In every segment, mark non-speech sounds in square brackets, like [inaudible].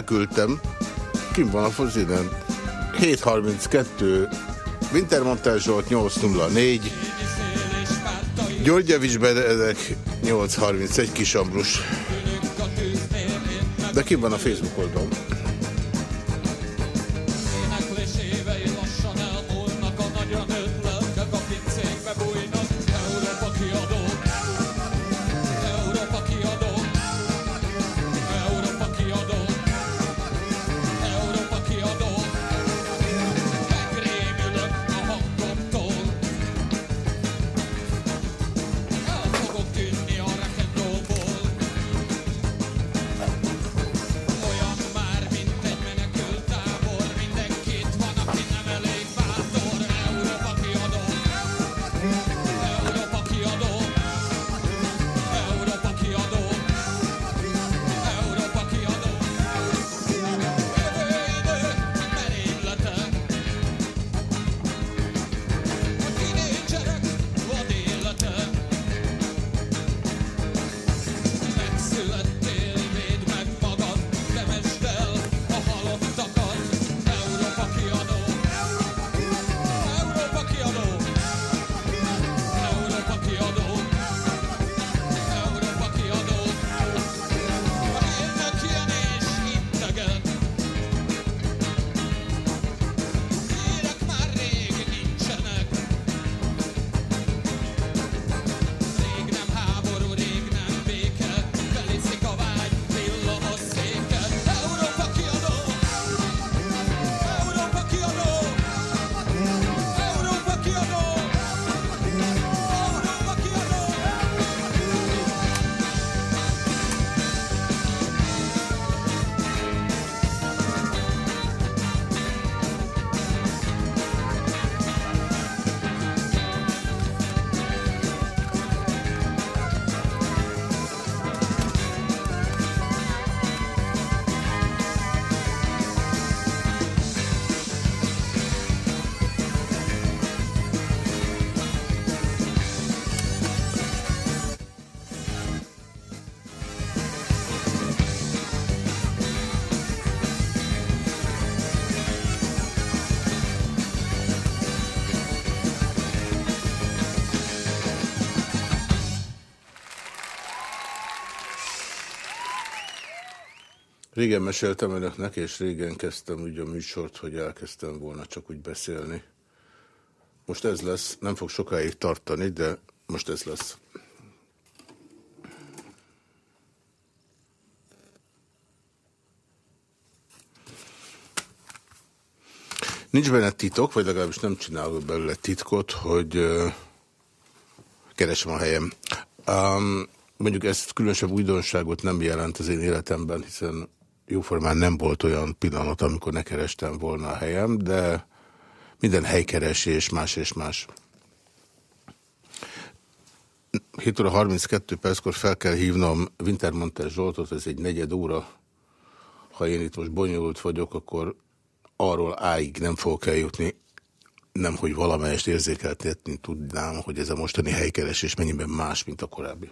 Elküldtem. Kim van a fozinen? 732 Wintermontel Zsolt 804 Györgyevics Benedek 831 Kisambrus. De kim van a Facebook oldalon? Régen meséltem önöknek, és régen kezdtem úgy a műsort, hogy elkezdtem volna csak úgy beszélni. Most ez lesz, nem fog sokáig tartani, de most ez lesz. Nincs benne titok, vagy legalábbis nem csinálok belőle titkot, hogy keresem a helyem. Um, mondjuk ezt különösebb újdonságot nem jelent az én életemben, hiszen jóformán nem volt olyan pillanat, amikor ne kerestem volna a helyem, de minden helykeresés más és más. 7 óra 32 perckor fel kell hívnom Wintermantel Zsoltot, ez egy negyed óra. Ha én itt most bonyolult vagyok, akkor arról áig nem fogok eljutni, nem hogy valamelyest érzékeltetni tudnám, hogy ez a mostani helykeresés mennyiben más, mint a korábbi.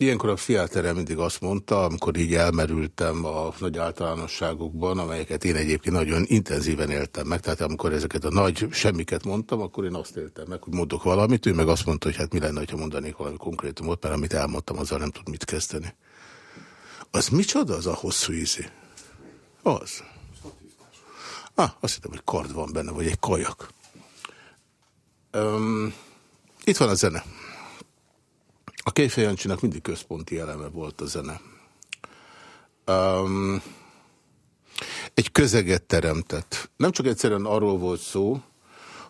Ilyenkor a fiáterem mindig azt mondta, amikor így elmerültem a nagy általánosságokban, amelyeket én egyébként nagyon intenzíven éltem meg, tehát amikor ezeket a nagy semmiket mondtam, akkor én azt éltem meg, hogy mondok valamit, ő meg azt mondta, hogy hát mi lenne, ha mondanék valami konkrétumot, mert amit elmondtam, azzal nem tud mit kezdeni. Az micsoda az a hosszú ízi? Az. Ah, azt hittem, hogy kard van benne, vagy egy kajak. Um, itt van a zene. A Kejfej Jancsinak mindig központi eleme volt a zene. Um, egy közeget teremtett. Nem csak egyszerűen arról volt szó,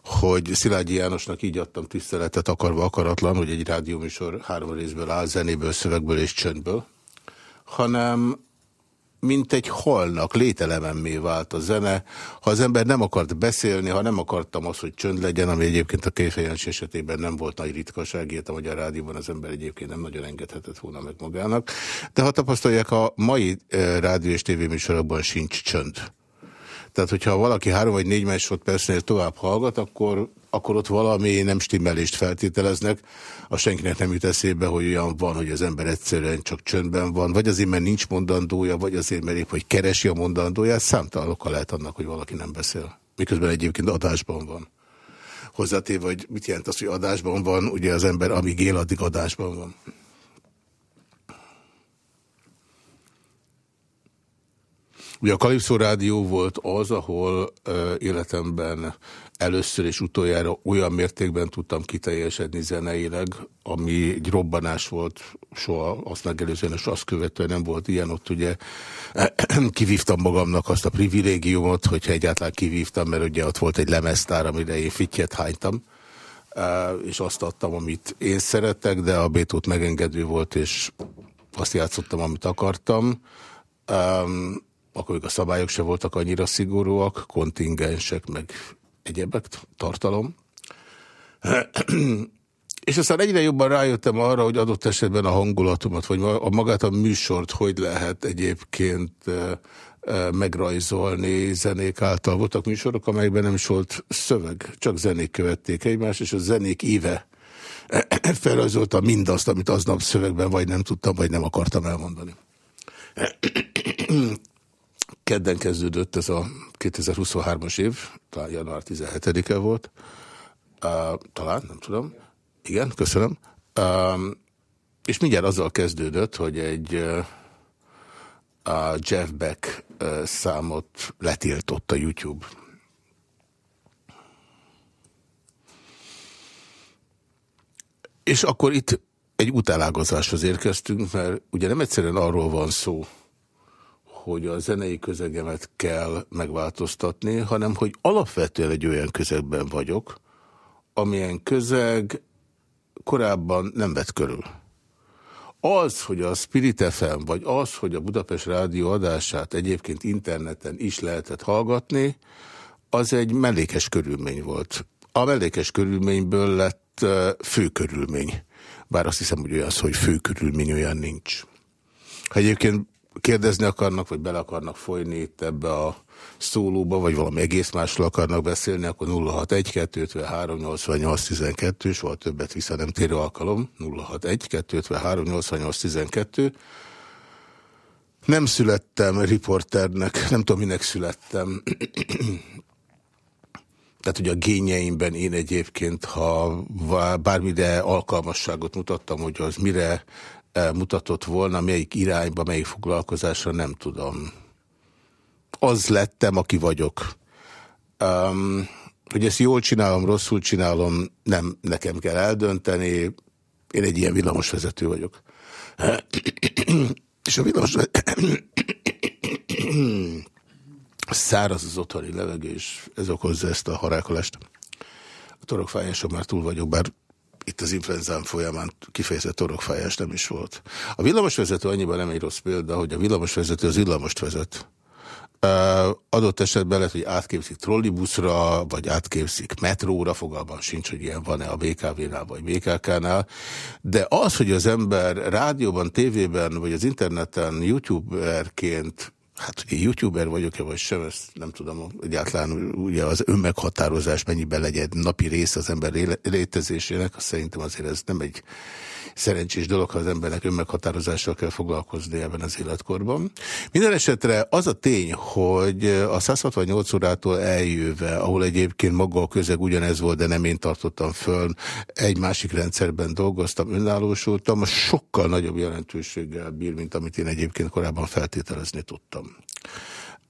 hogy Szilágyi Jánosnak így adtam tiszteletet akarva akaratlan, hogy egy rádióműsor három részből áll, zenéből, szövegből és csöndből, hanem mint egy halnak lételememmé vált a zene. Ha az ember nem akart beszélni, ha nem akartam azt, hogy csönd legyen, ami egyébként a Kéfejens esetében nem volt nagy ritkaság, hogy a rádióban az ember egyébként nem nagyon engedhetett volna meg magának. De ha tapasztalják, a mai eh, rádió és tévéműsorokban sincs csönd. Tehát, hogyha valaki három vagy négy másodpercnél tovább hallgat, akkor, akkor ott valami nem stimmelést feltételeznek. A senkinek nem jut eszébe, hogy olyan van, hogy az ember egyszerűen csak csöndben van, vagy azért, mert nincs mondandója, vagy azért, mert épp, hogy keresi a mondandóját, számtalan oka lehet annak, hogy valaki nem beszél. Miközben egyébként adásban van. Hozzátéve, hogy mit jelent az, hogy adásban van, ugye az ember amíg él, addig adásban van. Ugye a Kalipszó Rádió volt az, ahol uh, életemben először és utoljára olyan mértékben tudtam kiteljesedni zeneileg, ami egy robbanás volt, soha azt megelőzően, és azt követően nem volt ilyen, ott ugye [clears throat] kivívtam magamnak azt a privilégiumot, hogyha egyáltalán kivívtam, mert ugye ott volt egy lemeztár, amire én fittyet hánytam, és azt adtam, amit én szeretek, de a Bétót megengedő volt, és azt játszottam, amit akartam. Akkor még a szabályok se voltak annyira szigorúak, kontingensek, meg egyebek, tartalom. És aztán egyre jobban rájöttem arra, hogy adott esetben a hangulatomat, vagy a magát a műsort hogy lehet egyébként megrajzolni zenék által. Voltak műsorok, amelyekben nem is volt szöveg, csak zenék követték egymást, és a zenék íve [clears throat] felrajzolta mindazt, amit aznap szövegben vagy nem tudtam, vagy nem akartam elmondani. [clears throat] Kedden kezdődött ez a 2023-as év, talán január 17-e volt, uh, talán, nem tudom. Igen, köszönöm. Uh, és mindjárt azzal kezdődött, hogy egy uh, a Jeff Beck uh, számot letiltott a YouTube. És akkor itt egy utálágazáshoz érkeztünk, mert ugye nem egyszerűen arról van szó, hogy a zenei közegemet kell megváltoztatni, hanem hogy alapvetően egy olyan közegben vagyok, amilyen közeg korábban nem vett körül. Az, hogy a Spirit FM, vagy az, hogy a Budapest Rádió adását egyébként interneten is lehetett hallgatni, az egy mellékes körülmény volt. A mellékes körülményből lett főkörülmény. Bár azt hiszem, hogy olyan szó, hogy főkörülmény olyan nincs. Ha egyébként kérdezni akarnak, vagy bele akarnak folyni itt ebbe a szólóba, vagy valami egész másról akarnak beszélni, akkor 061 253 88 12, és volt többet vissza nem térő alkalom, 061 253 88 12. Nem születtem riporternek, nem tudom, minek születtem. [clears throat] Tehát, hogy a gényeimben én egyébként, ha bármire alkalmasságot mutattam, hogy az mire mutatott volna, melyik irányba, melyik foglalkozásra, nem tudom. Az lettem, aki vagyok. Um, hogy ezt jól csinálom, rosszul csinálom, nem nekem kell eldönteni. Én egy ilyen villamosvezető vagyok. És a villamos... Száraz az otthoni levegő, és ez okozza ezt a harákolást. A torokfájásom már túl vagyok, bár itt az influenzám folyamán kifejezett torokfájás nem is volt. A villamosvezető annyiban nem egy rossz példa, hogy a villamosvezető az villamost vezet. Adott esetben lehet, hogy átképzik trollibuszra, vagy átképzik metróra, fogalban sincs, hogy ilyen van-e a BKV-nál, vagy BKK-nál, de az, hogy az ember rádióban, tévében, vagy az interneten youtuberként Hát, hogy youtuber vagyok-e, vagy sem, ezt nem tudom, egyáltalán ugye az önmeghatározás mennyiben legyen napi rész az ember létezésének, azt szerintem azért ez nem egy szerencsés dolog, ha az embernek önmeghatározással kell foglalkozni ebben az életkorban. Minden esetre az a tény, hogy a 168 órától eljöve, ahol egyébként maga a közeg ugyanez volt, de nem én tartottam föl, egy másik rendszerben dolgoztam, önállósultam, sokkal nagyobb jelentőséggel bír, mint amit én egyébként korábban feltételezni tudtam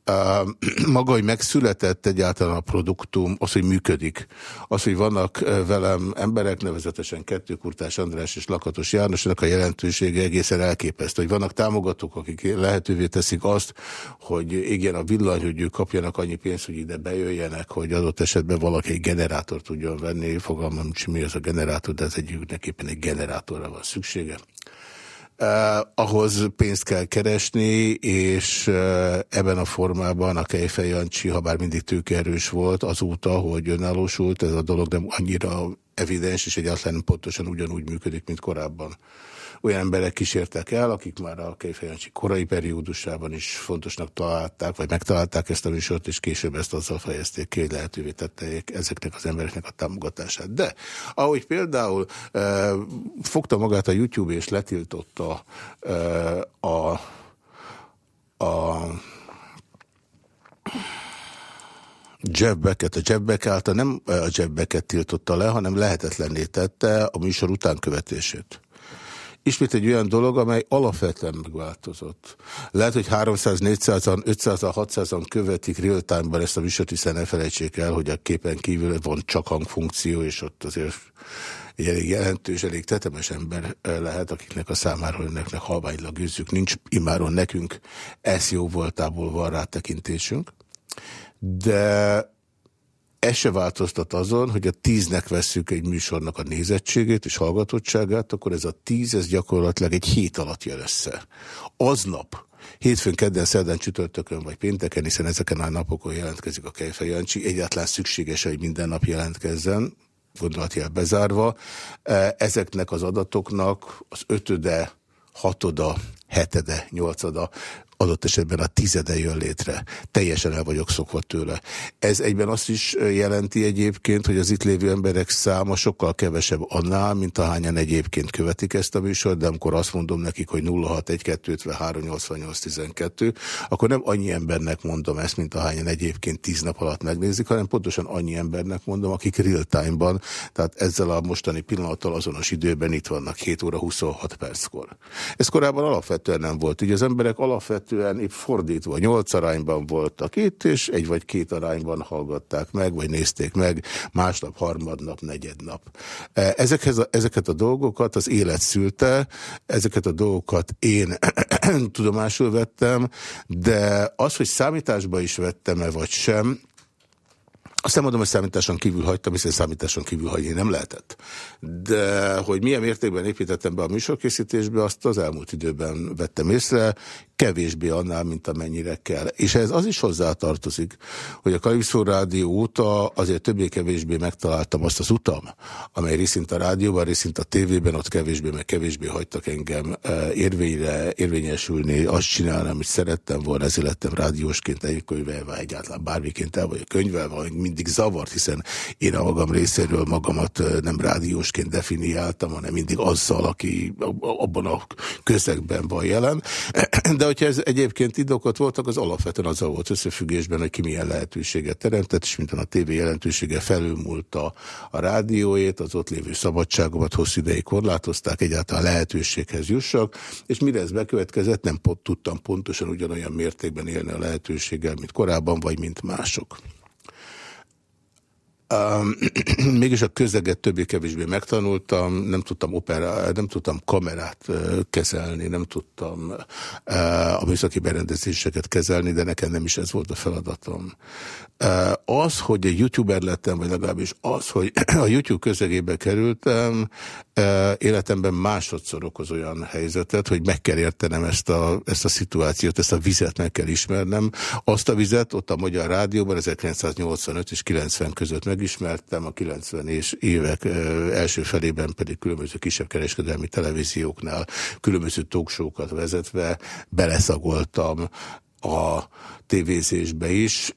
[clears throat] maga, hogy megszületett egyáltalán a produktum, az, hogy működik, az, hogy vannak velem emberek, nevezetesen Kettő Kurtás András és Lakatos Jánosnak a jelentősége egészen elképesztő, hogy vannak támogatók, akik lehetővé teszik azt, hogy igen, a villany, hogy ők kapjanak annyi pénzt, hogy ide bejöjjenek, hogy adott esetben valaki egy generátor tudjon venni, fogalmam mi az a generátor, de ez egy éppen egy generátorra van szüksége. Uh, ahhoz pénzt kell keresni, és uh, ebben a formában a Kejfej Jancsi, ha bár mindig tőkerős volt, azóta, hogy önállósult, ez a dolog nem annyira evidens, és egyáltalán pontosan ugyanúgy működik, mint korábban. Olyan emberek kísértek el, akik már a Kejfejancsi korai periódusában is fontosnak találták, vagy megtalálták ezt a műsort, és később ezt azzal fejezték ki, hogy lehetővé tették ezeknek az embereknek a támogatását. De ahogy például e, fogta magát a YouTube és letiltotta e, a, a Jeff Beckett. A Jeff Beck által nem a Jeff Beckett tiltotta le, hanem lehetetlenné tette a műsor utánkövetését. Ismét egy olyan dolog, amely alapvetően megváltozott. Lehet, hogy 300, 400-an, 500-an, 600-an követik real-time-ban ezt a műsort, hiszen ne felejtsék el, hogy a képen kívül van csak hangfunkció, és ott azért egy elég jelentős, elég tetemes ember lehet, akiknek a számára önöknek halványlag győzzük. Nincs imáron nekünk, ez jó voltából van rá tekintésünk de ez se változtat azon, hogy a tíznek veszük egy műsornak a nézettségét és hallgatottságát, akkor ez a tíz, ez gyakorlatilag egy hét alatt jön össze. Aznap, hétfőn, kedden, szerdán, csütörtökön vagy pénteken, hiszen ezeken a napokon jelentkezik a Kejfej Jancsi, egyáltalán szükséges, hogy minden nap jelentkezzen, gondolatjel bezárva. E, ezeknek az adatoknak az ötöde, hatoda, hetede, nyolcada adott esetben a tizede jön létre. Teljesen el vagyok szokva tőle. Ez egyben azt is jelenti egyébként, hogy az itt lévő emberek száma sokkal kevesebb annál, mint ahányan egyébként követik ezt a műsort, de amikor azt mondom nekik, hogy 0612538812, akkor nem annyi embernek mondom ezt, mint ahányan egyébként tíz nap alatt megnézik, hanem pontosan annyi embernek mondom, akik real time-ban, tehát ezzel a mostani pillanattal azonos időben itt vannak 7 óra 26 perckor. Ez korábban alapvetően nem volt. Ugye az emberek alapvetően alapvetően épp fordítva, nyolc arányban voltak itt, és egy vagy két arányban hallgatták meg, vagy nézték meg másnap, harmadnap, negyednap. E, ezekhez a, ezeket a dolgokat az élet szülte, ezeket a dolgokat én [clears throat] tudomásul vettem, de az, hogy számításba is vettem-e vagy sem, azt nem mondom, hogy számításon kívül hagytam, hiszen számításon kívül hagyni nem lehetett. De hogy milyen mértékben építettem be a műsorkészítésbe, azt az elmúlt időben vettem észre kevésbé annál, mint amennyire kell. És ez az is hozzátartozik, hogy a Kalipszó Rádió óta azért többé-kevésbé megtaláltam azt az utam, amely részint a rádióban, részint a tévében, ott kevésbé, meg kevésbé hagytak engem e, érvényre, érvényesülni, azt csinálni, amit szerettem volna, ezért lettem rádiósként, egykönyvelve, egyáltalán bármiként el vagyok könyvelve, hogy mindig zavart, hiszen én a magam részéről magamat e, nem rádiósként definiáltam, hanem mindig azzal, aki abban a közegben van jelen. [clears throat] De hogyha ez egyébként indokot voltak, az alapvetően azzal volt összefüggésben, hogy ki milyen lehetőséget teremtett, és mint a tévé jelentősége felülmúlt a, a rádióét, az ott lévő szabadságomat hosszú ideig korlátozták, egyáltalán lehetőséghez jussak, és mire ez bekövetkezett, nem pont tudtam pontosan ugyanolyan mértékben élni a lehetőséggel, mint korábban, vagy mint mások. [clears throat] Mégis a közeget többé-kevésbé megtanultam, nem tudtam operá, nem tudtam kamerát kezelni, nem tudtam a műszaki berendezéseket kezelni, de nekem nem is ez volt a feladatom. Az, hogy egy youtuber lettem, vagy legalábbis az, hogy [clears throat] a YouTube közegébe kerültem, életemben másodszor okoz olyan helyzetet, hogy meg kell értenem ezt a, ezt a szituációt, ezt a vizet meg kell ismernem. Azt a vizet ott a Magyar Rádióban 1985 és 90 között meg megismertem a 90-es évek első felében pedig különböző kisebb kereskedelmi televízióknál különböző talkshow vezetve beleszagoltam a tévézésbe is.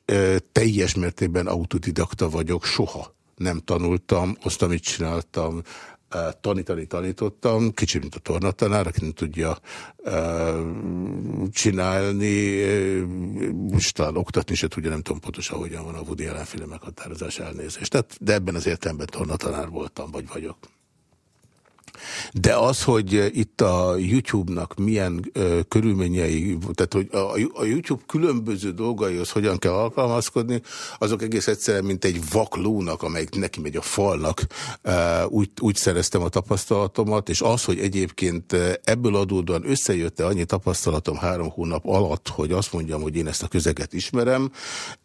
Teljes mértékben autodidakta vagyok, soha nem tanultam, azt, amit csináltam, tanítani tanítottam, kicsit, mint a tornatanár, aki nem tudja csinálni, most talán oktatni se tudja, nem tudom pontosan, hogyan van a Woody Allen film meghatározás elnézést. Tehát, de ebben az értelemben tornatanár voltam, vagy vagyok. De az, hogy itt a YouTube-nak milyen ö, körülményei, tehát hogy a, a YouTube különböző dolgaihoz hogyan kell alkalmazkodni, azok egész egyszerűen, mint egy vaklónak, amelyik neki megy a falnak, ö, úgy, úgy szereztem a tapasztalatomat, és az, hogy egyébként ebből adódóan összejött-e annyi tapasztalatom három hónap alatt, hogy azt mondjam, hogy én ezt a közeget ismerem,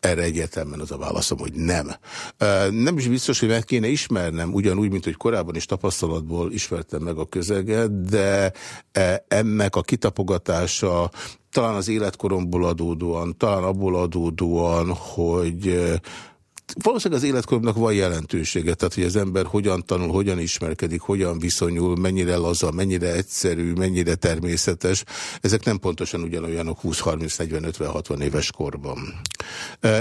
erre egyértelműen az a válaszom, hogy nem. Ö, nem is biztos, hogy meg kéne ismernem, ugyanúgy, mint hogy korábban is tapasztalatból ismert ismertem meg a közeget, de e, ennek a kitapogatása talán az életkoromból adódóan, talán abból adódóan, hogy valószínűleg az életkoromnak van jelentősége, tehát hogy az ember hogyan tanul, hogyan ismerkedik, hogyan viszonyul, mennyire laza, mennyire egyszerű, mennyire természetes, ezek nem pontosan ugyanolyanok 20, 30, 40, 50, 60 éves korban.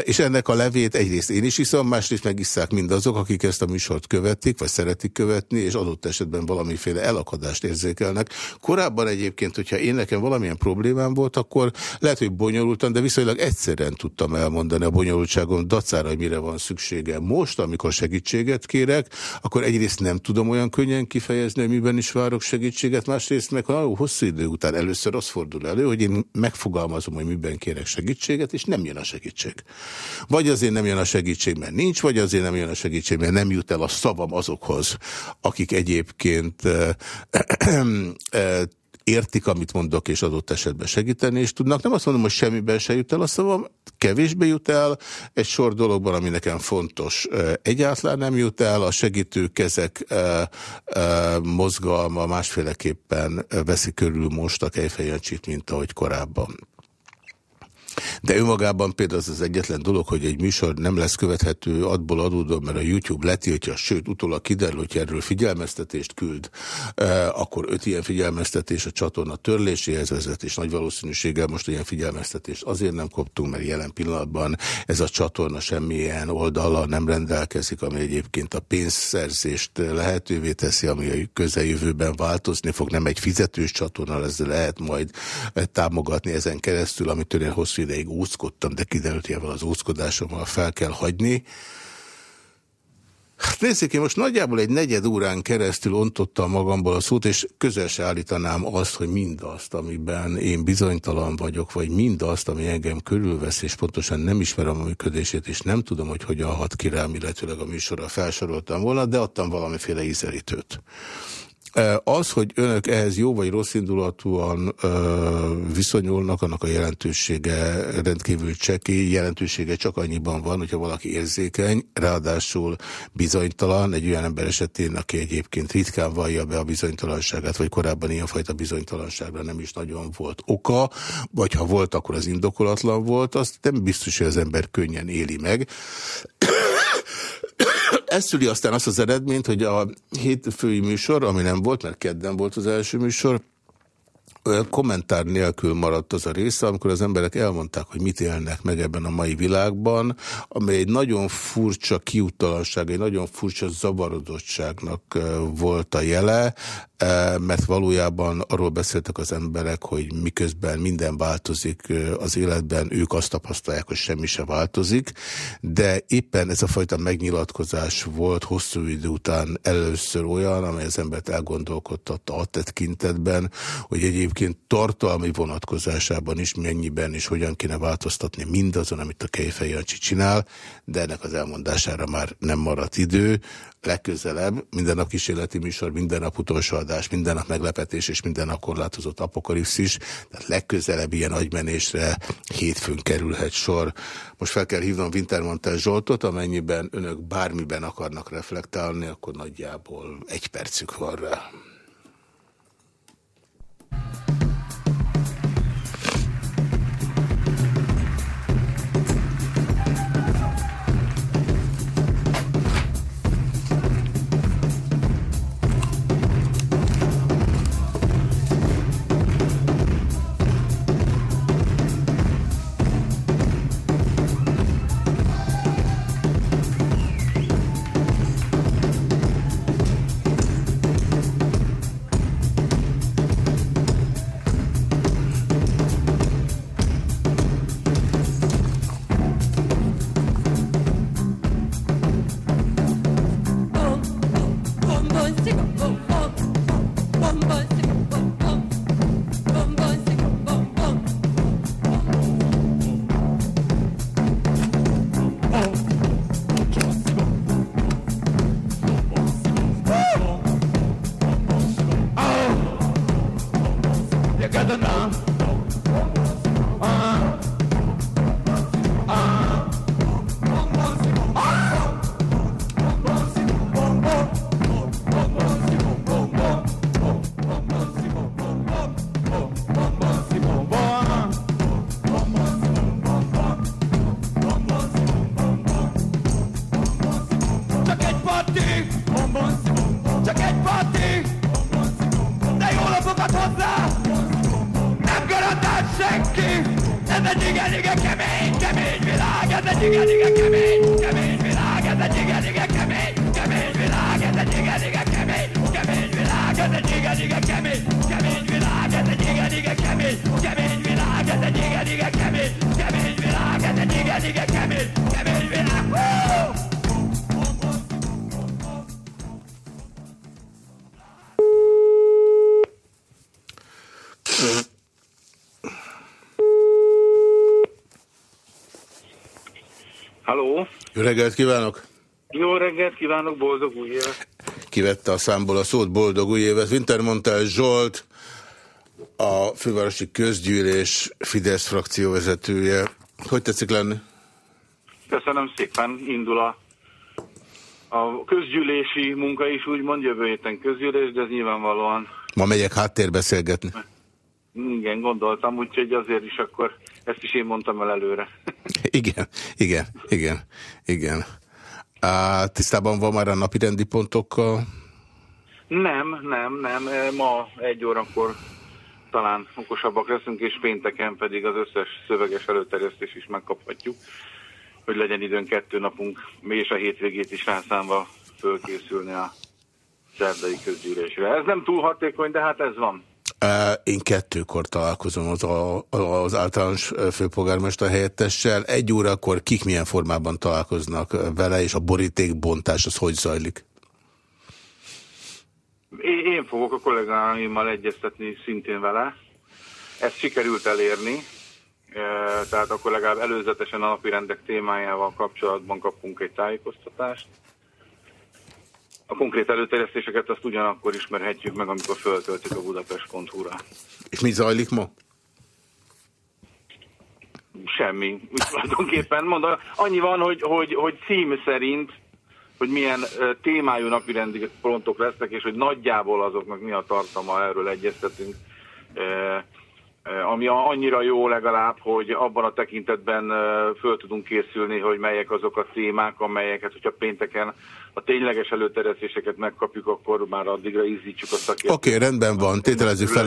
És ennek a levét egyrészt én is iszom, másrészt megisszák mindazok, akik ezt a műsort követik, vagy szeretik követni, és adott esetben valamiféle elakadást érzékelnek. Korábban egyébként, hogyha én nekem valamilyen problémám volt, akkor lehet, hogy bonyolultan, de viszonylag egyszerűen tudtam elmondani a bonyolultságom dacára, hogy mire van szüksége. Most, amikor segítséget kérek, akkor egyrészt nem tudom olyan könnyen kifejezni, hogy miben is várok segítséget, másrészt meg nagyon hosszú idő után először az fordul elő, hogy én megfogalmazom, hogy miben kérek segítséget, és nem jön a segítség. Vagy azért nem jön a segítség, mert nincs, vagy azért nem jön a segítség, mert nem jut el a szavam azokhoz, akik egyébként értik, amit mondok, és adott esetben segíteni is tudnak. Nem azt mondom, hogy semmiben se jut el a szavam, kevésbé jut el, egy sor dologban, ami nekem fontos, egyáltalán nem jut el, a segítő kezek mozgalma másféleképpen veszi körül most a kejfejancsit, mint ahogy korábban. De önmagában például az az egyetlen dolog, hogy egy műsor nem lesz követhető adból adódó, mert a YouTube letiltja, sőt, utólag kiderül, hogy erről figyelmeztetést küld, eh, akkor öt ilyen figyelmeztetés a csatorna törléséhez vezet, és nagy valószínűséggel most ilyen figyelmeztetést azért nem kaptunk, mert jelen pillanatban ez a csatorna semmilyen oldala nem rendelkezik, ami egyébként a pénzszerzést lehetővé teszi, ami a közeljövőben változni fog, nem egy fizetős csatorna, ezzel lehet majd támogatni ezen keresztül, amitől én hosszú ideig úszkodtam, de kiderült, hogy az úszkodásommal fel kell hagyni. Hát nézzék, én most nagyjából egy negyed órán keresztül ontottam magamból a szót, és közel se állítanám azt, hogy mindazt, amiben én bizonytalan vagyok, vagy mindazt, ami engem körülvesz, és pontosan nem ismerem a működését, és nem tudom, hogy hogyan hat ki rám, illetőleg a műsorra felsoroltam volna, de adtam valamiféle ízelítőt. Az, hogy önök ehhez jó vagy rossz indulatúan viszonyulnak, annak a jelentősége rendkívül cseki, jelentősége csak annyiban van, hogyha valaki érzékeny, ráadásul bizonytalan, egy olyan ember esetén, aki egyébként ritkán vallja be a bizonytalanságát, vagy korábban ilyenfajta bizonytalanságra nem is nagyon volt oka, vagy ha volt, akkor az indokolatlan volt, azt nem biztos, hogy az ember könnyen éli meg. Ez szüli aztán azt az eredményt, hogy a hétfői műsor, ami nem volt, mert kedden volt az első műsor, kommentár nélkül maradt az a része, amikor az emberek elmondták, hogy mit élnek meg ebben a mai világban, amely egy nagyon furcsa kiutalanság, egy nagyon furcsa zavarodottságnak volt a jele, mert valójában arról beszéltek az emberek, hogy miközben minden változik az életben, ők azt tapasztalják, hogy semmi se változik, de éppen ez a fajta megnyilatkozás volt hosszú idő után először olyan, amely az embert elgondolkodtatta a tekintetben, hogy egyébként tartalmi vonatkozásában is mennyiben és hogyan kéne változtatni mindazon, amit a Kejfej Jancsi csinál, de ennek az elmondására már nem maradt idő legközelebb, minden nap kísérleti műsor, minden nap utolsó adás, minden nap meglepetés és minden nap korlátozott apokalipszis, tehát legközelebb ilyen agymenésre hétfőn kerülhet sor. Most fel kell hívnom Wintermantel Zsoltot, amennyiben önök bármiben akarnak reflektálni, akkor nagyjából egy percük van rá. Jó reggelt kívánok! Jó reggelt kívánok, boldog új évet! Kivette a számból a szót boldog új évet. Wintermontel Zsolt, a fővárosi közgyűlés Fidesz frakcióvezetője. Hogy tetszik lenni? Köszönöm szépen, indul a, a közgyűlési munka is, úgymond jövő héten közgyűlés, de ez nyilvánvalóan... Ma megyek háttérbeszélgetni. Igen, gondoltam, úgyhogy azért is akkor ezt is én mondtam el előre. [laughs] Igen, igen, igen, igen. Á, tisztában van már a napi rendi pontokkal? Nem, nem, nem. Ma egy órakor talán okosabbak leszünk, és pénteken pedig az összes szöveges előterjesztés is megkaphatjuk, hogy legyen időn kettő napunk, és a hétvégét is rászámva fölkészülni a szerdai közgyűlésre. Ez nem túl hatékony, de hát ez van. Én kettőkor találkozom az, a, az általános főpolgármester helyettessel. Egy órakor kik milyen formában találkoznak vele, és a borítékbontás az hogy zajlik? Én fogok a kollégáimmal egyeztetni szintén vele. Ezt sikerült elérni, tehát akkor legalább előzetesen a napirendek témájával kapcsolatban kapunk egy tájékoztatást. A konkrét előterjesztéseket azt ugyanakkor ismerhetjük meg, amikor föltöltük a budapest.hu-ra. És mi zajlik ma? Semmi. Tulajdonképpen mondom, annyi van, hogy, hogy, hogy cím szerint, hogy milyen témájú napirendi pontok lesznek, és hogy nagyjából azoknak mi a tartalma, erről egyeztetünk. Ami annyira jó legalább, hogy abban a tekintetben föl tudunk készülni, hogy melyek azok a témák, amelyeket, hogyha pénteken a tényleges előterjesztéseket megkapjuk, akkor már addigra ízítsuk a szakértőt. Oké, okay, rendben van. Tételezzük fel,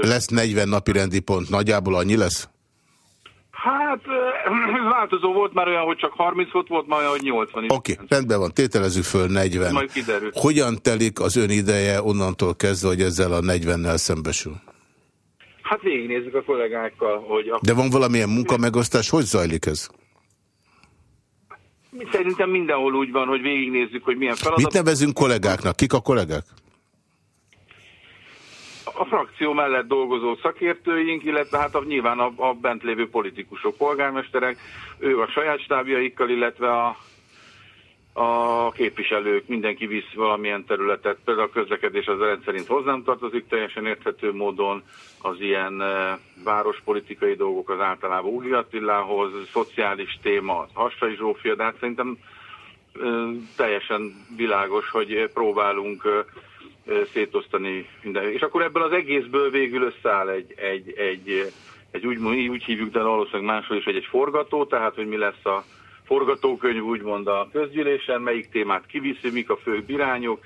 lesz 40 napi rendi pont. Nagyjából annyi lesz? Hát [clears throat] változó volt már olyan, hogy csak 30 volt, volt már olyan, hogy 80 is. Oké, okay, rendben van, tételezzük föl 40. Majd kiderül. Hogyan telik az ön ideje onnantól kezdve, hogy ezzel a 40-nel szembesül? Hát végignézzük a kollégákkal, hogy... De van valamilyen munkamegosztás, hogy zajlik ez? Szerintem mindenhol úgy van, hogy végignézzük, hogy milyen feladat. Mit nevezünk kollégáknak? Kik a kollégák? A frakció mellett dolgozó szakértőink, illetve hát a, nyilván a, a bent lévő politikusok, polgármesterek, ő a saját stábjaikkal, illetve a a képviselők, mindenki visz valamilyen területet, például a közlekedés az rendszerint hozzám tartozik teljesen érthető módon, az ilyen e, várospolitikai dolgok az általában Úri Attilához, szociális téma az Hassai Zsófia, de hát szerintem e, teljesen világos, hogy próbálunk e, szétosztani minden. És akkor ebből az egészből végül összeáll egy, egy, egy, egy úgy, úgy hívjuk, de valószínűleg máshol is, hogy egy forgató, tehát hogy mi lesz a forgatókönyv úgymond a közgyűlésen, melyik témát kiviszi, mik a fő irányok,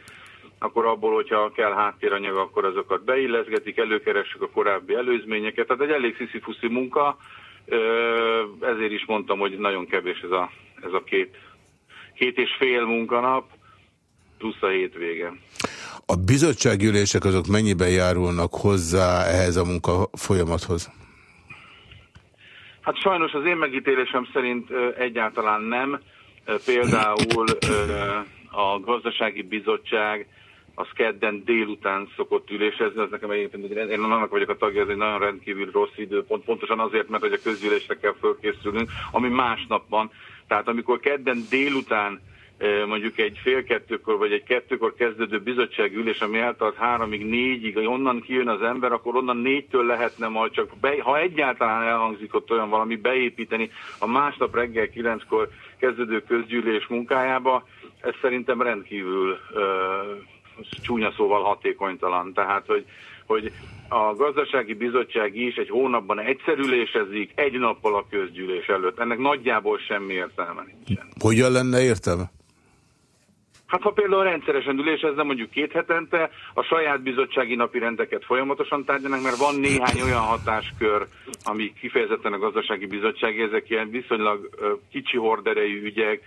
akkor abból, hogyha kell háttéranyag, akkor azokat beilleszgetik, előkeressük a korábbi előzményeket. Tehát egy elég sziszifuszi munka, ezért is mondtam, hogy nagyon kevés ez a, ez a két, két és fél munkanap, plusz a hétvége. A bizottsággyűlések azok mennyiben járulnak hozzá ehhez a munka folyamathoz? Hát sajnos az én megítélésem szerint egyáltalán nem. Például a gazdasági bizottság az kedden délután szokott ülésezni, az nekem egyébként, én annak vagyok a tagja, ez egy nagyon rendkívül rossz időpont, pontosan azért, mert hogy a közgyűlésre kell fölkészülnünk, ami másnap van. Tehát amikor kedden délután mondjuk egy fél kettőkor vagy egy kettőkor kezdődő bizottságülés, ami eltart háromig, négyig, onnan kijön az ember, akkor onnan négytől lehetne majd csak, be, ha egyáltalán elhangzik ott olyan valami, beépíteni a másnap reggel kilenckor kezdődő közgyűlés munkájába, ez szerintem rendkívül ö, csúnya szóval hatékonytalan. Tehát, hogy, hogy a gazdasági bizottság is egy hónapban egyszerülésezik, egy nappal a közgyűlés előtt. Ennek nagyjából semmi értelme nincsen. Hogyan lenne értelme? Hát ha például rendszeresen ülésezne, mondjuk két hetente, a saját bizottsági napi rendeket folyamatosan tárgyanak, mert van néhány olyan hatáskör, ami kifejezetten a gazdasági bizottság, ezek ilyen viszonylag kicsi horderejű ügyek,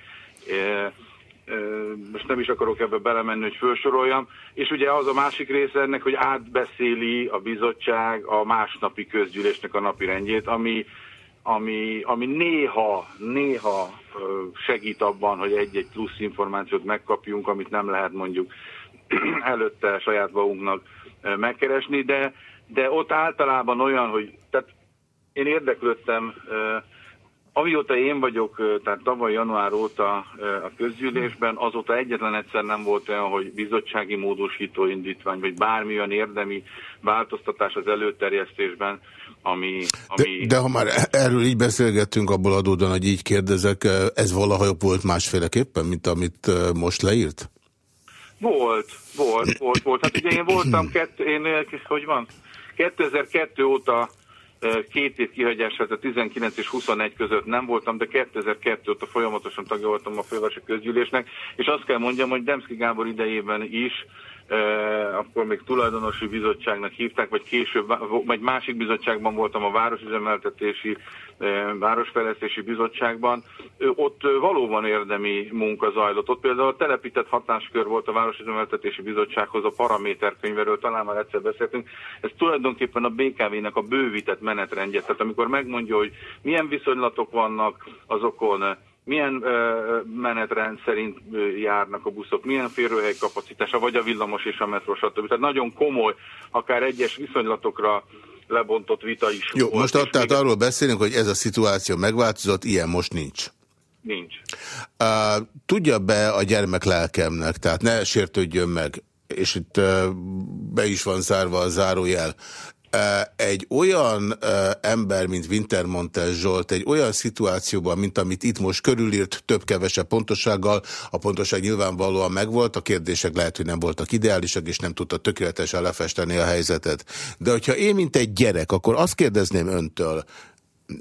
most nem is akarok ebbe belemenni, hogy felsoroljam, és ugye az a másik része ennek, hogy átbeszéli a bizottság a másnapi közgyűlésnek a napi rendjét, ami, ami, ami néha, néha segít abban, hogy egy-egy plusz információt megkapjunk, amit nem lehet mondjuk [clears throat] előtte saját magunknak megkeresni, de, de ott általában olyan, hogy tehát én érdeklődtem Amióta én vagyok, tehát tavaly január óta a közgyűlésben, azóta egyetlen egyszer nem volt olyan, hogy bizottsági módosító indítvány, vagy bármilyen érdemi változtatás az előterjesztésben, ami... ami... De, de ha már erről így beszélgettünk, abból adódóan, hogy így kérdezek, ez valaha volt másféleképpen, mint amit most leírt? Volt, volt, volt, volt. Hát ugye én voltam, kett, én, hogy van? 2002 óta két év kihagyását a 19 és 21 között nem voltam, de 2002 óta folyamatosan tagja voltam a fővárosi közgyűlésnek, és azt kell mondjam, hogy Demszki Gábor idejében is akkor még tulajdonosi bizottságnak hívták, vagy később, vagy másik bizottságban voltam a Városüzemeltetési Városfejlesztési Bizottságban. Ott valóban érdemi munka zajlott. Ott például a telepített hatáskör volt a Városüzemeltetési Bizottsághoz a paraméterkönyveről, talán már egyszer beszéltünk. Ez tulajdonképpen a BKV-nek a bővített menetrendje. Tehát amikor megmondja, hogy milyen viszonylatok vannak azokon, milyen menetrend szerint járnak a buszok, milyen férőhely kapacitása, vagy a villamos és a metró, stb. Tehát nagyon komoly, akár egyes viszonylatokra lebontott vita is Jó, volt. most tehát még... arról beszélünk, hogy ez a szituáció megváltozott, ilyen most nincs. Nincs. Uh, tudja be a gyermek lelkemnek, tehát ne sértődjön meg, és itt uh, be is van zárva a zárójel egy olyan ember, mint Wintermontes Zsolt, egy olyan szituációban, mint amit itt most körülírt, több-kevesebb pontosággal, a pontoság nyilvánvalóan megvolt, a kérdések lehet, hogy nem voltak ideálisak, és nem tudta tökéletesen lefesteni a helyzetet. De hogyha én, mint egy gyerek, akkor azt kérdezném öntől,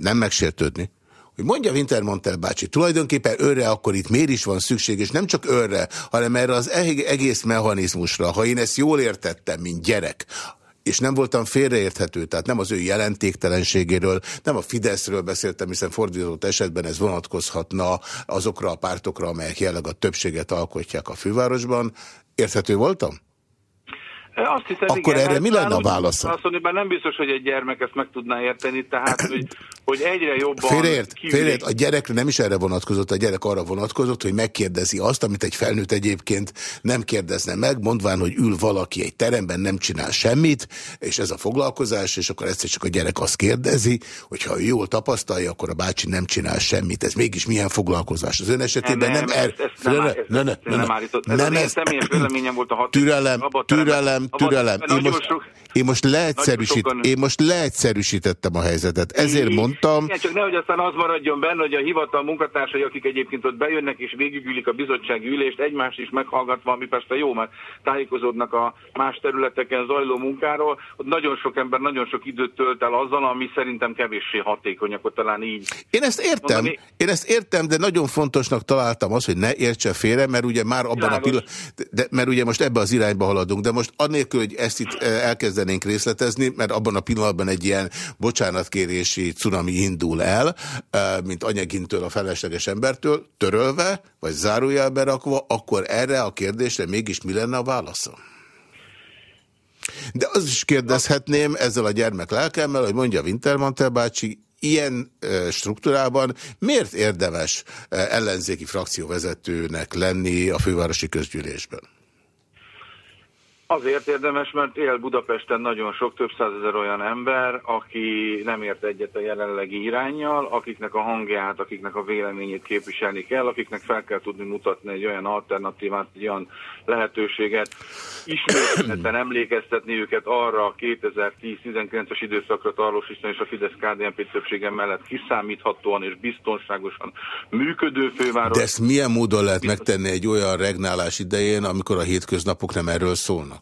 nem megsértődni, hogy mondja Wintermontel bácsi, tulajdonképpen őre akkor itt miért is van szükség, és nem csak őre, hanem erre az egész mechanizmusra, ha én ezt jól értettem, mint gyerek, és nem voltam félreérthető, tehát nem az ő jelentéktelenségéről, nem a Fideszről beszéltem, hiszen fordított esetben ez vonatkozhatna azokra a pártokra, amelyek jelleg a többséget alkotják a fővárosban. Érthető voltam? Azt hiszem, Akkor igen, erre mi lenne a válasz? Azt bár nem biztos, hogy egy gyermek ezt meg tudná érteni, tehát [coughs] hogy, hogy egyre jobban... Félreért, félreért, a gyerekre nem is erre vonatkozott, a gyerek arra vonatkozott, hogy megkérdezi azt, amit egy felnőtt egyébként nem kérdezne meg, mondván, hogy ül valaki egy teremben, nem csinál semmit, és ez a foglalkozás, és akkor egyszer csak a gyerek azt kérdezi, hogy ha ő jól tapasztalja, akkor a bácsi nem csinál semmit. Ez mégis milyen foglalkozás? Az ön esetében nem... nem, er... nem, nem, nem, nem, Ez nem, az én személyes [coughs] véleményem volt a hat. Türelem, türelem, türelem, türelem. Én most, én most, leegyszerűsít, én most leegyszerűsítettem a helyzetet. Ezért mondtam... Igen, csak nehogy aztán az maradjon benne, hogy a hivatal munkatársai, akik egyébként ott bejönnek és végigülik a bizottsági ülést, egymást is meghallgatva, ami persze jó, mert tájékozódnak a más területeken zajló munkáról, ott nagyon sok ember nagyon sok időt tölt el azzal, ami szerintem kevéssé hatékony, akkor talán így. Én ezt értem, mondani. én ezt értem, de nagyon fontosnak találtam az, hogy ne értse félre, mert ugye már abban János. a pillanatban, mert ugye most ebbe az irányba haladunk, de most anélkül, hogy ezt itt elkezdenénk részletezni, mert abban a pillanatban egy ilyen bocsánatkérési cunami indul el, mint anyagintől a felesleges embertől, törölve, vagy zárójelbe rakva, akkor erre a kérdésre mégis mi lenne a válasza? De az is kérdezhetném ezzel a gyermek lelkemmel, hogy mondja Wintermantel bácsi, ilyen struktúrában miért érdemes ellenzéki frakcióvezetőnek lenni a fővárosi közgyűlésben? Azért érdemes, mert él Budapesten nagyon sok, több százezer olyan ember, aki nem ért egyet a jelenlegi irányjal, akiknek a hangját, akiknek a véleményét képviselni kell, akiknek fel kell tudni mutatni egy olyan alternatívát, egy olyan lehetőséget, ismételten emlékeztetni őket arra a 2010-19-es időszakra tarlósítani és a fidesz KDNP többsége mellett kiszámíthatóan és biztonságosan működő főváros. De ezt milyen módon lehet megtenni egy olyan regnálás idején, amikor a hétköznapok nem erről szólnak?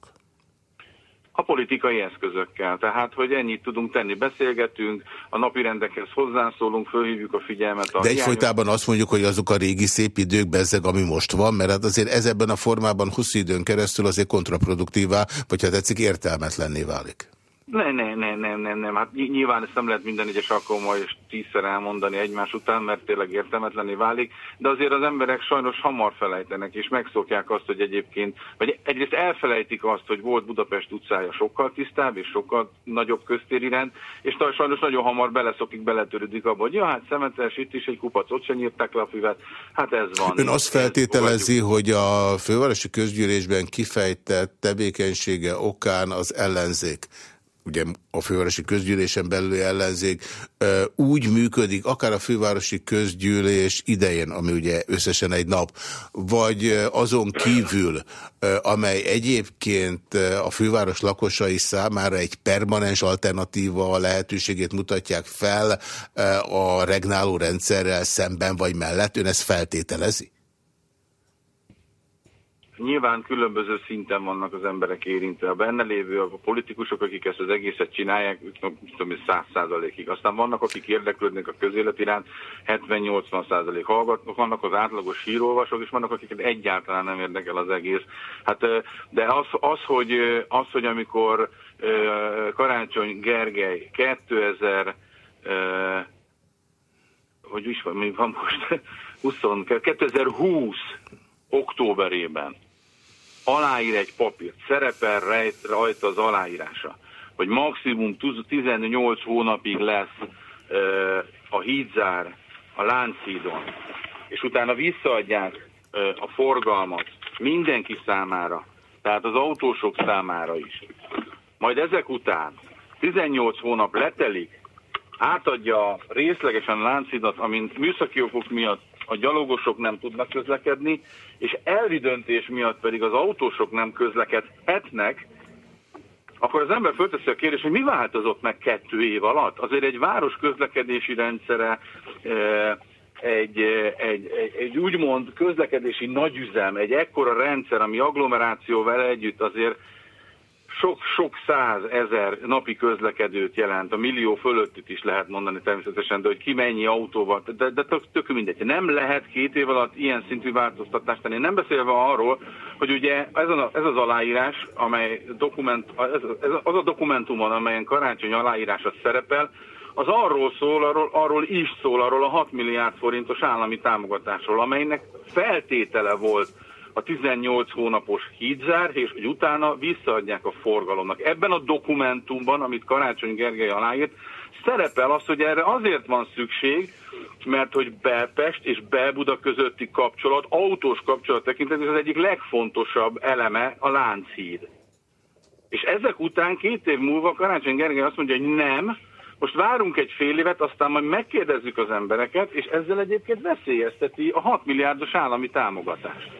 A politikai eszközökkel. Tehát, hogy ennyit tudunk tenni, beszélgetünk, a napi rendekhez hozzászólunk, fölhívjuk a figyelmet. A De egyfolytában azt mondjuk, hogy azok a régi szép idők bezzeg, ami most van, mert hát azért ez ebben a formában hosszú időn keresztül azért kontraproduktívá, vagy ha tetszik értelmetlenné válik. Nem, nem, nem, nem, nem, nem. Hát nyilván ezt nem lehet minden egyes alkalommal és tízszer elmondani egymás után, mert tényleg értelmetlenné válik, de azért az emberek sajnos hamar felejtenek, és megszokják azt, hogy egyébként, vagy egyrészt elfelejtik azt, hogy volt Budapest utcája sokkal tisztább, és sokkal nagyobb köztéri rend, és sajnos nagyon hamar beleszokik, beletörődik abba, hogy ja, hát szemetes, itt is egy kupac, ott sem nyírták le a füvet, hát ez van. Ön azt feltételezi, hogy a fővárosi közgyűlésben kifejtett tevékenysége okán az ellenzék ugye a fővárosi közgyűlésen belüli ellenzék úgy működik, akár a fővárosi közgyűlés idején, ami ugye összesen egy nap, vagy azon kívül, amely egyébként a főváros lakosai számára egy permanens alternatíva lehetőségét mutatják fel a regnáló rendszerrel szemben vagy mellett, ön ezt feltételezi? Nyilván különböző szinten vannak az emberek érintve. A benne lévő a politikusok, akik ezt az egészet csinálják, tudom, száz százalékig. Aztán vannak, akik érdeklődnek a közélet iránt, 70-80 százalék hallgatnak, vannak az átlagos hírolvasók, és vannak, akiket egyáltalán nem érdekel az egész. Hát, de az, az, hogy, az, hogy amikor Karácsony Gergely 2000 hogy is van, mi van most, [laughs] 20, 2020 októberében aláír egy papírt, szerepel rajta az aláírása, hogy maximum 18 hónapig lesz a hídzár a Lánchídon, és utána visszaadják a forgalmat mindenki számára, tehát az autósok számára is. Majd ezek után 18 hónap letelik, átadja részlegesen a Lánchídat, amint műszaki okok miatt a gyalogosok nem tudnak közlekedni, és elvi döntés miatt pedig az autósok nem közlekedhetnek, akkor az ember fölteszi a kérdést, hogy mi változott meg kettő év alatt? Azért egy város közlekedési rendszere, e, egy, egy, egy, egy úgymond közlekedési nagyüzem, egy ekkora rendszer, ami agglomerációval együtt azért sok-sok száz ezer napi közlekedőt jelent, a millió fölöttit is lehet mondani természetesen, de hogy ki mennyi autóval, de, de tök, tök mindegy. Nem lehet két év alatt ilyen szintű változtatást tenni. Nem beszélve arról, hogy ugye ez, a, ez az aláírás, amely dokument, ez, ez az a dokumentumon, amelyen karácsony aláírása szerepel, az arról szól, arról, arról is szól, arról a 6 milliárd forintos állami támogatásról, amelynek feltétele volt a 18 hónapos hídzár, és hogy utána visszaadják a forgalomnak. Ebben a dokumentumban, amit Karácsony Gergely aláírt, szerepel az, hogy erre azért van szükség, mert hogy Belpest és Belbuda közötti kapcsolat, autós kapcsolat tekintetében az egyik legfontosabb eleme a Lánchíd. És ezek után két év múlva Karácsony Gergely azt mondja, hogy nem, most várunk egy fél évet, aztán majd megkérdezzük az embereket, és ezzel egyébként veszélyezteti a 6 milliárdos állami támogatást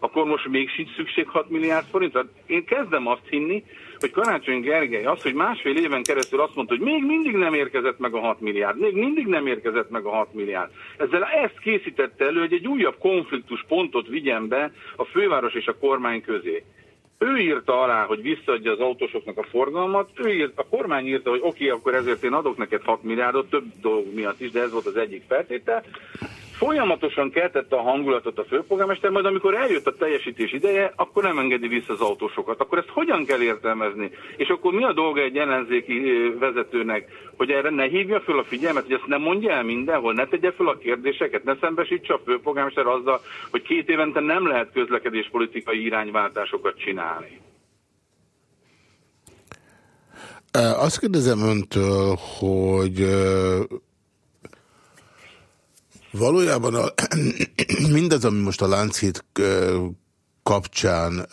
akkor most még sincs szükség 6 milliárd forintra? Én kezdem azt hinni, hogy Karácsony Gergely az, hogy másfél éven keresztül azt mondta, hogy még mindig nem érkezett meg a 6 milliárd, még mindig nem érkezett meg a 6 milliárd. Ezzel ezt készítette elő, hogy egy újabb konfliktus pontot vigyen be a főváros és a kormány közé. Ő írta alá, hogy visszaadja az autósoknak a forgalmat, ő írt, a kormány írta, hogy oké, okay, akkor ezért én adok neked 6 milliárdot, több dolog miatt is, de ez volt az egyik feltétel folyamatosan keltette a hangulatot a főpolgármester, majd amikor eljött a teljesítés ideje, akkor nem engedi vissza az autósokat. Akkor ezt hogyan kell értelmezni? És akkor mi a dolga egy ellenzéki vezetőnek, hogy erre ne hívja föl a figyelmet, hogy ezt nem mondja el mindenhol, ne tegye föl a kérdéseket, ne szembesítse a főpolgármester azzal, hogy két évente nem lehet közlekedéspolitikai irányváltásokat csinálni. Azt kérdezem öntől, hogy Valójában a, [clears throat] mindaz, ami most a Lánchíd kapcsán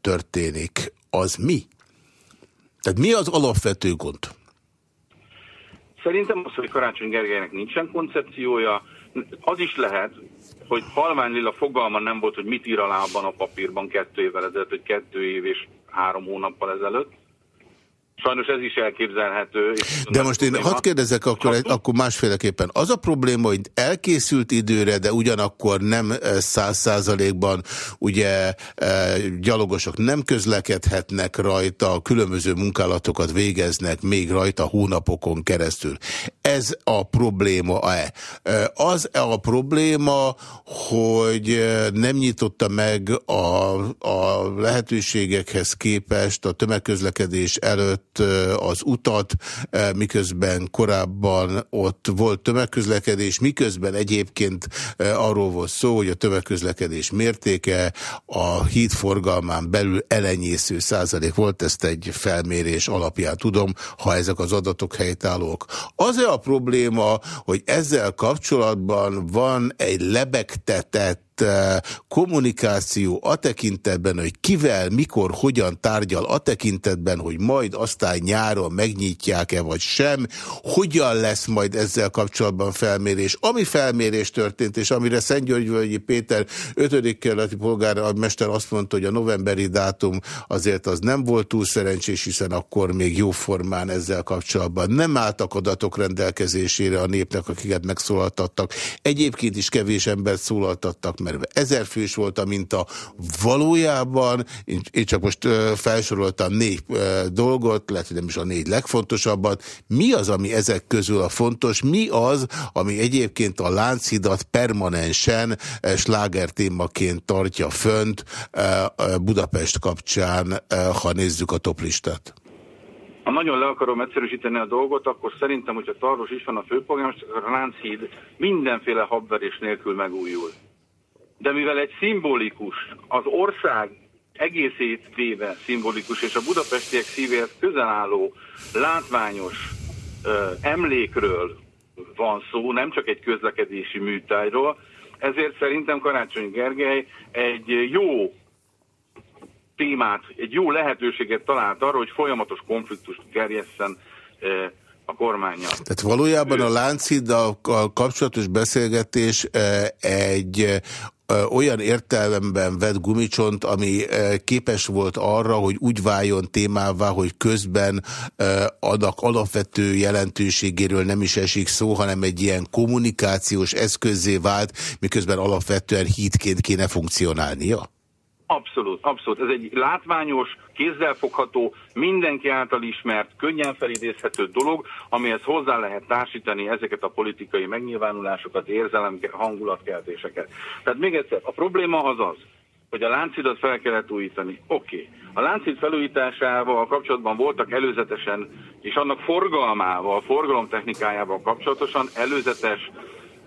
történik, az mi? Tehát mi az alapvető gond? Szerintem az, hogy Karácsony Gergelynek nincsen koncepciója, az is lehet, hogy halvány lila fogalma nem volt, hogy mit ír alá abban a papírban kettő évvel ezelőtt, hogy kettő év és három hónappal ezelőtt, Sajnos ez is elképzelhető. De most én hadd kérdezek akkor, akkor másféleképpen. Az a probléma, hogy elkészült időre, de ugyanakkor nem eh, száz százalékban ugye eh, gyalogosok nem közlekedhetnek rajta, különböző munkálatokat végeznek még rajta hónapokon keresztül. Ez a probléma-e? Eh, az -e a probléma, hogy nem nyitotta meg a, a lehetőségekhez képest a tömegközlekedés előtt az utat, miközben korábban ott volt tömegközlekedés, miközben egyébként arról volt szó, hogy a tömegközlekedés mértéke a híd forgalmán belül elenyésző százalék volt, ezt egy felmérés alapján tudom, ha ezek az adatok helytállók. Az-e a probléma, hogy ezzel kapcsolatban van egy lebegtetett kommunikáció a tekintetben, hogy kivel, mikor, hogyan tárgyal a tekintetben, hogy majd aztán nyáron megnyitják-e vagy sem, hogyan lesz majd ezzel kapcsolatban felmérés. Ami felmérés történt, és amire Szentgyörgyvölgyi Péter 5. kerületi polgármester azt mondta, hogy a novemberi dátum azért az nem volt túl szerencsés, hiszen akkor még jóformán ezzel kapcsolatban nem álltak adatok rendelkezésére a népnek, akiket megszólaltattak. Egyébként is kevés embert szólaltattak mert ezer fős volt a minta. Valójában, én csak most felsoroltam négy dolgot, lehet, hogy nem is a négy legfontosabbat. Mi az, ami ezek közül a fontos? Mi az, ami egyébként a Lánchidat permanensen slágertémaként tartja fönt Budapest kapcsán, ha nézzük a toplistát? Ha nagyon le akarom egyszerűsíteni a dolgot, akkor szerintem, hogyha Tarvos is van a főpolgármester, a Lánchíd mindenféle habverés nélkül megújul de mivel egy szimbolikus, az ország egészét véve szimbolikus, és a budapestiek szívéhez közel álló látványos ö, emlékről van szó, nem csak egy közlekedési műtájról, ezért szerintem Karácsony Gergely egy jó témát, egy jó lehetőséget talált arra, hogy folyamatos konfliktust gerjesszen a kormánya. Tehát valójában a Lánciddal kapcsolatos beszélgetés egy olyan értelemben vett gumicsont, ami képes volt arra, hogy úgy váljon témává, hogy közben annak alapvető jelentőségéről nem is esik szó, hanem egy ilyen kommunikációs eszközé vált, miközben alapvetően hídként kéne funkcionálnia? Abszolút, abszolút. Ez egy látványos, kézzelfogható, mindenki által ismert, könnyen felidézhető dolog, amihez hozzá lehet társítani ezeket a politikai megnyilvánulásokat, érzelem, hangulatkeltéseket. Tehát még egyszer, a probléma az az, hogy a láncidat fel kellett újítani. Oké. Okay. A láncid felújításával kapcsolatban voltak előzetesen, és annak forgalmával, forgalomtechnikájával kapcsolatosan előzetes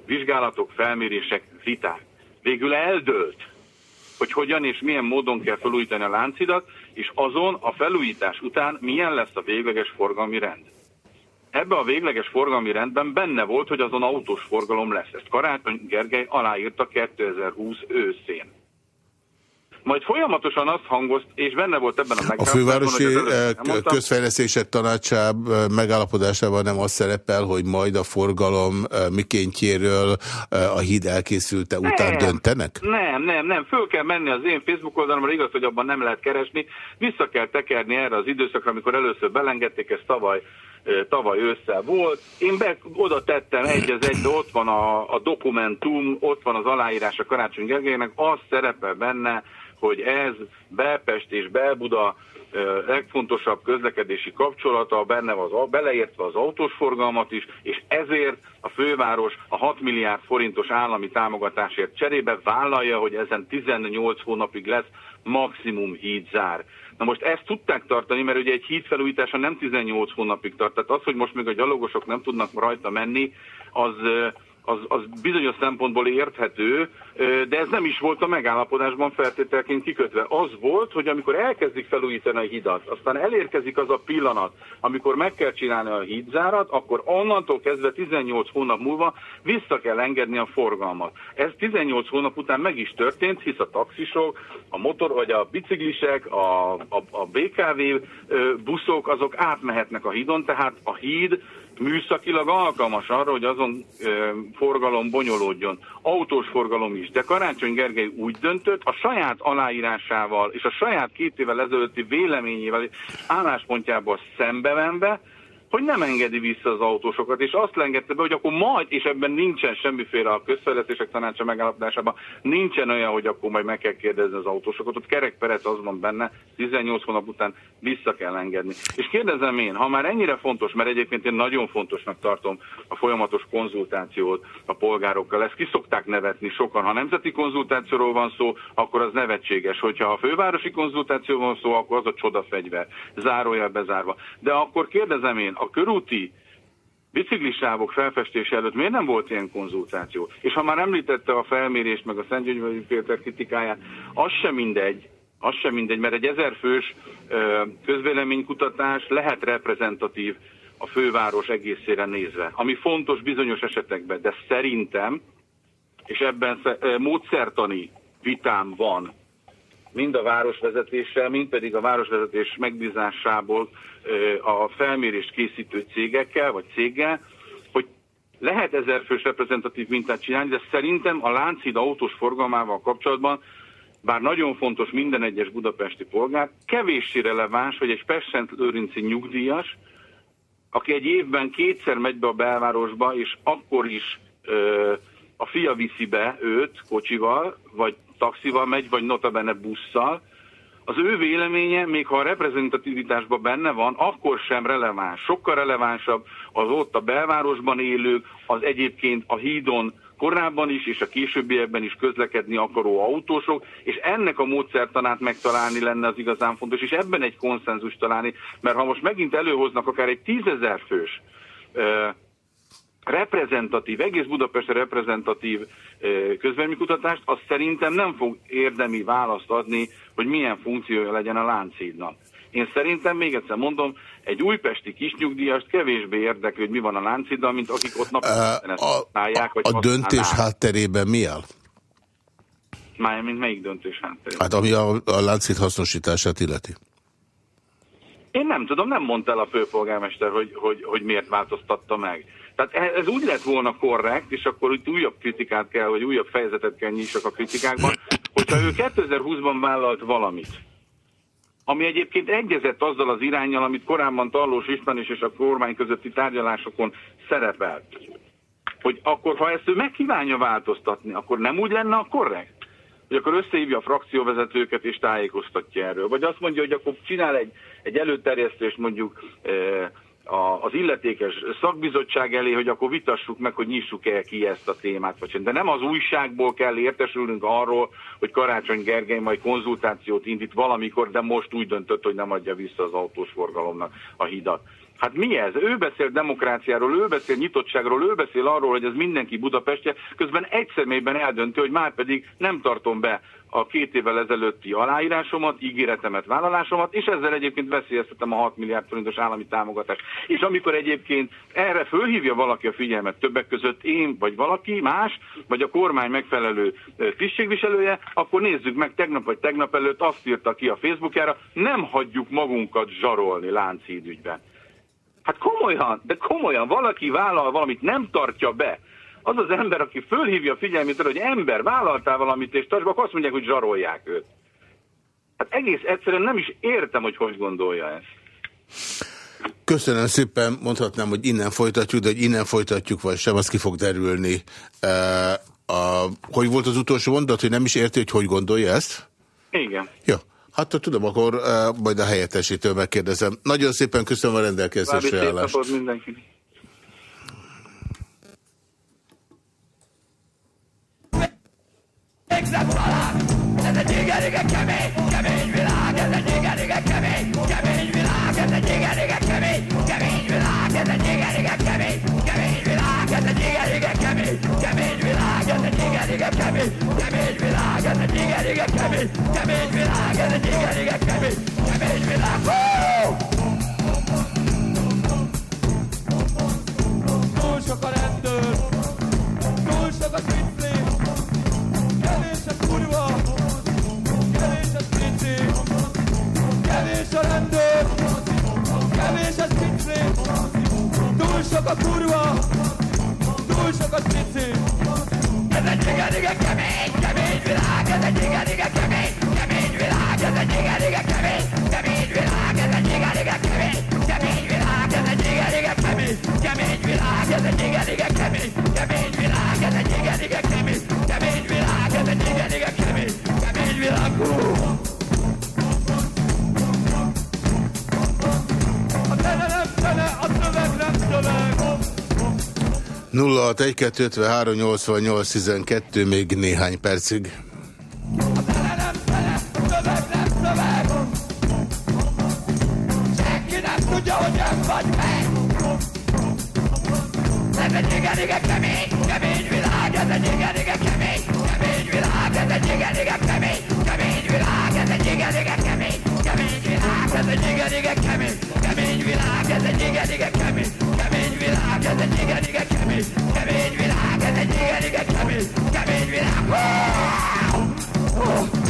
vizsgálatok, felmérések, viták. Végül eldőlt, hogy hogyan és milyen módon kell felújítani a láncidat, és azon a felújítás után milyen lesz a végleges forgalmi rend. Ebben a végleges forgalmi rendben benne volt, hogy azon autós forgalom lesz. Ezt Karácsony Gergely aláírta 2020 őszén majd folyamatosan azt hangozt, és benne volt ebben a A fővárosi eh, közfejlesztések tanácsáb eh, megállapodásában nem az szerepel, hogy majd a forgalom eh, mikéntjéről a híd elkészülte nem, után döntenek? Nem, nem, nem. Föl kell menni az én Facebook oldalomra, igaz, hogy abban nem lehet keresni. Vissza kell tekerni erre az időszakra, amikor először belengedték, ezt tavaly tavaly ősszel volt. Én be, oda tettem egy az egy, de ott van a, a dokumentum, ott van az aláírás a Karácsony Gergelynek, az szerepel benne, hogy ez Belpest és Belbuda legfontosabb közlekedési kapcsolata, benne az, beleértve az autós forgalmat is, és ezért a főváros a 6 milliárd forintos állami támogatásért cserébe vállalja, hogy ezen 18 hónapig lesz maximum hídzár. Na most ezt tudták tartani, mert ugye egy híd felújítása nem 18 hónapig tart. Tehát az, hogy most még a gyalogosok nem tudnak rajta menni, az az, az bizonyos szempontból érthető, de ez nem is volt a megállapodásban feltételként kikötve. Az volt, hogy amikor elkezdik felújítani a hidat, aztán elérkezik az a pillanat, amikor meg kell csinálni a hídzárat, akkor onnantól kezdve 18 hónap múlva vissza kell engedni a forgalmat. Ez 18 hónap után meg is történt, hisz a taxisok, a motor vagy a biciklisek, a, a, a BKV buszok, azok átmehetnek a hídon, tehát a híd műszakilag alkalmas arra, hogy azon ö, forgalom bonyolódjon. Autós forgalom is. De Karácsony Gergely úgy döntött, a saját aláírásával és a saját két évvel ezelőtti véleményével, álláspontjából szembevenve, hogy nem engedi vissza az autósokat, és azt lengedte be, hogy akkor majd, és ebben nincsen semmiféle a közfejlesztések tanácsa megállapodásában, nincsen olyan, hogy akkor majd meg kell kérdezni az autósokat, ott kerekperec az van benne, 18 hónap után vissza kell engedni. És kérdezem én, ha már ennyire fontos, mert egyébként én nagyon fontosnak tartom a folyamatos konzultációt a polgárokkal, ezt kiszokták nevetni sokan. Ha nemzeti konzultációról van szó, akkor az nevetséges. Hogyha a fővárosi konzultációról van szó, akkor az a csodafegyver, zárójel bezárva. De akkor kérdezem én, a körúti biciklisávok felfestése előtt miért nem volt ilyen konzultáció? És ha már említette a felmérést, meg a Szentgyöngyöri Péter kritikáját, az sem mindegy, az sem mindegy, mert egy ezerfős közvéleménykutatás lehet reprezentatív a főváros egészére nézve, ami fontos bizonyos esetekben, de szerintem, és ebben módszertani vitám van, mind a városvezetéssel, mind pedig a városvezetés megbízásából a felmérést készítő cégekkel, vagy céggel, hogy lehet ezerfős reprezentatív mintát csinálni, de szerintem a Lánchíd autós forgalmával kapcsolatban bár nagyon fontos minden egyes budapesti polgár, kevéssé releváns, hogy egy Pessent Lőrinci nyugdíjas, aki egy évben kétszer megy be a belvárosba, és akkor is ö, a fia viszi be őt kocsival, vagy taxival megy, vagy notabene busszal, az ő véleménye, még ha a reprezentativitásban benne van, akkor sem releváns. Sokkal relevánsabb az ott a belvárosban élők, az egyébként a hídon korábban is és a későbbiekben is közlekedni akaró autósok, és ennek a módszertanát megtalálni lenne az igazán fontos, és ebben egy konszenzus találni, mert ha most megint előhoznak akár egy tízezer fős reprezentatív, egész Budapest reprezentatív közvéleménykutatást, az szerintem nem fog érdemi választ adni, hogy milyen funkciója legyen a Lánchídnak. Én szerintem, még egyszer mondom, egy újpesti kisnyugdíjast kevésbé érdekli, hogy mi van a Lánchiddal, mint akik ott uh, ezt használják. Vagy a döntés hátterében mi áll? Már, mint melyik döntés hátterében? Hát ami a, a Lánchíd hasznosítását illeti. Én nem tudom, nem mondta el a főpolgármester, hogy, hogy, hogy miért változtatta meg. Tehát ez úgy lett volna korrekt, és akkor itt újabb kritikát kell, vagy újabb fejezetet kell nyissak a kritikákban, hogyha ő 2020-ban vállalt valamit, ami egyébként egyezett azzal az irányjal, amit korábban Tallós István és a kormány közötti tárgyalásokon szerepelt. Hogy akkor, ha ezt ő megkívánja változtatni, akkor nem úgy lenne a korrekt? Hogy akkor összehívja a frakcióvezetőket és tájékoztatja erről. Vagy azt mondja, hogy akkor csinál egy, egy előterjesztést mondjuk eh, a, az illetékes szakbizottság elé, hogy akkor vitassuk meg, hogy nyissuk el ki ezt a témát, vagy. De nem az újságból kell értesülnünk arról, hogy Karácsony Gergely majd konzultációt indít valamikor, de most úgy döntött, hogy nem adja vissza az autós forgalomnak a hidat. Hát mi ez? Ő beszél demokráciáról, ő beszél nyitottságról, ő beszél arról, hogy ez mindenki Budapestje, közben egy személyben eldönti, hogy már pedig nem tartom be a két évvel ezelőtti aláírásomat, ígéretemet, vállalásomat, és ezzel egyébként veszélyeztetem a 6 milliárd forintos állami támogatást. És amikor egyébként erre fölhívja valaki a figyelmet, többek között én, vagy valaki más, vagy a kormány megfelelő tisztségviselője, akkor nézzük meg, tegnap vagy tegnap előtt azt írta ki a Facebookjára, nem hagyjuk magunkat zsarolni Lánchíd ügyben. Hát komolyan, de komolyan, valaki vállal valamit, nem tartja be. Az az ember, aki fölhívja a figyelmét hogy ember, vállaltál valamit, és tartsd, akkor azt mondják, hogy zsarolják őt. Hát egész egyszerűen nem is értem, hogy hogy gondolja ezt. Köszönöm szépen, mondhatnám, hogy innen folytatjuk, de hogy innen folytatjuk, vagy sem, az ki fog derülni. Uh, a, hogy volt az utolsó mondat, hogy nem is érti, hogy hogy gondolja ezt? Igen. Jó. Hát tudom, akkor uh, majd a helyettesítől megkérdezem. Nagyon szépen köszönöm a rendelkezésre állást. mindenkinek. Ez egy igen, igen kemény, kemény világ, ez egy igen, igen kemény, kemény világ, ez egy igen, igen kemény, kemény világ, ez egy igen, igen kemény, kemény világ, ez egy igen, igen kemény, kemény világ, ez egy igen, igen kemény, kemény világ, ez egy igen, igen kemény, kemény világ, ez egy igen, igen kemény, kemény világ. Túl sok a rendőr, túl sok a szintli, kevés a kurva, kevés a szintli, kevés a rendőr, kevés a szintli, túl sok a kurva, túl sok a cici. Ez egy igen, igen kemény, kemény világ, ez egy igen, igen kemény, kemény világ, ez egy igen, igen kemény, kemény világ, ez egy igen, igen kemény, kemény világ, ez egy igen, igen kemény, kemény világ, ez egy igen, igen kemény, kemény világ, ez egy igen, igen kemény, kemény világ, ez egy igen, igen kemény, kemény világ, A tene nem tene, a szöveg nem szöveg. 061-253-88-12, még néhány percig. Senki nem tudja, hogy ön vagy meg. Ez egy igen, igen kemény, kemény világ, ez egy igen, igen kemény, kemény világ, ez egy igen, igen kemény, kemény világ, ez egy igen, igen kemény, kemény világ, ez egy igen, igen kemény, kemény világ, ez egy igen, igen kemény, kemény világ, ez egy igen, igen kemény, kemény világ, ez egy igen, igen kemény, kemény világ. Oh! Örökké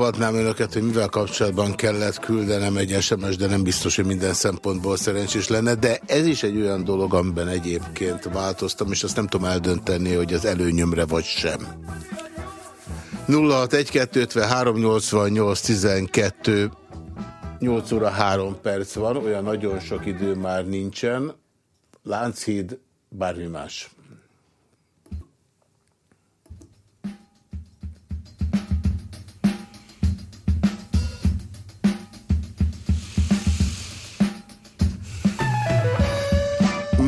Beavatnám önöket, hogy mivel kapcsolatban kellett küldenem egy SMS, de nem biztos, hogy minden szempontból szerencsés lenne, de ez is egy olyan dolog, amiben egyébként változtam, és azt nem tudom eldönteni, hogy az előnyömre vagy sem. 061-253-88-12 8 óra 3 perc van, olyan nagyon sok idő már nincsen. Lánchíd, bármi más.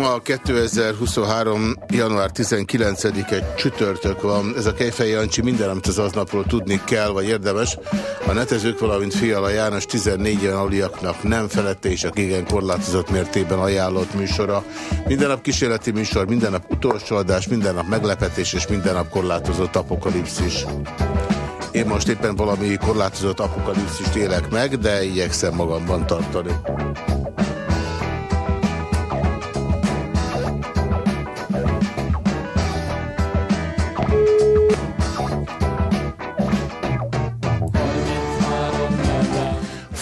Ma 2023. január 19-e csütörtök van. Ez a Kejfej Jancsi minden, amit az aznapról tudni kell, vagy érdemes. A netezők, valamint Fiala János 14 éven aluliaknak nem felette és a igen korlátozott mértében ajánlott műsora. Minden nap kísérleti műsor, minden nap utolsó adás, minden nap meglepetés és minden nap korlátozott apokalipszis. Én most éppen valami korlátozott apokalipszist élek meg, de igyekszem magamban tartani.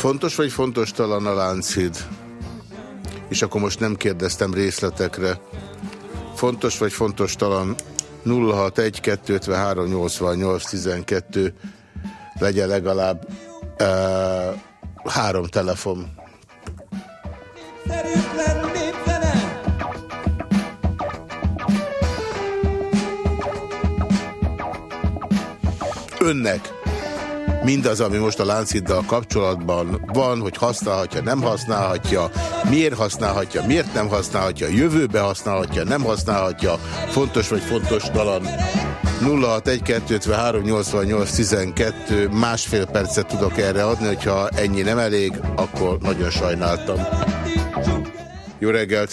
Fontos vagy fontos talan a Lánchíd? És akkor most nem kérdeztem részletekre. Fontos vagy fontos talan 061 253 88 12 legyen legalább uh, három telefon. Önnek mindaz, ami most a Lánciddal kapcsolatban van, hogy használhatja, nem használhatja, miért használhatja, miért nem használhatja, jövőbe használhatja, nem használhatja, fontos vagy fontos talan. 061-253-88-12 másfél percet tudok erre adni, hogyha ennyi nem elég, akkor nagyon sajnáltam. Jó reggelt!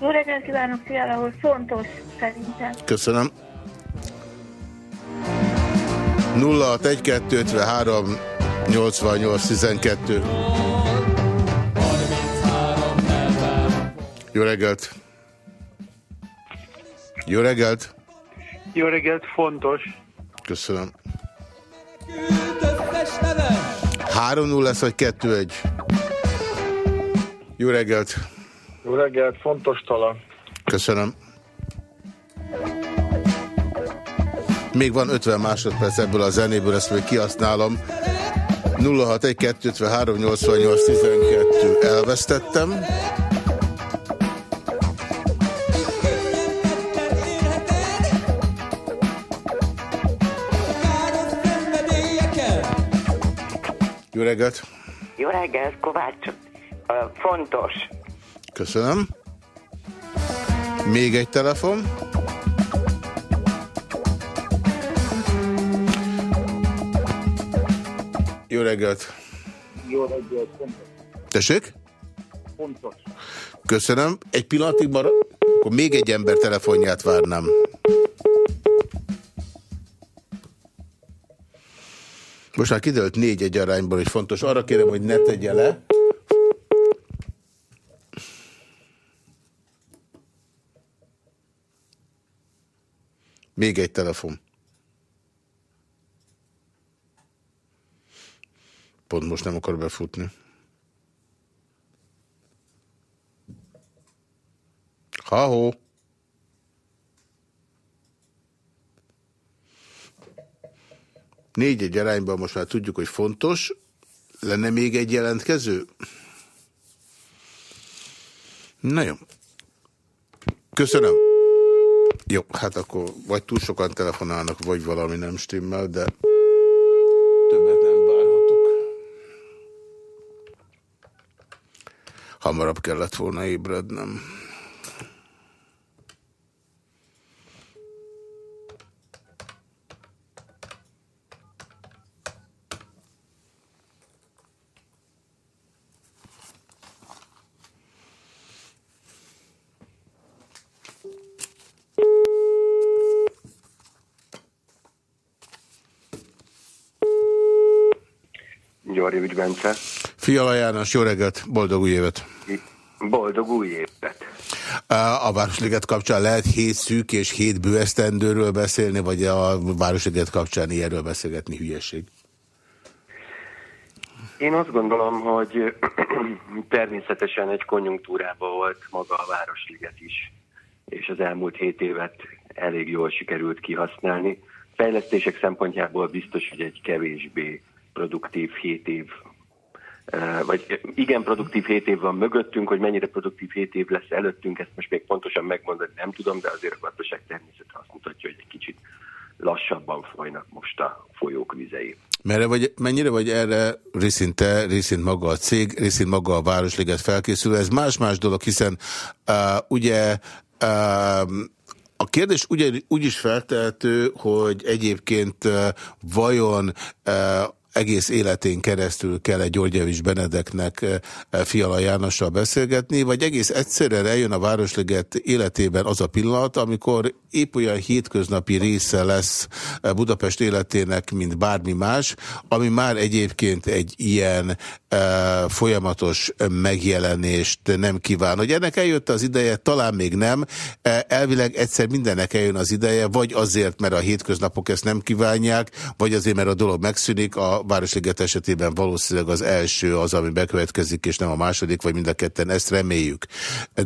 Jó reggelt kívánok, Fiala úr! Fontos szerintem. Köszönöm. 061-253 88-12 Jó reggelt! Jó reggelt! Jó reggelt, fontos. Köszönöm. küld összes neve 3-0 lesz, vagy 2-1? Jó reggelt! Jó reggelt, fontos talán. Köszönöm. Még van 50 másodperc ebből a zenéből, ezt még kihasználom. 061 253 88 12 elvesztettem. Jó reggelt! Jó reggelt, Kovács. Ö, Fontos. Köszönöm. Még egy telefon. Jó reggelt! Jó reggelt, fontos. Tessék? Fontos. Köszönöm. Egy pillanatig marad. Akkor még egy ember telefonját várnám. Most már kiderült négy egy arányból, hogy fontos. Arra kérem, hogy ne tegye le. Még egy telefon. Pont most nem akar befutni. Ha-ho. Négy egy arányban most már tudjuk, hogy fontos. Lenne még egy jelentkező? Na jó. Köszönöm. Jó, hát akkor vagy túl sokan telefonálnak, vagy valami nem stimmel, de többet nem várhatok. Hamarabb kellett volna ébrednem. Gyori Ügy Bence. Fiala János, jó reggelt, boldog új évet! Boldog új évet! A Városliget kapcsán lehet hét szűk és hét bőesztendőről beszélni, vagy a Városliget kapcsán ilyenről beszélgetni hülyeség? Én azt gondolom, hogy [clears throat] természetesen egy konjunktúrában volt maga a Városliget is, és az elmúlt hét évet elég jól sikerült kihasználni. Fejlesztések szempontjából biztos, hogy egy kevésbé produktív hét év, vagy igen produktív hét év van mögöttünk, hogy mennyire produktív hét év lesz előttünk, ezt most még pontosan megmondani nem tudom, de azért a gazdaság természete azt mutatja, hogy egy kicsit lassabban folynak most a folyók vizei. Merre vagy, mennyire vagy erre részint te, részint maga a cég, részint maga a Városliget felkészül? Ez más-más dolog, hiszen uh, ugye uh, a kérdés úgy, úgy is feltehető, hogy egyébként uh, vajon uh, egész életén keresztül kell egy Györgyevics Benedeknek eh, Fiala Jánossal beszélgetni, vagy egész egyszerűen eljön a Városliget életében az a pillanat, amikor épp olyan hétköznapi része lesz eh, Budapest életének, mint bármi más, ami már egyébként egy ilyen e, folyamatos megjelenést nem kíván. Hogy ennek eljött az ideje, talán még nem. Elvileg egyszer mindennek eljön az ideje, vagy azért, mert a hétköznapok ezt nem kívánják, vagy azért, mert a dolog megszűnik, a Városliget esetében valószínűleg az első az, ami bekövetkezik, és nem a második, vagy mind a ketten, ezt reméljük.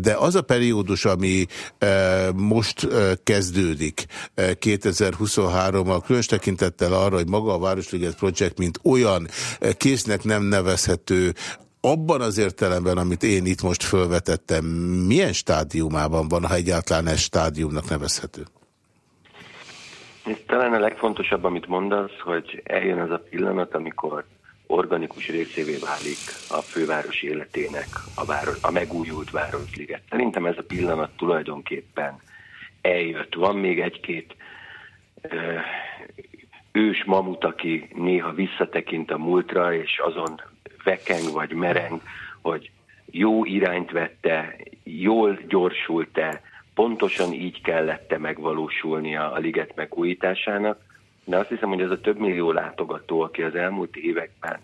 De az a periódus, ami e, most e, kezdődik e, 2023-mal, különös tekintettel arra, hogy maga a Városliget Project, mint olyan késznek nem nevezhető, abban az értelemben, amit én itt most felvetettem, milyen stádiumában van, ha egyáltalán ez stádiumnak nevezhető? Talán a legfontosabb, amit mondasz, hogy eljön az a pillanat, amikor organikus részévé válik a főváros életének a, város, a megújult Városliget. Szerintem ez a pillanat tulajdonképpen eljött. Van még egy-két ős mamut, aki néha visszatekint a múltra, és azon vekeng vagy mereng, hogy jó irányt vette, jól gyorsult-e, pontosan így kellette megvalósulnia a liget megújításának, de azt hiszem, hogy ez a több millió látogató, aki az elmúlt években,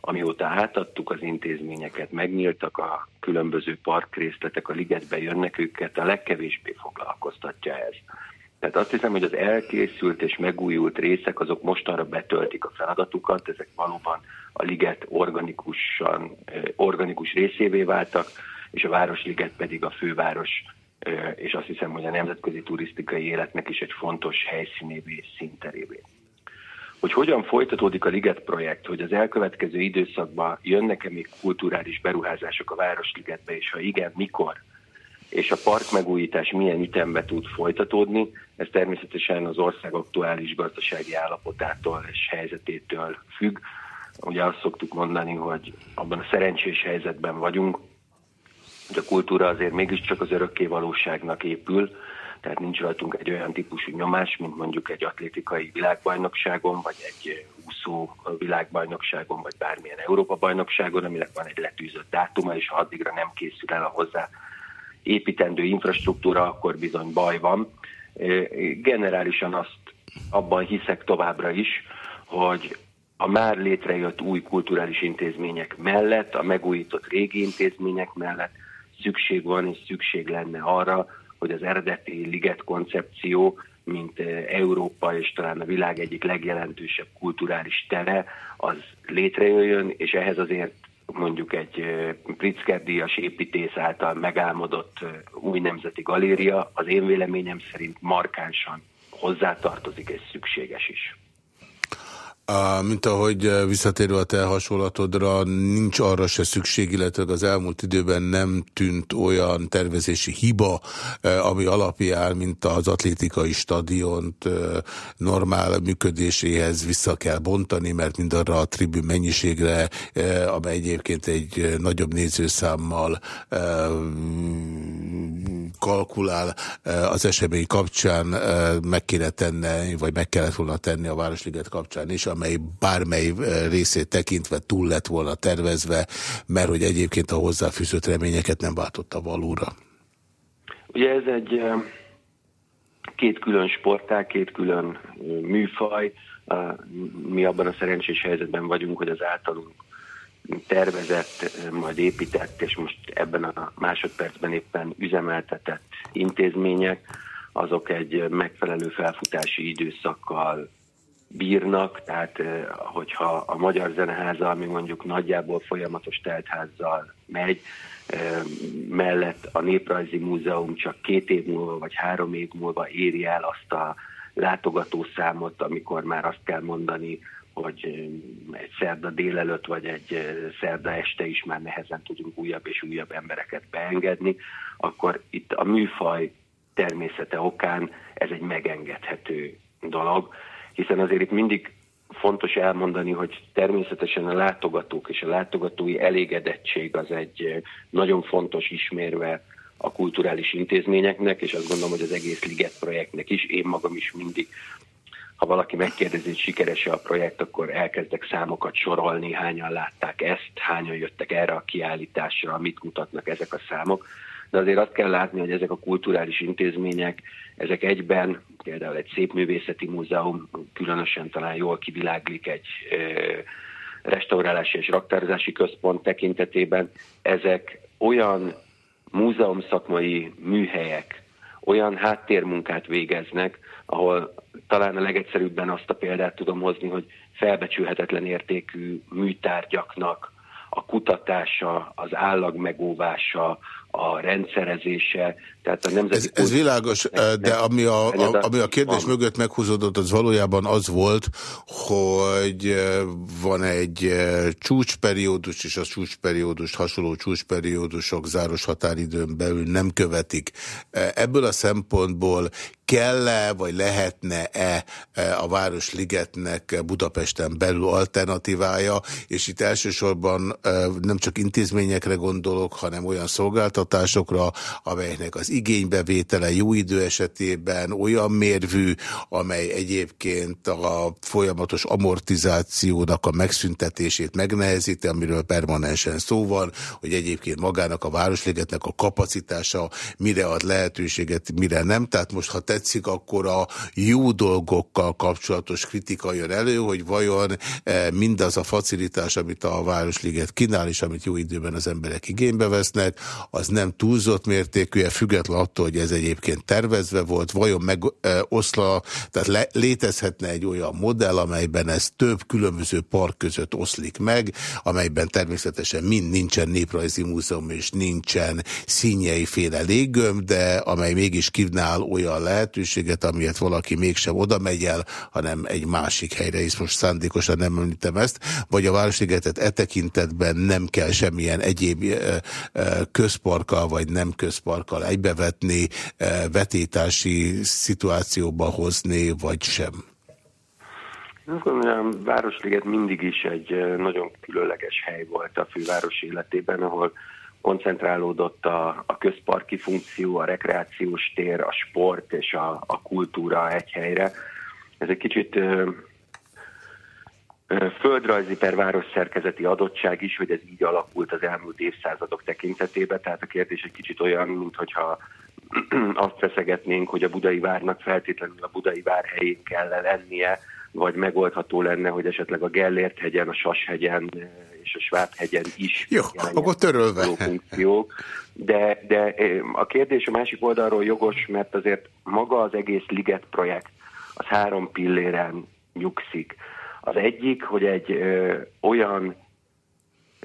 amióta átadtuk az intézményeket, megnyíltak a különböző parkrészletek, a ligetbe jönnek őket, a legkevésbé foglalkoztatja ez. Tehát azt hiszem, hogy az elkészült és megújult részek, azok mostanra betöltik a feladatukat, ezek valóban a liget organikusan, eh, organikus részévé váltak, és a Városliget pedig a főváros és azt hiszem, hogy a nemzetközi turisztikai életnek is egy fontos helyszínévé és. Hogy hogyan folytatódik a Liget projekt, hogy az elkövetkező időszakban jönnek-e még kulturális beruházások a Városligetbe, és ha igen, mikor, és a park megújítás milyen ütembe tud folytatódni, ez természetesen az ország aktuális gazdasági állapotától és helyzetétől függ. Ugye azt szoktuk mondani, hogy abban a szerencsés helyzetben vagyunk, hogy a kultúra azért mégiscsak az örökké valóságnak épül, tehát nincs rajtunk egy olyan típusú nyomás, mint mondjuk egy atlétikai világbajnokságon, vagy egy úszó világbajnokságon, vagy bármilyen Európa-bajnokságon, aminek van egy letűzött dátuma, és ha addigra nem készül el a hozzá építendő infrastruktúra, akkor bizony baj van. Generálisan azt abban hiszek továbbra is, hogy a már létrejött új kulturális intézmények mellett, a megújított régi intézmények mellett szükség van és szükség lenne arra, hogy az eredeti liget koncepció, mint eh, Európa és talán a világ egyik legjelentősebb kulturális tere, az létrejöjjön, és ehhez azért mondjuk egy eh, Pritzker díjas építész által megálmodott eh, új nemzeti galéria az én véleményem szerint markánsan hozzátartozik és szükséges is. Mint ahogy eh, visszatérve a te hasonlatodra, nincs arra se szükség, illetve az elmúlt időben nem tűnt olyan tervezési hiba, eh, ami alapján, mint az atlétikai stadiont eh, normál működéséhez vissza kell bontani, mert mindarra a tribű mennyiségre, amely egyébként egy nagyobb nézőszámmal kalkulál az esemény kapcsán meg kéne tenni, vagy meg kellett volna tenni a Városliget kapcsán is, amely bármely eh, részét tekintve túl lett volna tervezve, mert hogy egyébként a hozzáfűzött reményeket nem váltotta valóra. Ugye ez egy két külön sportág, két külön műfaj. Mi abban a szerencsés helyzetben vagyunk, hogy az általunk tervezett, majd épített, és most ebben a másodpercben éppen üzemeltetett intézmények, azok egy megfelelő felfutási időszakkal bírnak, tehát hogyha a Magyar Zeneháza, ami mondjuk nagyjából folyamatos teltházzal megy, mellett a Néprajzi Múzeum csak két év múlva vagy három év múlva éri el azt a látogatószámot, amikor már azt kell mondani, hogy egy szerda délelőtt vagy egy szerda este is már nehezen tudunk újabb és újabb embereket beengedni, akkor itt a műfaj természete okán ez egy megengedhető dolog hiszen azért itt mindig fontos elmondani, hogy természetesen a látogatók és a látogatói elégedettség az egy eh, nagyon fontos ismérve a kulturális intézményeknek, és azt gondolom, hogy az egész Liget projektnek is. Én magam is mindig, ha valaki megkérdezi, hogy sikeres-e a projekt, akkor elkezdek számokat sorolni, hányan látták ezt, hányan jöttek erre a kiállításra, mit mutatnak ezek a számok. De azért azt kell látni, hogy ezek a kulturális intézmények, ezek egyben, például egy szép művészeti múzeum különösen talán jól kiviláglik egy restaurálási és raktározási központ tekintetében, ezek olyan múzeum szakmai műhelyek, olyan háttérmunkát végeznek, ahol talán a legegyszerűbben azt a példát tudom hozni, hogy felbecsülhetetlen értékű műtárgyaknak a kutatása, az állag megóvása, a rendszerezése, tehát a nemzeti... Ez, ez világos, de ami a, a, ami a kérdés mögött meghúzódott, az valójában az volt, hogy van egy csúcsperiódus, és a csúcsperiódus, hasonló csúcsperiódusok záros határidőn belül nem követik. Ebből a szempontból kell-e, vagy lehetne-e a Városligetnek Budapesten belül alternatívája, és itt elsősorban nem csak intézményekre gondolok, hanem olyan szolgáltatásokra, amelyeknek az igénybevétele jó idő esetében olyan mérvű, amely egyébként a folyamatos amortizációnak a megszüntetését megnehezíti, amiről permanensen szó van, hogy egyébként magának a Városligetnek a kapacitása mire ad lehetőséget, mire nem. Tehát most, ha tetszik, akkor a jó dolgokkal kapcsolatos kritika jön elő, hogy vajon eh, mindaz a facilitás, amit a Városliget kínál, és amit jó időben az emberek igénybe vesznek, az nem túlzott mértékű, független attól, hogy ez egyébként tervezve volt, vajon megoszla, tehát le, létezhetne egy olyan modell, amelyben ez több különböző park között oszlik meg, amelyben természetesen mind nincsen néprajzi múzeum és nincsen színjei féle léggömb, de amely mégis kívnál olyan lehetőséget, amilyet valaki mégsem oda megy el, hanem egy másik helyre, és most szándékosan nem említem ezt, vagy a Városligetet e tekintetben nem kell semmilyen egyéb közparkkal, vagy nem közparkkal egybevetni, vetétási szituációba hozni, vagy sem? Azt gondolom, a Városliget mindig is egy nagyon különleges hely volt a főváros életében, ahol koncentrálódott a, a közparki funkció, a rekreációs tér, a sport és a, a kultúra egy helyre. Ez egy kicsit földrajzi per város szerkezeti adottság is, hogy ez így alakult az elmúlt évszázadok tekintetében, tehát a kérdés egy kicsit olyan, mint hogyha [clears throat] azt feszegetnénk, hogy a budai várnak feltétlenül a budai vár helyén kell lennie, vagy megoldható lenne, hogy esetleg a Gellért hegyen, a Sashegyen és a Sváb-hegyen is Jó, akkor törölve. funkciók. De, de a kérdés a másik oldalról jogos, mert azért maga az egész Liget projekt az három pilléren nyugszik. Az egyik, hogy egy ö, olyan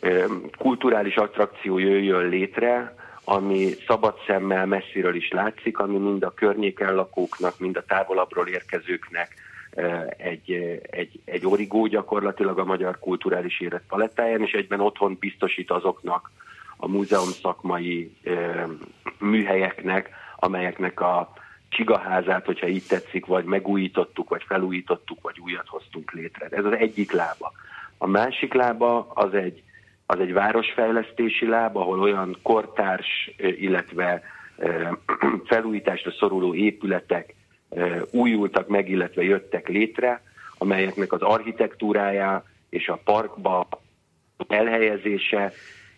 ö, kulturális attrakció jöjjön létre, ami szabad szemmel messziről is látszik, ami mind a környéken lakóknak, mind a távolabbról érkezőknek egy, egy, egy origó gyakorlatilag a magyar kulturális élet palettáján, és egyben otthon biztosít azoknak a múzeum szakmai műhelyeknek, amelyeknek a csigaházát, hogyha így tetszik, vagy megújítottuk, vagy felújítottuk, vagy újat hoztunk létre. Ez az egyik lába. A másik lába az egy, az egy városfejlesztési lába, ahol olyan kortárs, illetve [clears throat] felújításra szoruló épületek újultak meg, illetve jöttek létre, amelyeknek az architektúrája és a parkba elhelyezése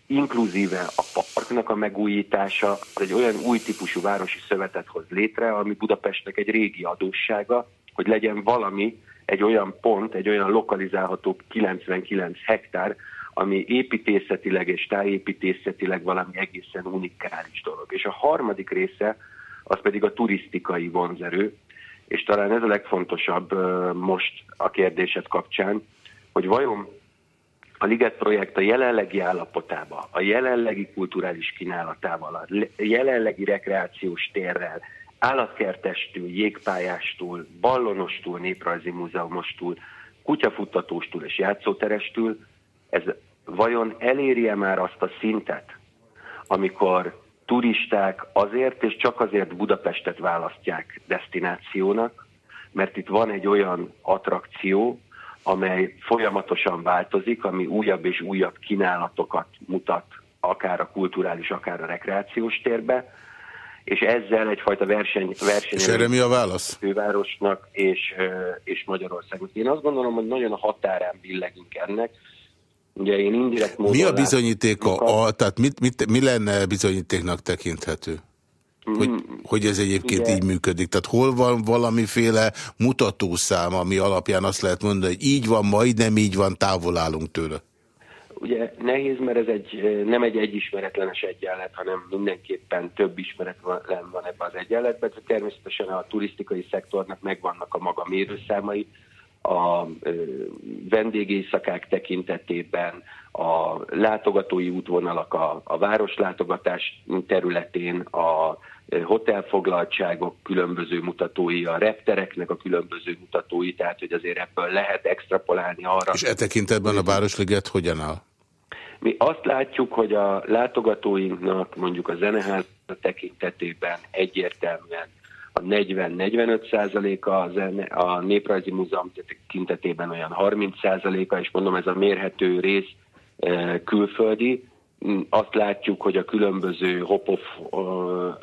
inkluzíve a parknak a megújítása az egy olyan új típusú városi szövetet hoz létre, ami Budapestnek egy régi adóssága, hogy legyen valami, egy olyan pont, egy olyan lokalizálható 99 hektár, ami építészetileg és tájépítészetileg valami egészen unikális dolog. És a harmadik része, az pedig a turisztikai vonzerő, és talán ez a legfontosabb most a kérdéset kapcsán, hogy vajon a Liget projekt a jelenlegi állapotában, a jelenlegi kulturális kínálatával, a jelenlegi rekreációs térrel, állatkertestül, jégpályástól, ballonostól, néprajzi múzeumostól, kutyafuttatóstól és játszóterestül, ez vajon elérje már azt a szintet, amikor turisták azért és csak azért Budapestet választják destinációnak, mert itt van egy olyan attrakció, amely folyamatosan változik, ami újabb és újabb kínálatokat mutat akár a kulturális, akár a rekreációs térbe, és ezzel egyfajta verseny, verseny És erre mi a válasz? fővárosnak és, és Magyarországnak. Én azt gondolom, hogy nagyon a határán billegünk ennek. Ugye én indirekt módon Mi a bizonyítéka? A, tehát mit, mit, mi lenne bizonyítéknak tekinthető? Hogy, hogy ez egyébként ugye- így működik. Tehát hol van valamiféle mutatószám, ami alapján azt lehet mondani, hogy így van, majdnem így van, távol állunk tőle. Ugye nehéz, mert ez egy, nem egy egyismeretlenes egyenlet, hanem mindenképpen több ismeret van, ebben az egyenletben. Természetesen a turisztikai szektornak megvannak a maga mérőszámai, a ö, vendégészakák tekintetében, a látogatói útvonalak a, a városlátogatás területén, a hotelfoglaltságok különböző mutatói, a reptereknek a különböző mutatói, tehát hogy azért ebből lehet extrapolálni arra, És e tekintetben a Városliget hogyan áll? mi azt látjuk, hogy a látogatóinknak mondjuk a zeneház tekintetében egyértelműen a 40-45 százaléka, a, zene, a Néprajzi Múzeum tekintetében olyan 30 százaléka, és mondom, ez a mérhető rész eh, külföldi. Mm, Azt látjuk, hogy a különböző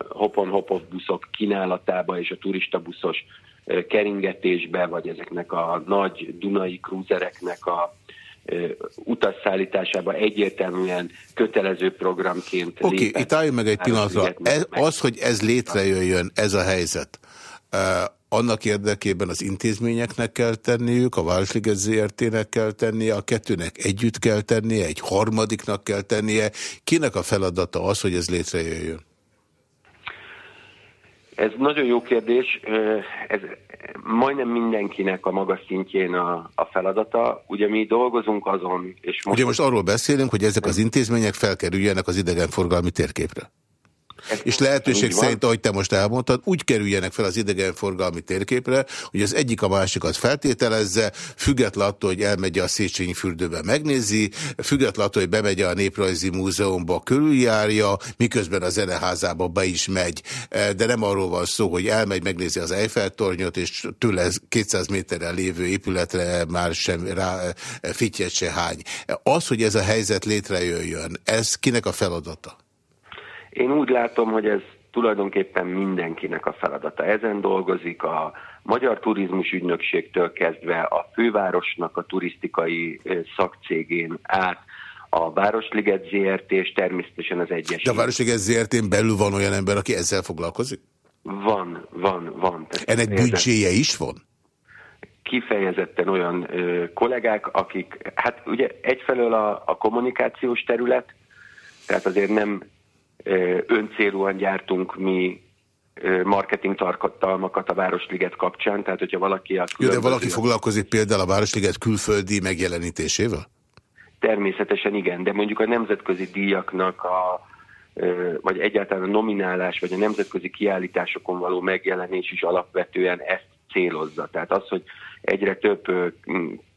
hopon-hop-off buszok kínálatába és a turistabuszos eh, keringetésbe, vagy ezeknek a nagy dunai krúzereknek a utasszállításába egyértelműen kötelező programként Oké, okay, itt álljunk meg egy pillanatra. Ez, az, hogy ez létrejöjjön, ez a helyzet, annak érdekében az intézményeknek kell tenniük, a Városliget ZRT-nek kell tennie, a kettőnek együtt kell tennie, egy harmadiknak kell tennie. Kinek a feladata az, hogy ez létrejöjjön? Ez nagyon jó kérdés. Ez majdnem mindenkinek a maga szintjén a, a feladata. Ugye mi dolgozunk azon, és most, Ugye most arról beszélünk, hogy ezek az intézmények felkerüljenek az idegenforgalmi térképre. Ez És lehetőség így van. szerint, ahogy te most elmondtad, úgy kerüljenek fel az idegenforgalmi térképre, hogy az egyik a másikat feltételezze, független attól, hogy elmegy a Széchenyi fürdőbe megnézi, független attól, hogy bemegy a Néprajzi Múzeumba, körüljárja, miközben a zeneházába be is megy. Eh, De nem arról van szó, hogy elmegy, megnézi az Eiffel-tornyot, és tőle 200 méterrel lévő épületre már sem rá eh, fityet se hány. Az, hogy ez a helyzet létrejöjjön, ez kinek a feladata? Én úgy látom, hogy ez tulajdonképpen mindenkinek a feladata. Ezen dolgozik a Magyar Turizmus Ügynökségtől kezdve a fővárosnak a turisztikai szakcégén át, a Városliget ZRT és természetesen az egyes. De a Városliget ZRT-n belül van olyan ember, aki ezzel foglalkozik? Van, van, van. Tehát Ennek érde- büdzséje is van? kifejezetten olyan ö, kollégák, akik, hát ugye egyfelől a, a kommunikációs terület, tehát azért nem öncélúan gyártunk mi marketing tartalmakat a Városliget kapcsán, tehát hogyha valaki a Jó, de valaki foglalkozik például a Városliget külföldi megjelenítésével? Természetesen igen, de mondjuk a nemzetközi díjaknak a vagy egyáltalán a nominálás, vagy a nemzetközi kiállításokon való megjelenés is alapvetően ezt célozza. Tehát az, hogy egyre több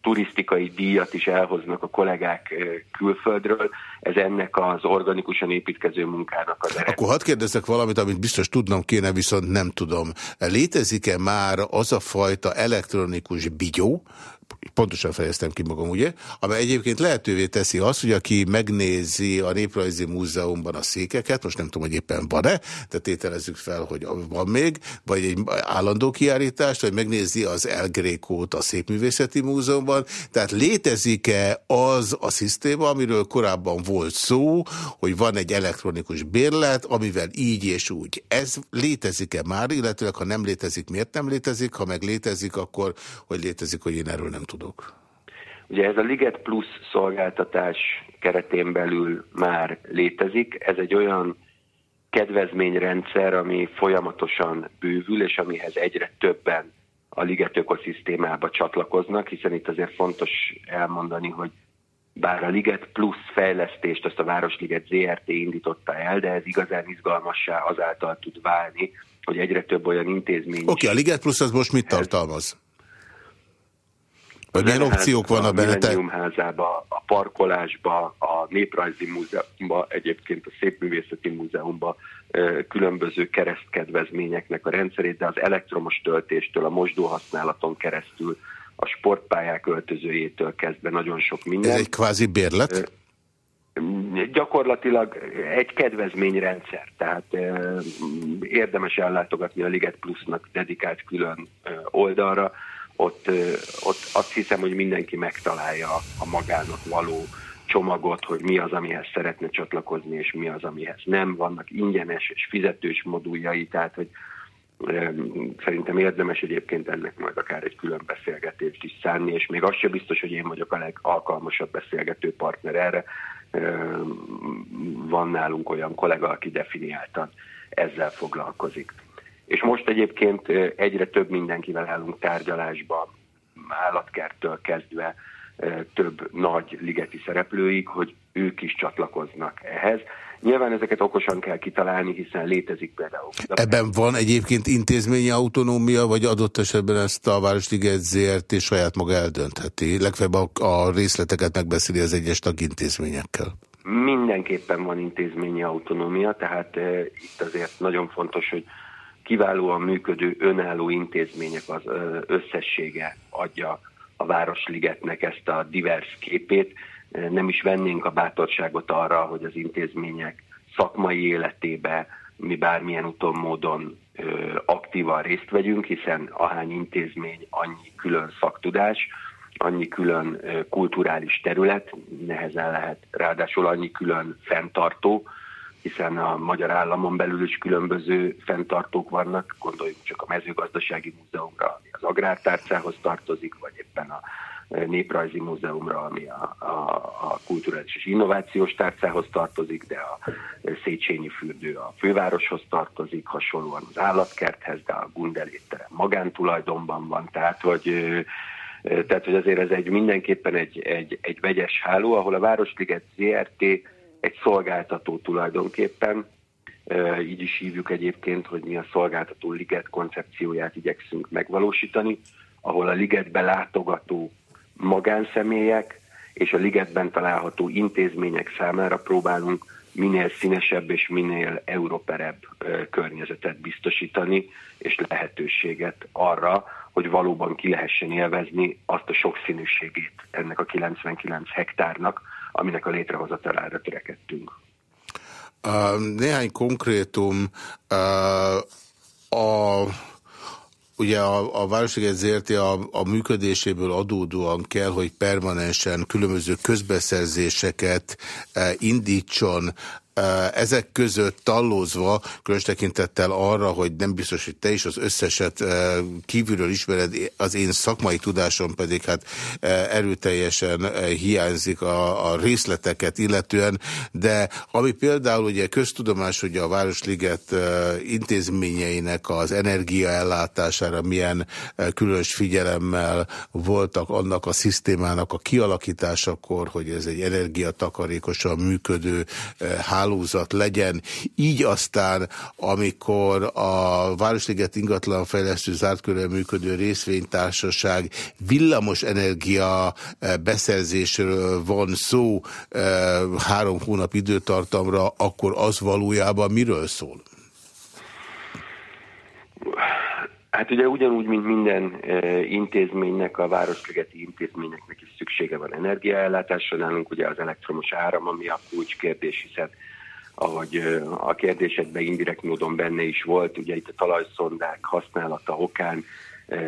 turisztikai díjat is elhoznak a kollégák ö, külföldről, ez ennek az organikusan építkező munkának az eredménye. Akkor hadd kérdezzek valamit, amit biztos tudnom kéne, viszont nem tudom. Létezik-e már az a fajta elektronikus bigyó, pontosan fejeztem ki magam, ugye? Amely egyébként lehetővé teszi azt, hogy aki megnézi a Néprajzi Múzeumban a székeket, most nem tudom, hogy éppen van-e, de tételezzük fel, hogy van még, vagy egy állandó kiállítást, vagy megnézi az El Grékót a Szépművészeti Múzeumban. Tehát létezik-e az a szisztéma, amiről korábban volt szó, hogy van egy elektronikus bérlet, amivel így és úgy. Ez létezik-e már, illetőleg ha nem létezik, miért nem létezik? Ha meg létezik, akkor hogy létezik, hogy én erről nem tudok. Ugye ez a Liget Plus szolgáltatás keretén belül már létezik. Ez egy olyan kedvezményrendszer, ami folyamatosan bővül, és amihez egyre többen a Liget ökoszisztémába csatlakoznak, hiszen itt azért fontos elmondani, hogy bár a Liget Plus fejlesztést azt a Városliget ZRT indította el, de ez igazán izgalmassá azáltal tud válni, hogy egyre több olyan intézmény Oké, okay, a Liget Plus az most mit tartalmaz? Vagy milyen opciók vannak a benne? Te... Millennium házába, a parkolásba, a Néprajzi Múzeumba, egyébként a Szépművészeti Múzeumba különböző keresztkedvezményeknek a rendszerét, de az elektromos töltéstől, a mosdóhasználaton keresztül a sportpályák öltözőjétől kezdve nagyon sok minden. Ez egy kvázi bérlet? Gyakorlatilag egy kedvezményrendszer, tehát eh, érdemes ellátogatni a Liget Plusnak dedikált külön oldalra, ott, ott azt hiszem, hogy mindenki megtalálja a magának való csomagot, hogy mi az, amihez szeretne csatlakozni, és mi az, amihez nem. Vannak ingyenes és fizetős moduljai, tehát hogy Szerintem érdemes egyébként ennek majd akár egy külön beszélgetést is szánni, és még az sem biztos, hogy én vagyok a legalkalmasabb beszélgető partner erre. Van nálunk olyan kollega, aki definiáltan ezzel foglalkozik. És most egyébként egyre több mindenkivel állunk tárgyalásba, állatkerttől kezdve több nagy ligeti szereplőig, hogy ők is csatlakoznak ehhez. Nyilván ezeket okosan kell kitalálni, hiszen létezik például. Ebben van egyébként intézményi autonómia, vagy adott esetben ezt a Városliget ZRT saját maga eldöntheti? Legfeljebb a, a részleteket megbeszéli az egyes tagintézményekkel. Mindenképpen van intézményi autonómia, tehát e, itt azért nagyon fontos, hogy kiválóan működő önálló intézmények az összessége adja a Városligetnek ezt a divers képét, nem is vennénk a bátorságot arra, hogy az intézmények szakmai életébe mi bármilyen úton, módon aktívan részt vegyünk, hiszen ahány intézmény, annyi külön szaktudás, annyi külön kulturális terület, nehezen lehet, ráadásul annyi külön fenntartó, hiszen a magyar államon belül is különböző fenntartók vannak, gondoljunk csak a mezőgazdasági múzeumra, ami az agrártárcához tartozik, vagy éppen a Néprajzi Múzeumra, ami a, a, a kulturális és innovációs tárcához tartozik, de a Széchenyi fürdő a fővároshoz tartozik, hasonlóan az állatkerthez, de a Gundel étterem magántulajdonban van, tehát hogy tehát, hogy azért ez egy mindenképpen egy, egy, egy vegyes háló, ahol a Városliget ZRT egy szolgáltató tulajdonképpen, így is hívjuk egyébként, hogy mi a szolgáltató liget koncepcióját igyekszünk megvalósítani, ahol a ligetbe látogató magánszemélyek és a ligetben található intézmények számára próbálunk minél színesebb és minél európerebb környezetet biztosítani, és lehetőséget arra, hogy valóban ki lehessen élvezni azt a sokszínűségét ennek a 99 hektárnak, aminek a létrehozatalára törekedtünk. Néhány konkrétum a Ugye a, a Városliget ZRT a, a működéséből adódóan kell, hogy permanensen különböző közbeszerzéseket e, indítson ezek között tallózva, különös tekintettel arra, hogy nem biztos, hogy te is az összeset kívülről ismered, az én szakmai tudásom pedig hát erőteljesen hiányzik a, a részleteket illetően, de ami például ugye köztudomás, hogy a Városliget intézményeinek az energiaellátására milyen különös figyelemmel voltak annak a szisztémának a kialakításakor, hogy ez egy energiatakarékosan működő háló hálózat legyen. Így aztán, amikor a Városliget ingatlanfejlesztő zárt körül működő részvénytársaság villamos energia eh, beszerzésről van szó eh, három hónap időtartamra, akkor az valójában miről szól? Hát ugye ugyanúgy, mint minden e, intézménynek, a városligeti intézményeknek is szüksége van energiaellátásra. Nálunk ugye az elektromos áram, ami a kulcskérdés, hiszen ahogy a kérdésekben indirekt módon benne is volt, ugye itt a talajszondák használata okán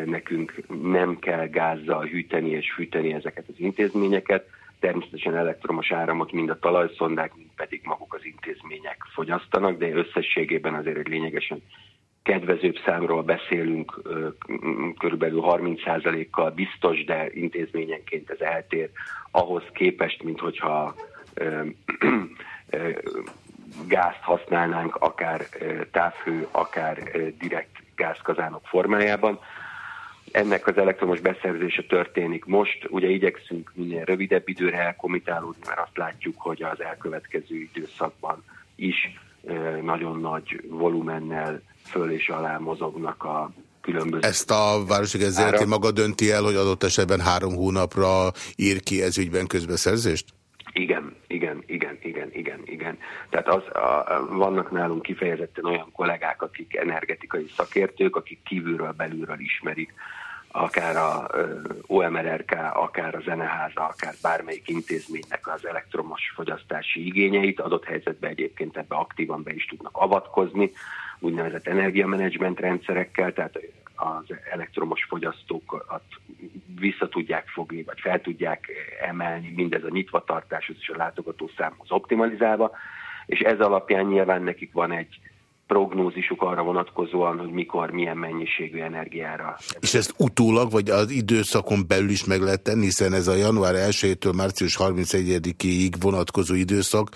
nekünk nem kell gázzal hűteni és fűteni ezeket az intézményeket, természetesen elektromos áramot mind a talajszondák, mind pedig maguk az intézmények fogyasztanak, de összességében azért egy lényegesen kedvezőbb számról beszélünk, körülbelül 30%-kal biztos, de intézményenként ez eltér ahhoz képest, mint hogyha gázt használnánk, akár távhő, akár direkt gázkazánok formájában. Ennek az elektromos beszerzése történik most. Ugye igyekszünk minél rövidebb időre elkomitálódni, mert azt látjuk, hogy az elkövetkező időszakban is nagyon nagy volumennel föl és alá mozognak a különböző... Ezt a Városi ZRT maga dönti el, hogy adott esetben három hónapra ír ki ez ügyben közbeszerzést? Igen, igen, igen, igen, igen, igen. Tehát az, a, vannak nálunk kifejezetten olyan kollégák, akik energetikai szakértők, akik kívülről, belülről ismerik akár a OMRRK, akár a zeneháza, akár bármelyik intézménynek az elektromos fogyasztási igényeit, adott helyzetben egyébként ebbe aktívan be is tudnak avatkozni, úgynevezett energiamenedzsment rendszerekkel, tehát az elektromos fogyasztókat vissza tudják fogni, vagy fel tudják emelni, mindez a nyitvatartáshoz és a látogató számhoz optimalizálva, és ez alapján nyilván nekik van egy prognózisuk arra vonatkozóan, hogy mikor, milyen mennyiségű energiára. És ezt utólag, vagy az időszakon belül is meg lehet tenni, hiszen ez a január 1-től március 31-ig vonatkozó időszak,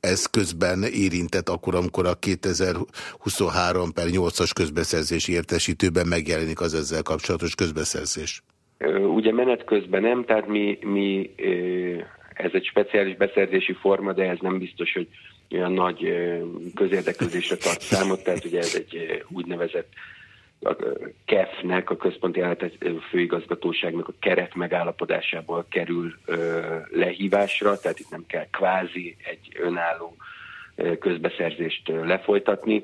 ez közben érintett akkor, amikor a 2023 per 8-as közbeszerzési értesítőben megjelenik az ezzel kapcsolatos közbeszerzés. Ugye menet közben nem, tehát mi, mi ez egy speciális beszerzési forma, de ez nem biztos, hogy olyan nagy közérdeklődésre tart számot, tehát ugye ez egy úgynevezett a KEF-nek, a Központi Főigazgatóságnak a keret megállapodásából kerül lehívásra, tehát itt nem kell kvázi egy önálló közbeszerzést lefolytatni.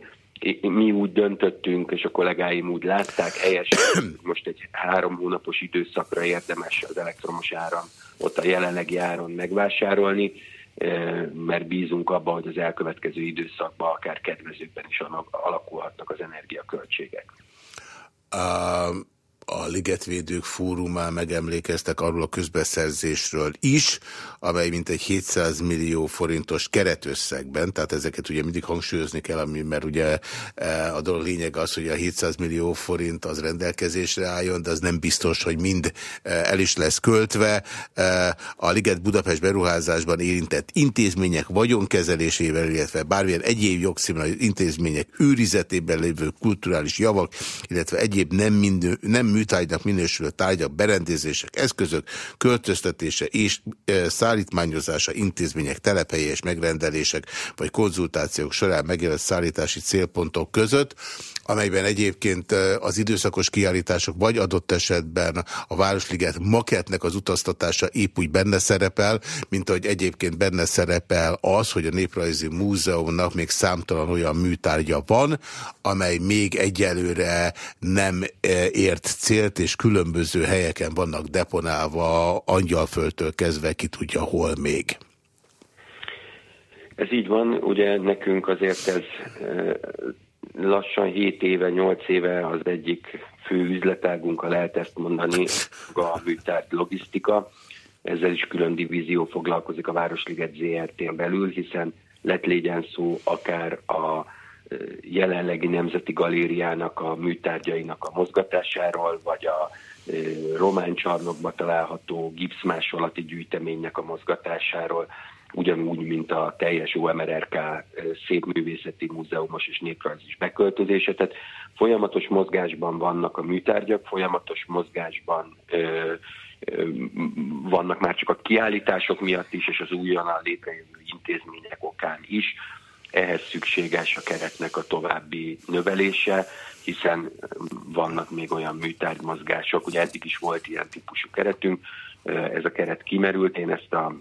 Mi úgy döntöttünk, és a kollégáim úgy látták helyes, most egy három hónapos időszakra érdemes az elektromos áram ott a jelenlegi áron megvásárolni, mert bízunk abba, hogy az elkövetkező időszakban akár kedvezőbben is alak- alakulhatnak az energiaköltségek. A, a Ligetvédők fórumán megemlékeztek arról a közbeszerzésről is, amely mintegy 700 millió forintos keretösszegben, tehát ezeket ugye mindig hangsúlyozni kell, ami, mert ugye e, a dolog lényeg az, hogy a 700 millió forint az rendelkezésre álljon, de az nem biztos, hogy mind e, el is lesz költve. E, A Liget Budapest beruházásban érintett intézmények vagyonkezelésével, illetve bármilyen egyéb jogszínű intézmények őrizetében lévő kulturális javak, illetve egyéb nem, mindő, nem műtárgynak minősülő tárgyak, berendezések, eszközök, költöztetése és e, szállítmányozása, intézmények, telephelyes megrendelések vagy konzultációk során megjelent szállítási célpontok között, amelyben egyébként e, az időszakos kiállítások vagy adott esetben a Városliget maketnek az utaztatása épp úgy benne szerepel, mint ahogy egyébként benne szerepel az, hogy a Néprajzi Múzeumnak még számtalan olyan műtárgya van, amely még egyelőre nem e, ért célt, és különböző helyeken vannak deponálva, Angyalföldtől kezdve ki tudja hol még. Ez így van, ugye nekünk azért ez lassan 7 éve, 8 éve az egyik fő üzletágunk, ha lehet ezt mondani, a műtárt logisztika. Ezzel is külön divízió foglalkozik a Városliget ZRT-n belül, hiszen lett légyen szó akár a jelenlegi Nemzeti Galériának a műtárgyainak a mozgatásáról, vagy a román csarnokba található gipszmásolati gyűjteménynek a mozgatásáról, ugyanúgy, mint a teljes OMRRK szépművészeti múzeumos és néprajzis beköltözése. Tehát folyamatos mozgásban vannak a műtárgyak, folyamatos mozgásban ö, ö, vannak már csak a kiállítások miatt is, és az újonnan létrejövő intézmények okán is. Ehhez szükséges a keretnek a további növelése, hiszen vannak még olyan műtárgymozgások, ugye eddig is volt ilyen típusú keretünk, ez a keret kimerült, én ezt a,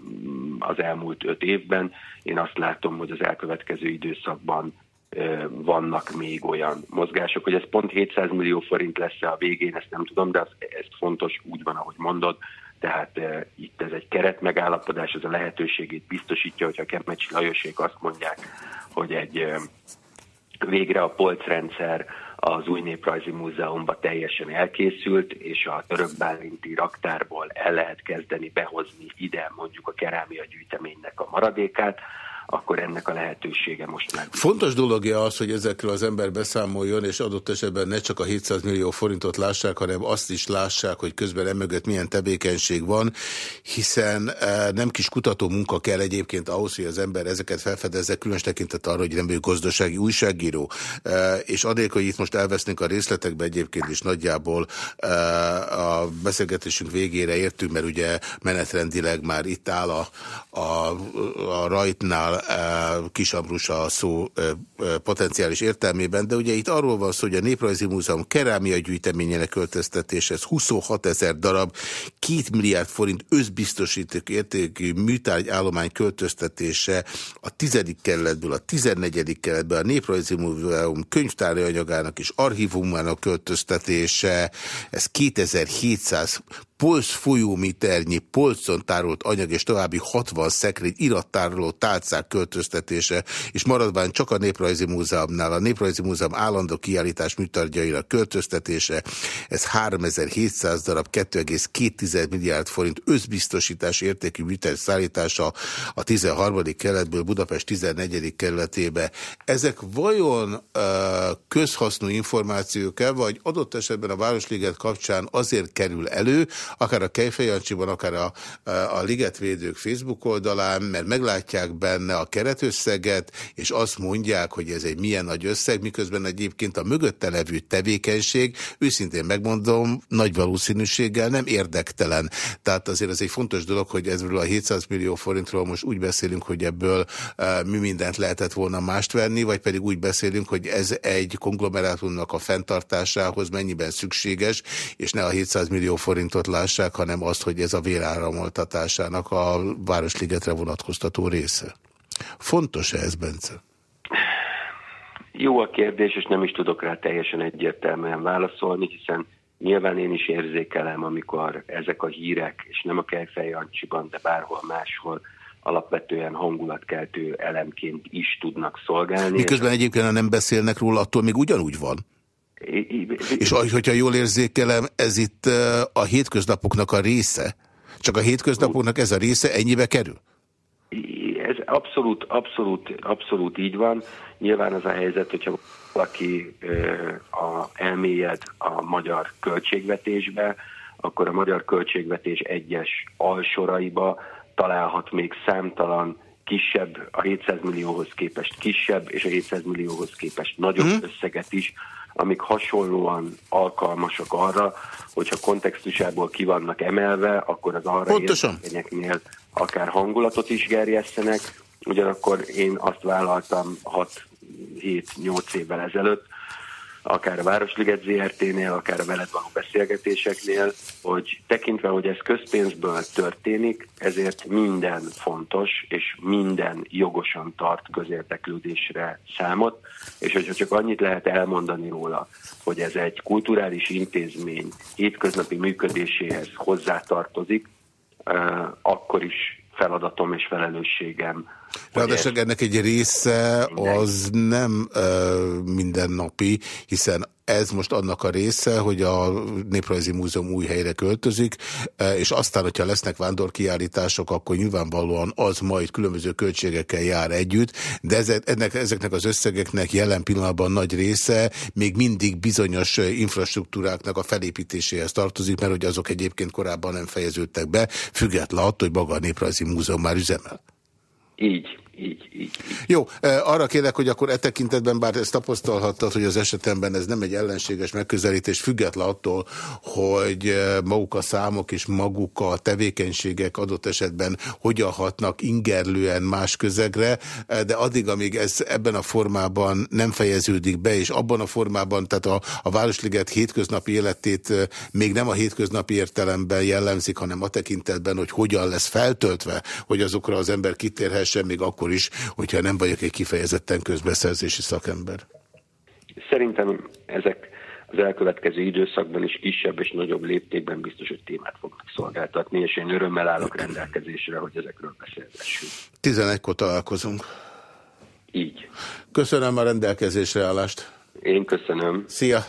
az elmúlt öt évben, én azt látom, hogy az elkövetkező időszakban vannak még olyan mozgások, hogy ez pont 700 millió forint lesz-e a végén, ezt nem tudom, de az, ez fontos, úgy van, ahogy mondod, tehát e, itt ez egy keretmegállapodás, ez a lehetőségét biztosítja, hogyha Kemecsi Lajosék azt mondják, hogy egy végre a polcrendszer az új néprajzi múzeumban teljesen elkészült, és a törökbálinti raktárból el lehet kezdeni behozni ide mondjuk a kerámia gyűjteménynek a maradékát, akkor ennek a lehetősége most meg. Fontos dologja az, hogy ezekről az ember beszámoljon, és adott esetben ne csak a 700 millió forintot lássák, hanem azt is lássák, hogy közben emögött milyen tevékenység van, hiszen e, nem kis kutató munka kell egyébként ahhoz, hogy az ember ezeket felfedezze, különös tekintet arra, hogy nem ő gazdasági újságíró, e, és adél, hogy itt most elvesznénk a részletekbe egyébként is nagyjából e, a beszélgetésünk végére értünk, mert ugye menetrendileg már itt áll a, a, a rajtnál totál uh, kisamrusa a szó uh, uh, potenciális értelmében, de ugye itt arról van szó, hogy a Néprajzi Múzeum kerámia gyűjteményének költöztetése, ez 26 ezer darab, 2 milliárd forint özbiztosíték értékű műtárgy állomány költöztetése a 10. kerületből a 14. kerületből, a Néprajzi Múzeum könyvtári anyagának és archívumának költöztetése, ez 2700 polc folyómiternyi polcon tárolt anyag és további 60 szekrény irattároló tálcák költöztetése, és maradván csak a Néprajzi Múzeumnál, a Néprajzi Múzeum állandó kiállítás műtárgyaira költöztetése, ez 3700 darab 2,2 milliárd forint özbiztosítás értékű műtárgy szállítása a 13. keletből Budapest 14. kerületébe. Ezek vajon uh, közhasznú információk-e, vagy adott esetben a Városliget kapcsán azért kerül elő, akár a Kejfejancsiban, akár a, a Ligetvédők Facebook oldalán, mert meglátják benne a keretösszeget, és azt mondják, hogy ez egy milyen nagy összeg, miközben egyébként a mögötte levő tevékenység, őszintén megmondom, nagy valószínűséggel nem érdektelen. Tehát azért ez egy fontos dolog, hogy ezről a 700 millió forintról most úgy beszélünk, hogy ebből e, mi mindent lehetett volna mást venni, vagy pedig úgy beszélünk, hogy ez egy konglomerátumnak a fenntartásához mennyiben szükséges, és ne a 700 millió forintot lássák, hanem azt, hogy ez a véráramoltatásának a Városligetre vonatkoztató része. Fontos-e ez, Bence? Jó a kérdés, és nem is tudok rá teljesen egyértelműen válaszolni, hiszen nyilván én is érzékelem, amikor ezek a hírek, és nem a Kejfej Jancsiban, de bárhol máshol alapvetően hangulatkeltő elemként is tudnak szolgálni. Miközben egyébként, ha nem beszélnek róla, attól még ugyanúgy van. És hogyha jól érzékelem, ez itt a hétköznapoknak a része. Csak a hétköznapoknak ez a része ennyibe kerül? Ez abszolút, abszolút, abszolút így van. Nyilván az a helyzet, hogyha valaki a, elmélyed a magyar költségvetésbe, akkor a magyar költségvetés egyes alsoraiba találhat még számtalan kisebb, a 700 millióhoz képest kisebb, és a 700 millióhoz képest nagyobb mm. összeget is, amik hasonlóan alkalmasak arra, hogyha kontextusából ki vannak emelve, akkor az arra érzékenyeknél akár hangulatot is gerjesztenek. Ugyanakkor én azt vállaltam 6-7-8 évvel ezelőtt, akár a Városliget ZRT-nél, akár a veled való beszélgetéseknél, hogy tekintve, hogy ez közpénzből történik, ezért minden fontos, és minden jogosan tart közérteklődésre számot, és hogyha csak annyit lehet elmondani róla, hogy ez egy kulturális intézmény hétköznapi működéséhez hozzátartozik, eh, akkor is feladatom és felelősségem. Ráadásul ennek egy része az nem uh, mindennapi, hiszen ez most annak a része, hogy a Néprajzi Múzeum új helyre költözik, és aztán, hogyha lesznek vándorkiállítások, akkor nyilvánvalóan az majd különböző költségekkel jár együtt, de ezek, ennek, ezeknek az összegeknek jelen pillanatban nagy része még mindig bizonyos infrastruktúráknak a felépítéséhez tartozik, mert hogy azok egyébként korábban nem fejeződtek be, független attól, hogy maga a Néprajzi Múzeum már üzemel. Így, Jó, arra kérek, hogy akkor e tekintetben, bár ezt tapasztalhattad, hogy az esetemben ez nem egy ellenséges megközelítés, független attól, hogy maguk a számok és maguk a tevékenységek adott esetben hogyan hatnak ingerlően más közegre, de addig, amíg ez ebben a formában nem fejeződik be, és abban a formában, tehát a, a Városliget hétköznapi életét még nem a hétköznapi értelemben jellemzik, hanem a tekintetben, hogy hogyan lesz feltöltve, hogy azokra az ember kitérhessen, még akkor akkor is, hogyha nem vagyok egy kifejezetten közbeszerzési szakember. Szerintem ezek az elkövetkező időszakban is kisebb és nagyobb léptékben biztos, hogy témát fognak szolgáltatni, és én örömmel állok rendelkezésre, hogy ezekről beszélgessünk. 11-kor találkozunk. Így. Köszönöm a rendelkezésre állást. Én köszönöm. Szia!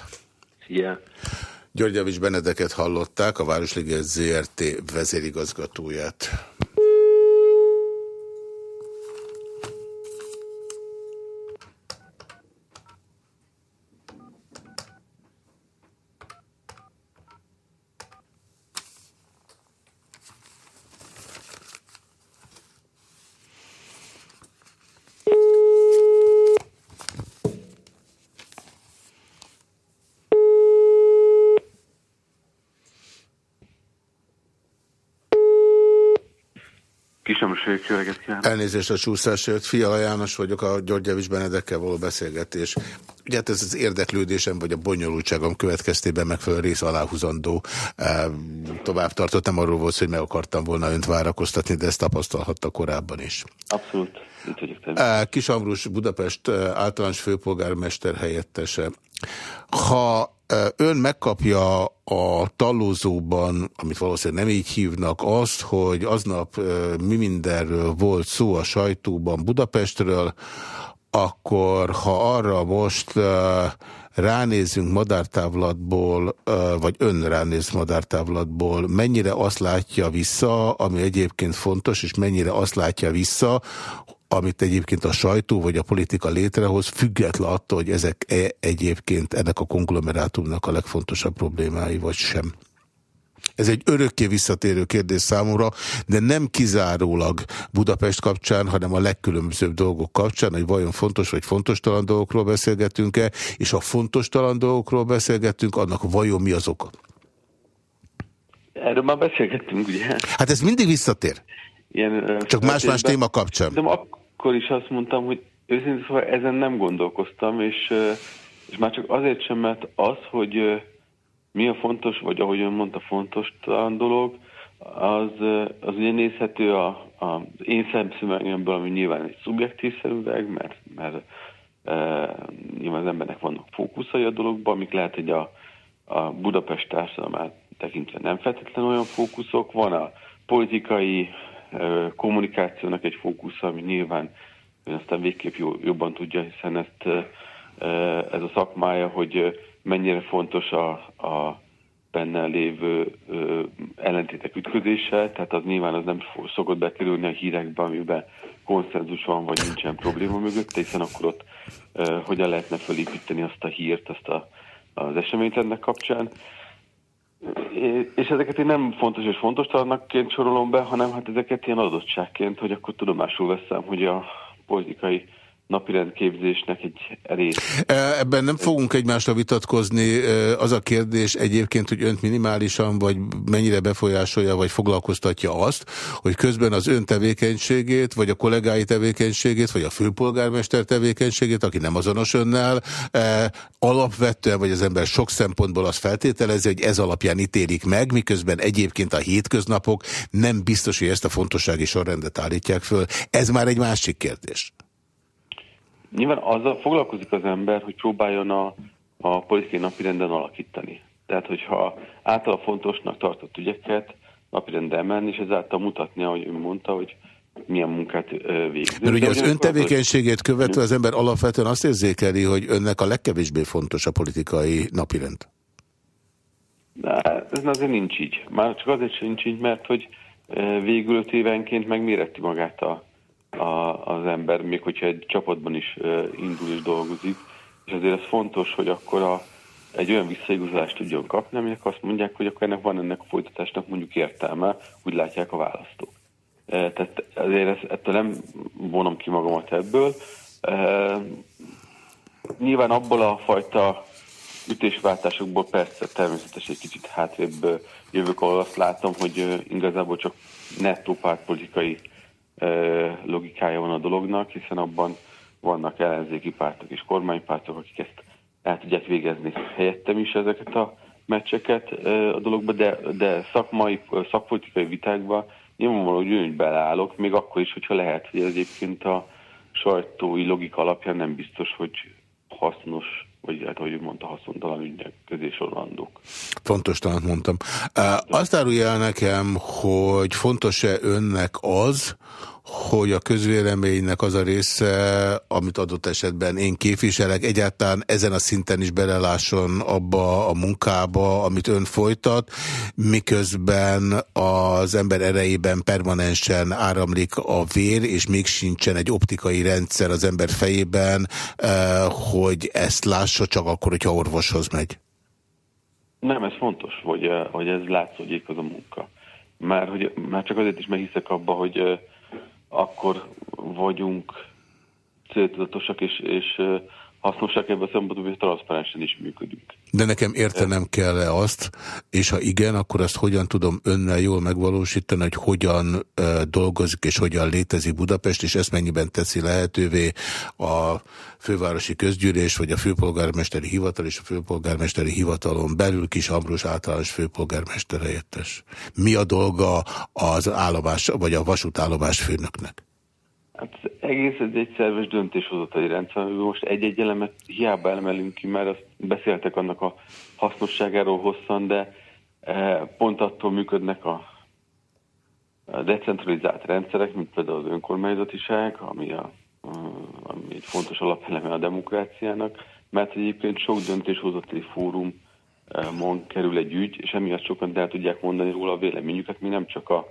Szia! Györgyavics Benedeket hallották, a Városliget ZRT vezérigazgatóját. Vagyok, jó reggelt kívánok. Elnézést a csúszásért. Fiala János vagyok, a György Javis Benedekkel való beszélgetés. Ugye hát ez az érdeklődésem, vagy a bonyolultságom következtében megfelelő rész aláhúzandó. Tovább tartottam, arról volt, hogy meg akartam volna önt várakoztatni, de ezt tapasztalhatta korábban is. Abszolút. Természetesen. Kis Ambrus, Budapest eh, általános főpolgármester helyettese. Ha ön megkapja a tallózóban, amit valószínűleg nem így hívnak, azt, hogy aznap mi mindenről volt szó a sajtóban Budapestről, akkor ha arra most ránézünk madártávlatból, vagy ön ránéz madártávlatból, mennyire azt látja vissza, ami egyébként fontos, és mennyire azt látja vissza, amit egyébként a sajtó vagy a politika létrehoz, független attól, hogy ezek e egyébként ennek a konglomerátumnak a legfontosabb problémái, vagy sem. Ez egy örökké visszatérő kérdés számomra, de nem kizárólag Budapest kapcsán, hanem a legkülönbözőbb dolgok kapcsán, hogy vajon fontos vagy fontos talan dolgokról beszélgetünk-e, és ha fontos talan dolgokról beszélgetünk, annak vajon mi az oka? Erről már beszélgettünk, ugye? Hát ez mindig visszatér. Ilyen, Csak más-más téma kapcsán. De akkor is azt mondtam, hogy őszintén szóval ezen nem gondolkoztam, és, és már csak azért sem, mert az, hogy mi a fontos, vagy ahogy ön mondta, fontos talán dolog, az, az ugye nézhető a, a, az én szemszögemből, ami nyilván egy szubjektív szemüveg, mert, mert e, nyilván az embernek vannak fókuszai a dologban, amik lehet, hogy a, a Budapest társadalmát tekintve nem feltétlenül olyan fókuszok. Van a politikai kommunikációnak egy fókusza, ami nyilván ön aztán végképp jobban tudja, hiszen ezt ez a szakmája, hogy mennyire fontos a, a benne lévő ö, ellentétek ütközése, tehát az nyilván az nem szokott bekerülni a hírekbe, amiben konszenzus van, vagy nincsen probléma mögött, hiszen akkor ott hogyan lehetne felépíteni azt a hírt, azt a, az eseményt ennek kapcsán. És ezeket én nem fontos és fontos talanakként sorolom be, hanem hát ezeket ilyen adottságként, hogy akkor tudomásul veszem, hogy a politikai napirendképzésnek egy rész. E, Ebben nem fogunk egymásra vitatkozni. E, Az a kérdés egyébként, hogy önt minimálisan, vagy mennyire befolyásolja, vagy foglalkoztatja azt, hogy közben az ön tevékenységét, vagy a kollégái tevékenységét, vagy a főpolgármester tevékenységét, aki nem azonos önnel, e, alapvetően, vagy az ember sok szempontból azt feltételezi, hogy ez alapján ítélik meg, miközben egyébként a hétköznapok nem biztos, hogy ezt a fontossági sorrendet állítják föl. Ez már egy másik kérdés. Nyilván azzal foglalkozik az ember, hogy próbáljon a, a politikai napirenden alakítani. Tehát, hogyha általa fontosnak tartott ügyeket napirendre emelni, és ezáltal mutatni, ahogy ön mondta, hogy milyen munkát végzünk. Mert ugye az ön ugyanakkor tevékenységét követve az ember alapvetően azt érzékeli, hogy önnek a legkevésbé fontos a politikai napirend. De ez azért nincs így. Már csak azért sem nincs így, mert hogy végül öt évenként megméreti magát a, a, az ember, még hogyha egy csapatban is indul és dolgozik, és azért ez fontos, hogy akkor a, egy olyan visszaigazolást tudjon kapni, aminek azt mondják, hogy akkor ennek van ennek a folytatásnak mondjuk értelme, úgy látják a választók. Tehát azért ez, ettől nem vonom ki magamat ebből. Nyilván abból a fajta ütésváltásokból persze természetesen egy kicsit hátrébb jövök, ahol azt látom, hogy igazából csak nettó pártpolitikai ö, logikája van a dolognak, hiszen abban vannak ellenzéki pártok és kormánypártok, akik ezt el tudják végezni helyettem is ezeket a meccseket a dologba, de, de szakmai, szakpolitikai vitákba nyilvánvaló, hogy úgy beleállok, még akkor is, hogyha lehet, hogy egyébként a sajtói logika alapján nem biztos, hogy hasznos, vagy hát ahogy mondta, haszontalan ügyek közé sorolandók. Fontos talán mondtam. Azt árulja nekem, hogy fontos-e önnek az, hogy a közvéleménynek az a része, amit adott esetben én képviselek, egyáltalán ezen a szinten is belelásson abba a munkába, amit ön folytat, miközben az ember erejében permanensen áramlik a vér, és még sincsen egy optikai rendszer az ember fejében, eh, hogy ezt lássa csak akkor, hogyha orvoshoz megy. Nem, ez fontos, hogy, eh, hogy ez látszódjék az a munka. Már, hogy, már csak azért is meghiszek abba, hogy eh, akkor vagyunk céltudatosak, és, és hasznosak ebben a szempontból, hogy transzparensen is működünk. De nekem értenem kell -e azt, és ha igen, akkor azt hogyan tudom önnel jól megvalósítani, hogy hogyan uh, dolgozik és hogyan létezik Budapest, és ezt mennyiben teszi lehetővé a fővárosi közgyűlés, vagy a főpolgármesteri hivatal és a főpolgármesteri hivatalon belül kis Ambrus általános főpolgármester helyettes. Mi a dolga az állomás, vagy a vasútállomás főnöknek? Hát egész ez egy szerves döntéshozatali rendszer, amiben most egy-egy elemet hiába elemelünk ki, mert azt beszéltek annak a hasznosságáról hosszan, de eh, pont attól működnek a decentralizált rendszerek, mint például az önkormányzatiság, ami, a, ami egy fontos alapeleme a demokráciának, mert egyébként sok döntéshozatali fórumon kerül egy ügy, és emiatt sokan el tudják mondani róla a véleményüket, mi nem csak a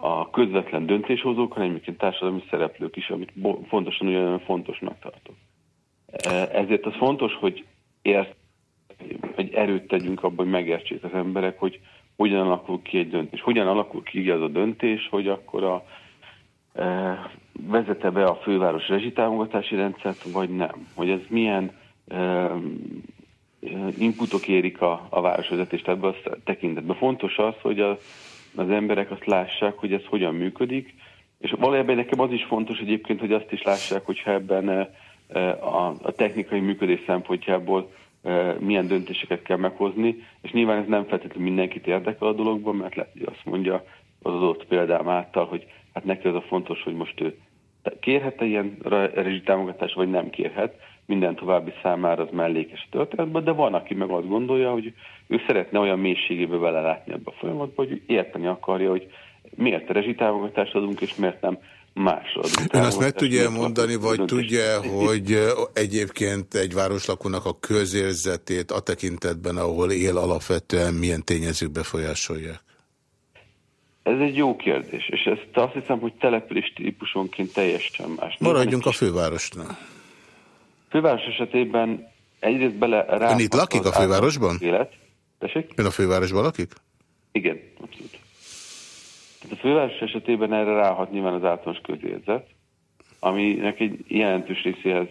a közvetlen döntéshozók, hanem egyébként társadalmi szereplők is, amit fontosan ugyanolyan fontosnak tartok. E, ezért az fontos, hogy ért, egy erőt tegyünk abban, hogy megértsék az emberek, hogy hogyan alakul ki egy döntés. Hogyan alakul ki az a döntés, hogy akkor a e, vezete be a főváros rezsitámogatási rendszert, vagy nem. Hogy ez milyen e, inputok érik a, a városvezetést ebben a tekintetben. Fontos az, hogy a az emberek azt lássák, hogy ez hogyan működik, és valójában nekem az is fontos egyébként, hogy azt is lássák, hogyha ebben eh, eh, a, technikai működés szempontjából eh, milyen döntéseket kell meghozni, és nyilván ez nem feltétlenül mindenkit érdekel a dologban, mert lehet, hogy azt mondja az adott példám által, hogy hát neki az a fontos, hogy most ő kérhet-e ilyen rezsitámogatást, vagy nem kérhet minden további számára az mellékes a történetben, de van, aki meg azt gondolja, hogy ő szeretne olyan mélységébe belelátni ebbe a folyamatba, hogy érteni akarja, hogy miért rezsitámogatást adunk, és miért nem másra adunk. Ön azt meg tudja mondani, vagy tudja, hogy egyébként egy városlakónak a közérzetét a tekintetben, ahol él alapvetően milyen tényezők befolyásolják? Ez egy jó kérdés, és ezt azt hiszem, hogy település típusonként teljesen más. Maradjunk a fővárosnál. Főváros esetében egyrészt bele rá... Ön itt lakik a fővárosban? Élet. Tessék? Ön a fővárosban lakik? Igen, abszolút. Tehát a főváros esetében erre ráhat nyilván az általános közérzet, aminek egy jelentős részéhez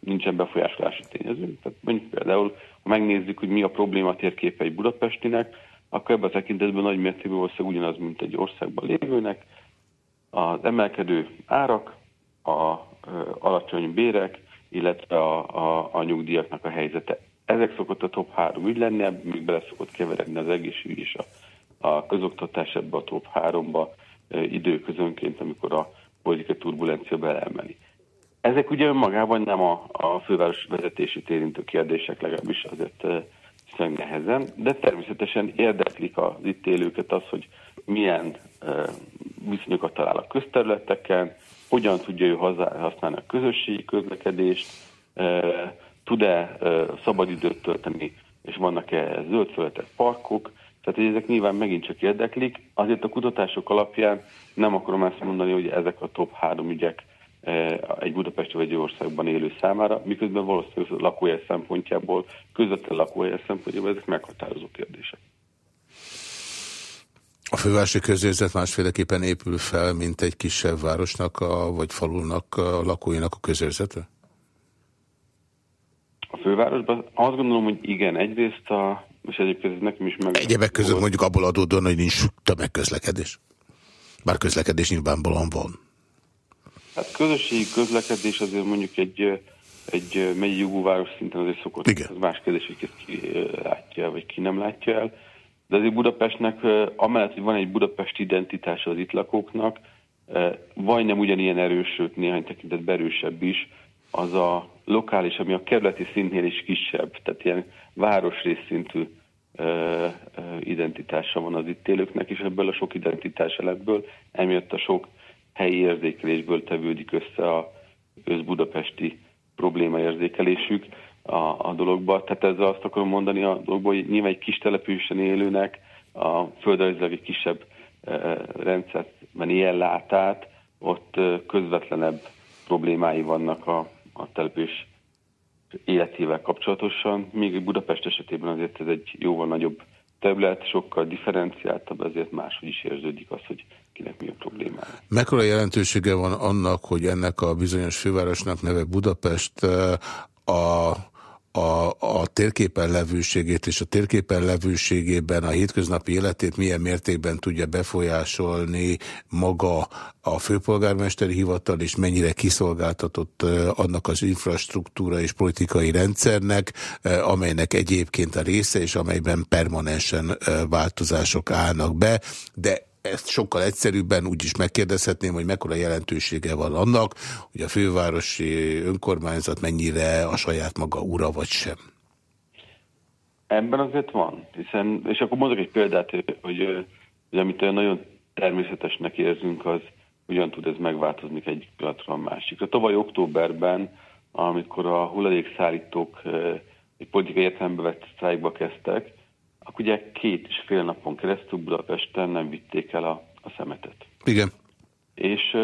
nincsen befolyásolási tényező. Tehát mondjuk például, ha megnézzük, hogy mi a probléma térképe egy budapestinek, akkor ebben a tekintetben nagy mértékben valószínűleg ugyanaz, mint egy országban lévőnek. Az emelkedő árak, a alacsony bérek, illetve a, a, a nyugdíjaknak a helyzete. Ezek szokott a top három ügy lenni, még bele szokott keveredni az egészségügy és a, a közoktatás ebbe a top háromba e, időközönként, amikor a politikai turbulencia beleemeli. Ezek ugye önmagában nem a, a főváros vezetési érintő kérdések, legalábbis azért viszonylag nehezen, de természetesen érdeklik az itt élőket az, hogy milyen e, viszonyokat talál a közterületeken, hogyan tudja ő használni a közösségi közlekedést, tud-e szabadidőt tölteni, és vannak-e zöldföldet parkok, tehát ezek nyilván megint csak érdeklik. Azért a kutatások alapján nem akarom azt mondani, hogy ezek a top három ügyek egy Budapesti vagy egy országban élő számára, miközben valószínűleg lakóhely szempontjából, közvetlen lakóhely szempontjából ezek meghatározó kérdések. A fővárosi közérzet másféleképpen épül fel, mint egy kisebb városnak, a, vagy falunak, a lakóinak a közérzete? A fővárosban azt gondolom, hogy igen, egyrészt a, és egyébként ez nekem is meg... Egyebek között mondjuk abból adódóan, hogy nincs tömegközlekedés. Bár közlekedés nyilvánvalóan van. Hát közösségi közlekedés azért mondjuk egy, egy megyi jogú város szinten azért szokott. Igen. Más kérdés, hogy ki látja, vagy ki nem látja el de azért Budapestnek, amellett, hogy van egy budapesti identitása az itt lakóknak, nem ugyanilyen erős, sőt néhány tekintetben erősebb is, az a lokális, ami a kerületi szintnél is kisebb, tehát ilyen városrész szintű identitása van az itt élőknek, és ebből a sok identitás eletből, emiatt a sok helyi érzékelésből tevődik össze a összbudapesti problémaérzékelésük a, a dologba. Tehát ezzel azt akarom mondani a dologba, hogy nyilván egy kis településen élőnek a földrajzilag egy kisebb e, rendszerben ilyen látát, ott e, közvetlenebb problémái vannak a, a település életével kapcsolatosan, míg Budapest esetében azért ez egy jóval nagyobb terület, sokkal differenciáltabb, ezért máshogy is érződik az, hogy kinek mi a problémája. Mekkora jelentősége van annak, hogy ennek a bizonyos fővárosnak neve Budapest a, a, a térképen levőségét és a térképen levőségében a hétköznapi életét milyen mértékben tudja befolyásolni maga a főpolgármesteri hivatal, és mennyire kiszolgáltatott annak az infrastruktúra és politikai rendszernek, amelynek egyébként a része, és amelyben permanensen változások állnak be, de ezt sokkal egyszerűbben úgy is megkérdezhetném, hogy mekkora jelentősége van annak, hogy a fővárosi önkormányzat mennyire a saját maga ura vagy sem. Ebben azért van, hiszen, és akkor mondok egy példát, hogy, hogy amit nagyon természetesnek érzünk, az hogyan tud ez megváltozni egy pillanatra a másikra. Tavaly októberben, amikor a hulladékszállítók egy politikai értelembe vett sztrájkba kezdtek, akkor ugye két és fél napon keresztül Budapesten nem vitték el a, a szemetet. Igen. És,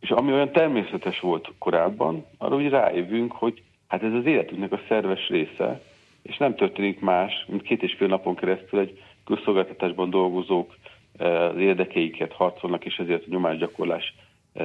és ami olyan természetes volt korábban, arra úgy rájövünk, hogy hát ez az életünknek a szerves része, és nem történik más, mint két és fél napon keresztül egy közszolgáltatásban dolgozók az érdekeiket harcolnak, és ezért a nyomásgyakorlás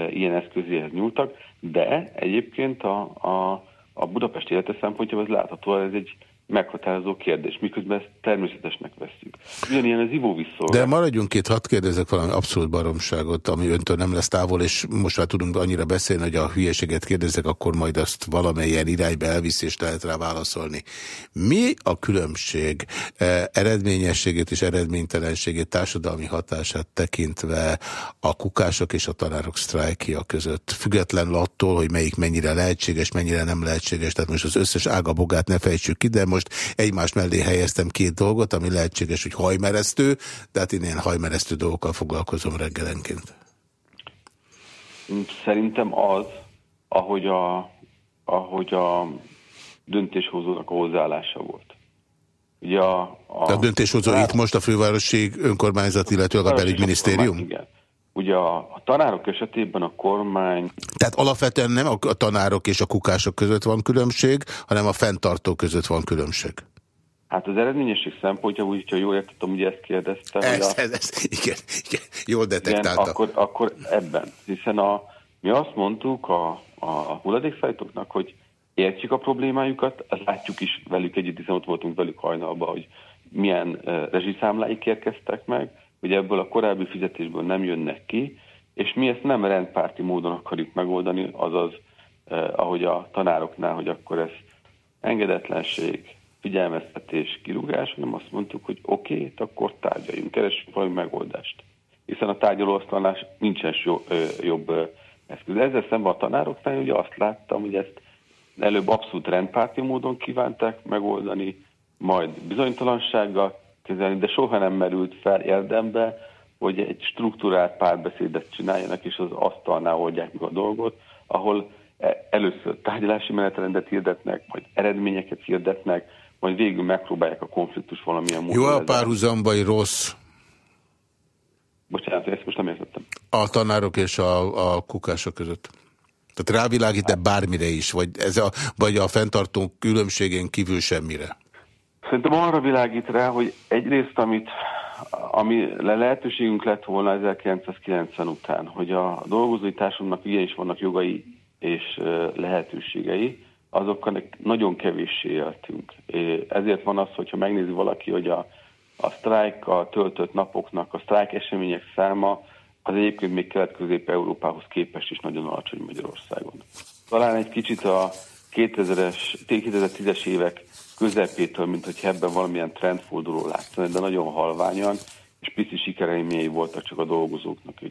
ilyen eszközéhez nyúltak, de egyébként a, a, a Budapest élete szempontjából ez látható, ez egy meghatározó kérdés, miközben ezt természetesnek veszük. Ugyanilyen az ivóvízszolgáltatás. De maradjunk két, hadd kérdezek valami abszolút baromságot, ami öntől nem lesz távol, és most már tudunk annyira beszélni, hogy a hülyeséget kérdezek, akkor majd azt valamelyen irányba elvisz, és lehet rá válaszolni. Mi a különbség eh, eredményességét és eredménytelenségét, társadalmi hatását tekintve a kukások és a tanárok sztrájkia között? Függetlenül attól, hogy melyik mennyire lehetséges, mennyire nem lehetséges, tehát most az összes ágabogát ne fejtsük ki, de most most egymás mellé helyeztem két dolgot, ami lehetséges, hogy hajmeresztő, de hát én ilyen hajmeresztő dolgokkal foglalkozom reggelenként. Szerintem az, ahogy a, ahogy a döntéshozónak a hozzáállása volt. Ugye a, a, a döntéshozó itt most a fővárosi önkormányzat, illetőleg a belügyminisztérium? Igen. Ugye a, a tanárok esetében a kormány... Tehát alapvetően nem a tanárok és a kukások között van különbség, hanem a fenntartó között van különbség. Hát az eredményesség szempontja, úgy, hogyha jól értettem, ugye ezt kérdeztem. Ez, a... ez, ez, igen, igen, jól detektálta. Igen, akkor, akkor ebben. Hiszen a, mi azt mondtuk a, a hulladékszállítóknak, hogy értjük a problémájukat, ezt látjuk is velük együtt, hiszen ott voltunk velük hajnalban, hogy milyen uh, rezsiszámláik érkeztek meg, hogy ebből a korábbi fizetésből nem jönnek ki, és mi ezt nem rendpárti módon akarjuk megoldani, azaz, eh, ahogy a tanároknál, hogy akkor ez engedetlenség, figyelmeztetés, kirúgás, hanem azt mondtuk, hogy oké, okay, akkor tárgyaljunk, keressünk valami megoldást. Hiszen a tárgyalóasztalnál nincsen jobb eszköz. Ezzel szemben a tanároknál ugye azt láttam, hogy ezt előbb abszolút rendpárti módon kívánták megoldani, majd bizonytalansággal, kezelni, de soha nem merült fel érdembe, hogy egy struktúrált párbeszédet csináljanak, és az asztalnál oldják meg a dolgot, ahol e- először tárgyalási menetrendet hirdetnek, majd eredményeket hirdetnek, majd végül megpróbálják a konfliktus valamilyen módon. Jó a párhuzam, vagy rossz? Bocsánat, ezt most nem értettem. A tanárok és a, a kukások között. Tehát rávilágít-e bármire is, vagy, ez a, vagy a fenntartó különbségén kívül semmire? Szerintem arra világít rá, hogy egyrészt, amit, ami lehetőségünk lett volna 1990 után, hogy a dolgozói társadalomnak igenis vannak jogai és lehetőségei, azokkal nagyon kevéssé éltünk. Ezért van az, hogyha megnézi valaki, hogy a, a sztrájkkal töltött napoknak, a sztrájk események száma az egyébként még Kelet-Közép-Európához képest is nagyon alacsony Magyarországon. Talán egy kicsit a 2000-es, 2010-es évek közepétől, mint hogy ebben valamilyen trendforduló látszani, de nagyon halványan, és pici sikerélményei voltak csak a dolgozóknak.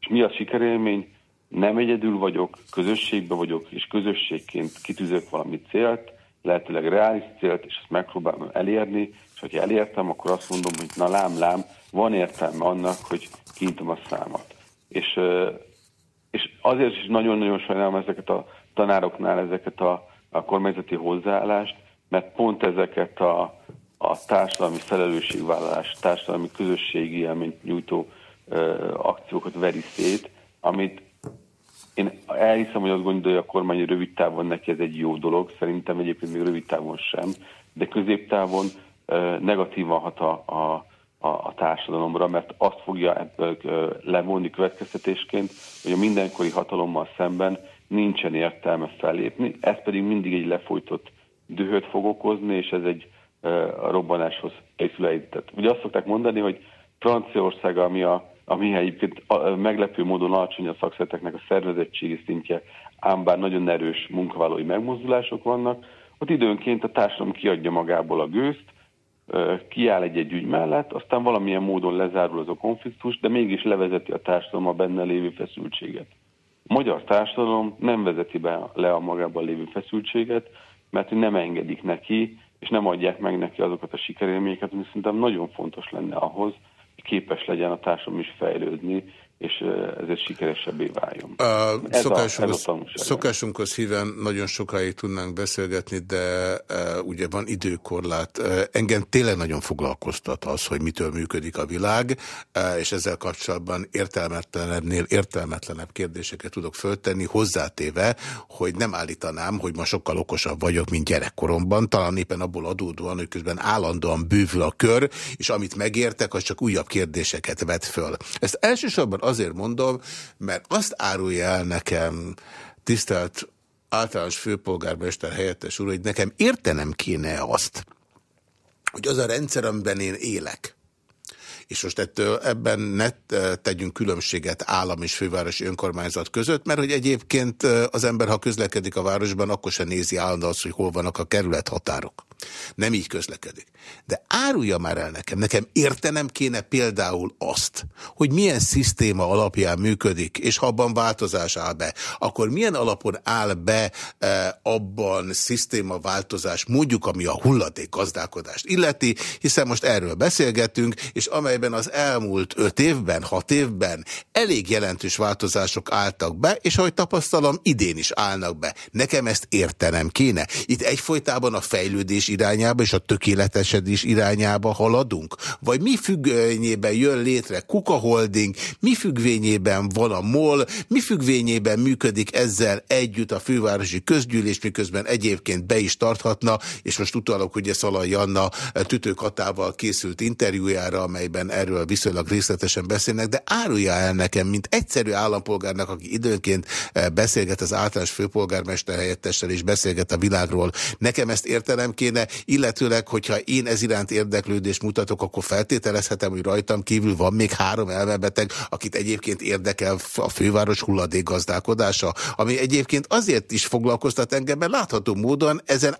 És mi a sikerélmény? Nem egyedül vagyok, közösségben vagyok, és közösségként kitűzök valami célt, lehetőleg reális célt, és ezt megpróbálom elérni, és ha elértem, akkor azt mondom, hogy na lám, lám, van értelme annak, hogy kintom a számat. És, és azért is nagyon-nagyon sajnálom ezeket a tanároknál ezeket a, a kormányzati hozzáállást, mert pont ezeket a, a társadalmi felelősségvállalás, társadalmi közösségi élményt nyújtó ö, akciókat veri szét, amit én elhiszem, hogy azt gondolja a kormány, hogy rövid távon neki ez egy jó dolog, szerintem egyébként még rövid távon sem, de középtávon ö, negatívan hat a, a, a, a társadalomra, mert azt fogja ebből ö, levonni következtetésként, hogy a mindenkori hatalommal szemben nincsen értelme fellépni, ez pedig mindig egy lefolytott dühöt fog okozni, és ez egy a robbanáshoz készül Tehát ugye azt szokták mondani, hogy Franciaország, ami, a, ami egyébként meglepő módon alacsony a szakszereteknek a szervezettségi szintje, ám bár nagyon erős munkavállalói megmozdulások vannak, ott időnként a társadalom kiadja magából a gőzt, kiáll egy-egy ügy mellett, aztán valamilyen módon lezárul az a konfliktus, de mégis levezeti a társadalom a benne lévő feszültséget. A magyar társadalom nem vezeti be le a magában lévő feszültséget, mert nem engedik neki, és nem adják meg neki azokat a sikerélményeket, ami szerintem nagyon fontos lenne ahhoz, hogy képes legyen a társadalom is fejlődni, és ezért sikeresebbé váljon. A ez szokásunkhoz, a, ez a szokásunkhoz híven nagyon sokáig tudnánk beszélgetni, de uh, ugye van időkorlát. Uh, engem tényleg nagyon foglalkoztat az, hogy mitől működik a világ, uh, és ezzel kapcsolatban értelmetlenebbnél értelmetlenebb kérdéseket tudok föltenni, hozzátéve, hogy nem állítanám, hogy ma sokkal okosabb vagyok, mint gyerekkoromban, talán éppen abból adódóan, hogy közben állandóan bővül a kör, és amit megértek, az csak újabb kérdéseket vet föl. Ezt elsősorban azért mondom, mert azt árulja el nekem, tisztelt általános főpolgármester helyettes úr, hogy nekem értenem kéne azt, hogy az a rendszer, amiben én élek, és most ettől ebben ne tegyünk különbséget állam és fővárosi önkormányzat között, mert hogy egyébként az ember, ha közlekedik a városban, akkor se nézi állandóan azt, hogy hol vannak a kerülethatárok. Nem így közlekedik. De árulja már el nekem, nekem értenem kéne például azt, hogy milyen szisztéma alapján működik, és ha abban változás áll be, akkor milyen alapon áll be e, abban szisztéma változás, mondjuk ami a hulladék gazdálkodást illeti, hiszen most erről beszélgetünk, és amelyben az elmúlt öt évben, hat évben elég jelentős változások álltak be, és ahogy tapasztalom, idén is állnak be. Nekem ezt értenem kéne. Itt egyfolytában a fejlődés irányába és a tökéletesedés irányába haladunk? Vagy mi függvényében jön létre Kuka Holding, mi függvényében van a MOL, mi függvényében működik ezzel együtt a fővárosi közgyűlés, miközben egyébként be is tarthatna, és most utalok ugye Szalai Janna tütőkatával készült interjújára, amelyben erről viszonylag részletesen beszélnek, de árulja el nekem, mint egyszerű állampolgárnak, aki időnként beszélget az általános főpolgármester helyettessel és beszélget a világról. Nekem ezt értelem kéne, illetőleg, hogyha én ez iránt érdeklődést mutatok, akkor feltételezhetem, hogy rajtam kívül van még három elmebeteg, akit egyébként érdekel a főváros hulladék gazdálkodása, ami egyébként azért is foglalkoztat engem, mert látható módon ezen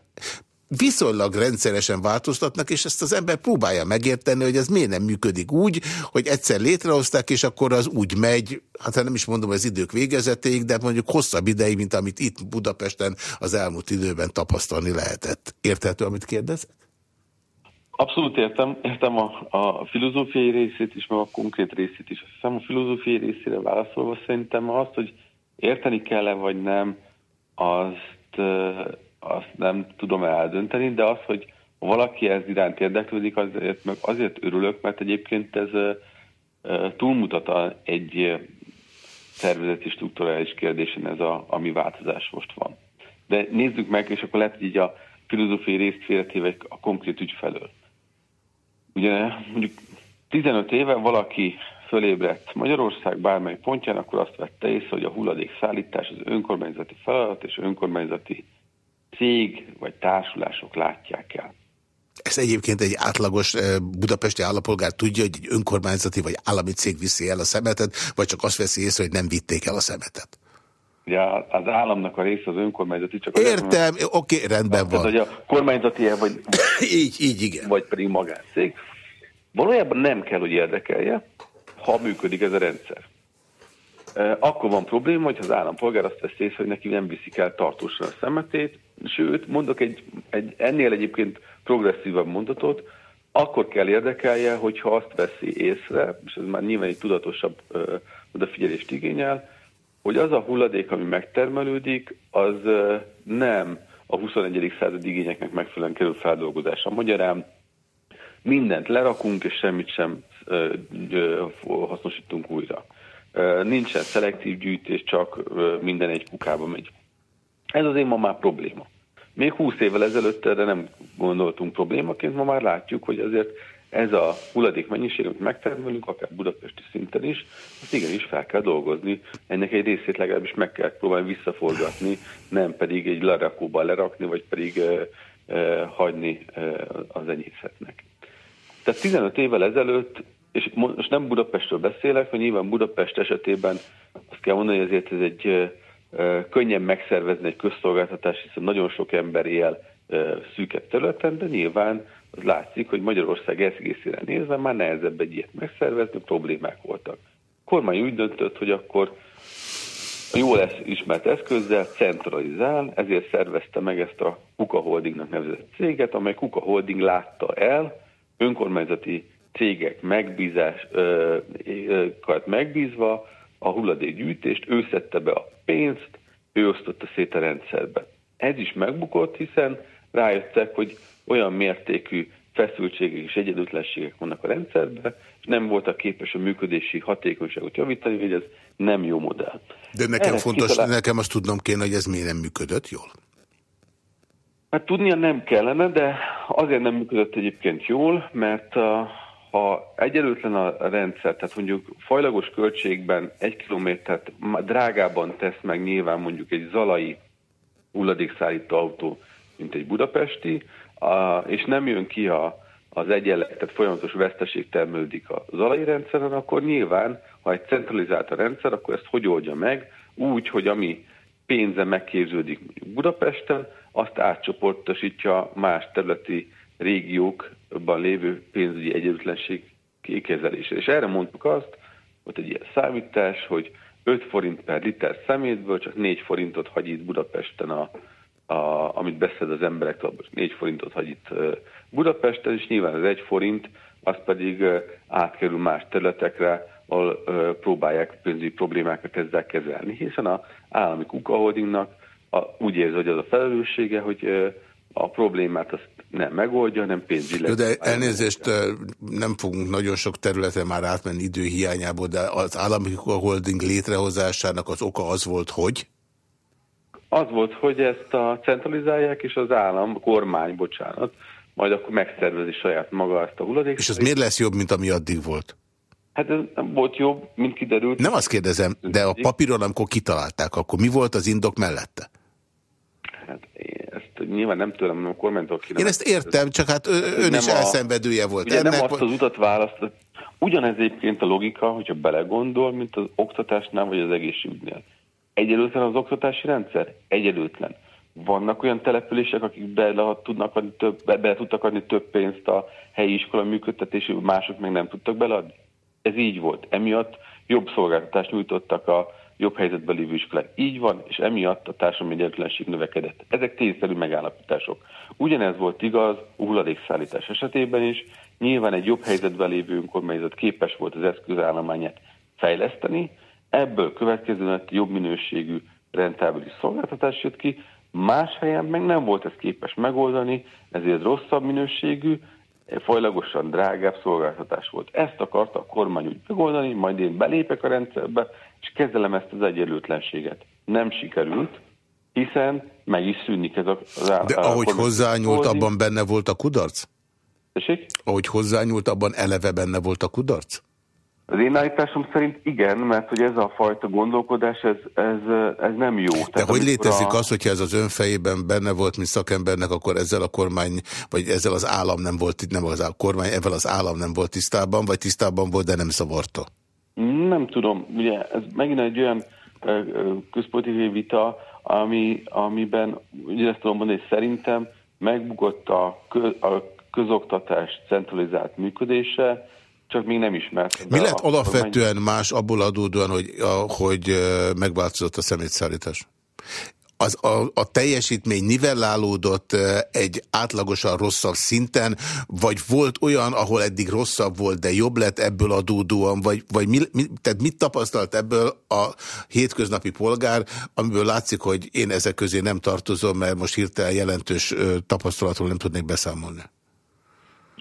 viszonylag rendszeresen változtatnak, és ezt az ember próbálja megérteni, hogy ez miért nem működik úgy, hogy egyszer létrehozták, és akkor az úgy megy, hát nem is mondom az idők végezetéig, de mondjuk hosszabb ideig, mint amit itt Budapesten az elmúlt időben tapasztalni lehetett. Érthető, amit kérdezett? Abszolút értem, értem a, a filozófiai részét is, meg a konkrét részét is. Azt hiszem a filozófiai részére válaszolva szerintem azt, hogy érteni kell-e vagy nem, azt azt nem tudom eldönteni, de az, hogy valaki ez iránt érdeklődik, azért, meg azért örülök, mert egyébként ez túlmutat egy szervezeti strukturális kérdésen ez a, ami változás most van. De nézzük meg, és akkor lehet, hogy így a filozófiai részt félretéve a konkrét ügy felől. Ugye mondjuk 15 éve valaki fölébredt Magyarország bármely pontján, akkor azt vette észre, hogy a hulladék szállítás az önkormányzati feladat és önkormányzati cég vagy társulások látják el. Ez egyébként egy átlagos eh, budapesti állampolgár tudja, hogy egy önkormányzati vagy állami cég viszi el a szemetet, vagy csak azt veszi észre, hogy nem vitték el a szemetet? Ugye az államnak a része az önkormányzati, csak az Értem, oké, okay, rendben van. Tehát, hogy a kormányzati vagy, [coughs] így, így, igen. vagy pedig magáncég. Valójában nem kell, hogy érdekelje, ha működik ez a rendszer. Akkor van probléma, hogy az állampolgár azt veszi észre, hogy neki nem viszik el tartósan a szemetét, sőt, mondok egy, egy ennél egyébként progresszívabb mondatot, akkor kell érdekelje, hogyha azt veszi észre, és ez már nyilván egy tudatosabb ö, odafigyelést igényel, hogy az a hulladék, ami megtermelődik, az ö, nem a 21. század igényeknek megfelelően kerül feldolgozásra. Magyarán mindent lerakunk, és semmit sem ö, ö, hasznosítunk újra. Nincsen szelektív gyűjtés, csak minden egy kukába megy. Ez azért ma már probléma. Még 20 évvel ezelőtt erre nem gondoltunk problémaként, ma már látjuk, hogy azért ez a hulladék mennyiség, amit megtermelünk, akár budapesti szinten is, azt igenis fel kell dolgozni. Ennek egy részét legalábbis meg kell próbálni visszaforgatni, nem pedig egy lerakóba lerakni, vagy pedig uh, uh, hagyni uh, az enyészetnek. Tehát 15 évvel ezelőtt, és most nem Budapestről beszélek, hogy nyilván Budapest esetében azt kell mondani, hogy ezért ez egy könnyen megszervezni egy közszolgáltatás, hiszen nagyon sok ember él szűkebb területen, de nyilván az látszik, hogy Magyarország egészére nézve már nehezebb egy ilyet megszervezni, problémák voltak. A kormány úgy döntött, hogy akkor a jól lesz ismert eszközzel centralizál, ezért szervezte meg ezt a Kuka Holdingnak nevezett céget, amely Kuka Holding látta el, önkormányzati cégek megbízásokat megbízva a hulladékgyűjtést, ő szedte be a pénzt, ő osztotta szét a rendszerbe. Ez is megbukott, hiszen rájöttek, hogy olyan mértékű feszültségek és egyenlőtlenségek vannak a rendszerben, és nem voltak képes a működési hatékonyságot javítani, hogy ez nem jó modell. De nekem Ehhez fontos, kitalál... nekem azt tudnom kéne, hogy ez miért nem működött jól? Hát tudnia nem kellene, de azért nem működött egyébként jól, mert a, ha egyelőtlen a rendszer, tehát mondjuk fajlagos költségben egy kilométert drágában tesz meg nyilván mondjuk egy zalai hulladékszállító autó, mint egy budapesti, és nem jön ki a, az egyenlet, tehát folyamatos veszteség termelődik a zalai rendszeren, akkor nyilván, ha egy centralizált a rendszer, akkor ezt hogy oldja meg? Úgy, hogy ami pénze megképződik Budapesten, azt átcsoportosítja más területi régiókban lévő pénzügyi egyenlőtlenség kékezelésre. És erre mondtuk azt, hogy egy ilyen számítás, hogy 5 forint per liter szemétből csak 4 forintot hagy itt Budapesten a, a, amit beszed az emberek, 4 forintot hagy itt Budapesten, és nyilván az 1 forint, az pedig átkerül más területekre, ahol próbálják pénzügyi problémákat ezzel kezelni, hiszen a állami kukaholdingnak úgy érzi, hogy az a felelőssége, hogy a problémát azt nem megoldja, hanem pénzügyileg. De elnézést, nem fogunk nagyon sok területen már átmenni idő hiányából, de az állami holding létrehozásának az oka az volt, hogy? Az volt, hogy ezt a centralizálják, és az állam, a kormány, bocsánat, majd akkor megszervezi saját maga ezt a hulladék. És az miért lesz jobb, mint ami addig volt? Hát ez nem volt jobb, mint kiderült. Nem azt kérdezem, de a papíron, amikor kitalálták, akkor mi volt az indok mellette? Hát nyilván nem tőlem, a kormánytól kéne. Én ezt értem, csak hát ön is a, elszenvedője volt. Ugye ennek, nem azt az utat választott. Ugyanez egyébként a logika, hogyha belegondol, mint az oktatásnál vagy az egészségügynél. Egyelőtlen az oktatási rendszer? Egyelőtlen. Vannak olyan települések, akik bele, tudnak adni több, be, be tudtak adni több pénzt a helyi iskola működtetésébe, mások meg nem tudtak beleadni? Ez így volt. Emiatt jobb szolgáltatást nyújtottak a jobb helyzetben lévő iskolák. Így van, és emiatt a társadalmi egyenlőtlenség növekedett. Ezek tényszerű megállapítások. Ugyanez volt igaz a hulladékszállítás esetében is. Nyilván egy jobb helyzetben lévő önkormányzat képes volt az eszközállományát fejleszteni, ebből következően jobb minőségű rentábilis szolgáltatás jött ki, más helyen meg nem volt ez képes megoldani, ezért rosszabb minőségű, folylagosan drágább szolgáltatás volt. Ezt akarta a kormány úgy megoldani, majd én belépek a rendszerbe, és kezelem ezt az egyenlőtlenséget. Nem sikerült, hiszen meg is szűnik ez az áll. De ahogy hozzányúlt, abban benne volt a kudarc? Tessék? Ahogy hozzányúlt, abban eleve benne volt a kudarc? Az én állításom szerint igen, mert hogy ez a fajta gondolkodás, ez, ez, ez nem jó. De Tehát hogy létezik a... az, hogyha ez az ön fejében benne volt, mint szakembernek, akkor ezzel a kormány, vagy ezzel az állam nem volt, nem az a kormány, ezzel az állam nem volt tisztában, vagy tisztában volt, de nem szavarta? Nem tudom. Ugye ez megint egy olyan közpolitikai vita, ami, amiben, ugye ezt tudom mondani, szerintem megbukott a, kö, a közoktatás centralizált működése, csak még nem ismert. Mi lett alapvetően más abból adódóan, hogy, hogy megváltozott a szemétszállítás? Az, a, a teljesítmény nivellálódott egy átlagosan rosszabb szinten, vagy volt olyan, ahol eddig rosszabb volt, de jobb lett ebből adódóan, vagy, vagy mi, mi, tehát mit tapasztalt ebből a hétköznapi polgár, amiből látszik, hogy én ezek közé nem tartozom, mert most hirtelen jelentős tapasztalatról nem tudnék beszámolni.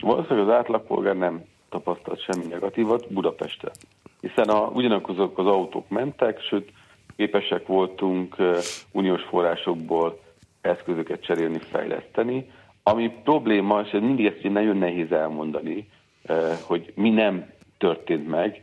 Valószínűleg az átlagpolgár nem tapasztalt semmi negatívat Budapesten. Hiszen a, ugyanakkor az autók mentek, sőt képesek voltunk uniós forrásokból eszközöket cserélni, fejleszteni. Ami probléma, és mindig ezt nagyon nehéz elmondani, hogy mi nem történt meg.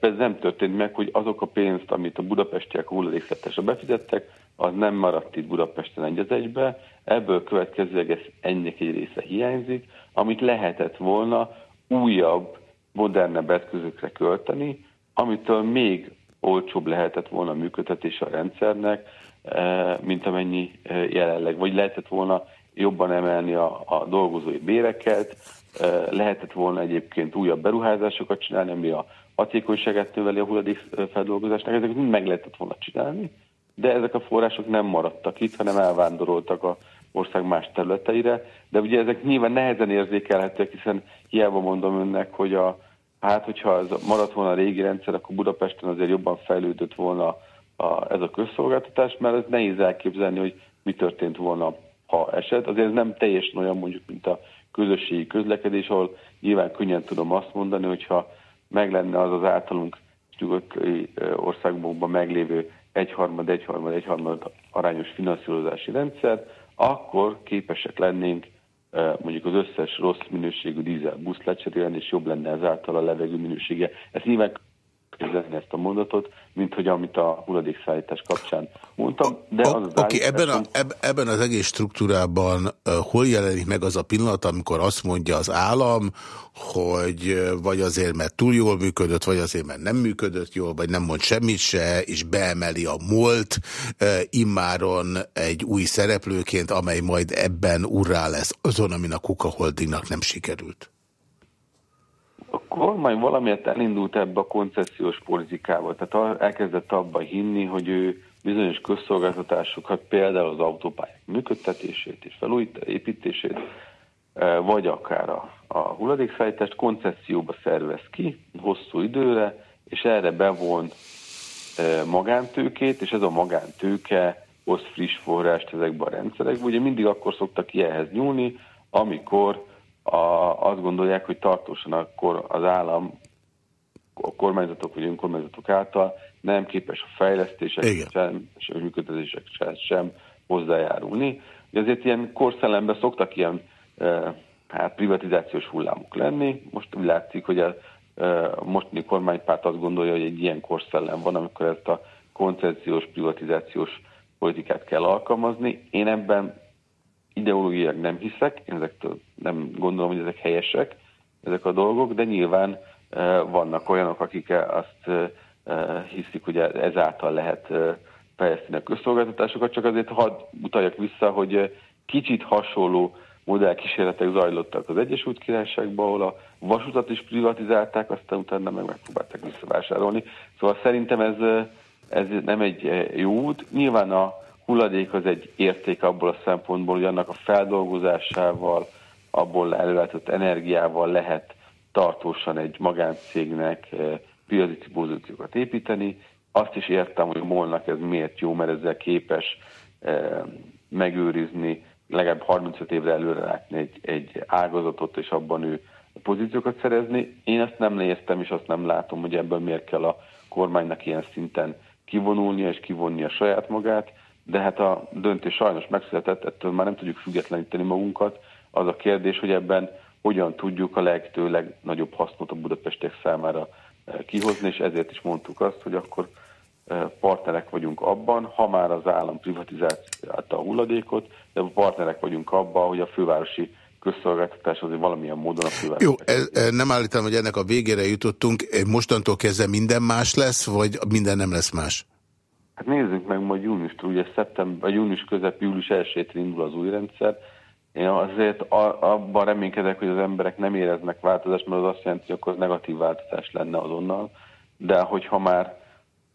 Ez nem történt meg, hogy azok a pénzt, amit a budapestiek hulladékszetesre befizettek, az nem maradt itt Budapesten egy az egybe, ebből következőleg ez ennek egy része hiányzik, amit lehetett volna újabb, modernebb eszközökre költeni, amitől még olcsóbb lehetett volna a működtetése a rendszernek, eh, mint amennyi eh, jelenleg, vagy lehetett volna jobban emelni a, a dolgozói béreket, eh, lehetett volna egyébként újabb beruházásokat csinálni, ami a hatékonyságát növeli a hulladék eh, feldolgozásnak, ezeket mind meg lehetett volna csinálni, de ezek a források nem maradtak itt, hanem elvándoroltak a ország más területeire, de ugye ezek nyilván nehezen érzékelhetőek, hiszen hiába mondom önnek, hogy a, hát hogyha ez maradt volna a régi rendszer, akkor Budapesten azért jobban fejlődött volna a, ez a közszolgáltatás, mert ez nehéz elképzelni, hogy mi történt volna, ha eset. Azért ez nem teljesen olyan mondjuk, mint a közösségi közlekedés, ahol nyilván könnyen tudom azt mondani, hogyha meg lenne az az általunk nyugati országokban meglévő egyharmad, egyharmad, egyharmad arányos finanszírozási rendszer, akkor képesek lennénk mondjuk az összes rossz minőségű dízel buszt lecserélni, és jobb lenne ezáltal a levegő minősége. Ezt nyilván kezelni ezt a mondatot, mint hogy amit a hulladékszállítás kapcsán mondtam. De az Oké, ebben, a, ebben az egész struktúrában hol jelenik meg az a pillanat, amikor azt mondja az állam, hogy vagy azért, mert túl jól működött, vagy azért, mert nem működött jól, vagy nem mond semmit se, és beemeli a múlt uh, immáron egy új szereplőként, amely majd ebben urrá lesz azon, amin a Kuka Holdingnak nem sikerült. Kormány valamiért elindult ebbe a koncesziós politikába, tehát elkezdett abba hinni, hogy ő bizonyos közszolgáltatásokat, például az autópályák működtetését és felújítését, eh, vagy akár a, a hulladékszállítást koncesszióba szervez ki hosszú időre, és erre bevon eh, magántőkét, és ez a magántőke hoz friss forrást ezekbe a rendszerekbe. Ugye mindig akkor szoktak ki ehhez nyúlni, amikor a, azt gondolják, hogy tartósan akkor az állam, a kormányzatok vagy önkormányzatok által nem képes a fejlesztések Igen. sem, és a működtetésekhez sem hozzájárulni. Ugye azért ilyen korszellemben szoktak ilyen e, hát privatizációs hullámok lenni. Most úgy látszik, hogy a, e, a mostani kormánypárt azt gondolja, hogy egy ilyen korszellem van, amikor ezt a koncesziós, privatizációs politikát kell alkalmazni. Én ebben ideológiák nem hiszek, én ezektől nem gondolom, hogy ezek helyesek, ezek a dolgok, de nyilván eh, vannak olyanok, akik eh, azt eh, hiszik, hogy ezáltal lehet eh, fejleszteni a közszolgáltatásokat, csak azért hadd utaljak vissza, hogy kicsit hasonló modellkísérletek zajlottak az Egyesült Királyságban, ahol a vasutat is privatizálták, aztán utána meg megpróbálták visszavásárolni. Szóval szerintem ez, ez nem egy jó út. Nyilván a hulladék az egy érték abból a szempontból, hogy annak a feldolgozásával, abból előállított energiával lehet tartósan egy magáncégnek eh, piaci pozíciókat építeni. Azt is értem, hogy a molnak ez miért jó, mert ezzel képes eh, megőrizni, legalább 35 évre előre látni egy, egy ágazatot, és abban ő pozíciókat szerezni. Én ezt nem néztem, és azt nem látom, hogy ebből miért kell a kormánynak ilyen szinten kivonulnia és kivonni a saját magát, de hát a döntés sajnos megszületett, ettől már nem tudjuk függetleníteni magunkat. Az a kérdés, hogy ebben hogyan tudjuk a lehető legnagyobb hasznot a budapestiek számára eh, kihozni, és ezért is mondtuk azt, hogy akkor eh, partnerek vagyunk abban, ha már az állam privatizálta a hulladékot, de partnerek vagyunk abban, hogy a fővárosi közszolgáltatás azért valamilyen módon a főváros. Jó, ez, ez nem állítom, hogy ennek a végére jutottunk. Mostantól kezdve minden más lesz, vagy minden nem lesz más? Hát nézzük meg majd júniustól, ugye szeptember, június közep, július 1 indul az új rendszer. Én azért a, abban reménykedek, hogy az emberek nem éreznek változást, mert az azt jelenti, hogy akkor negatív változás lenne azonnal. De hogyha már,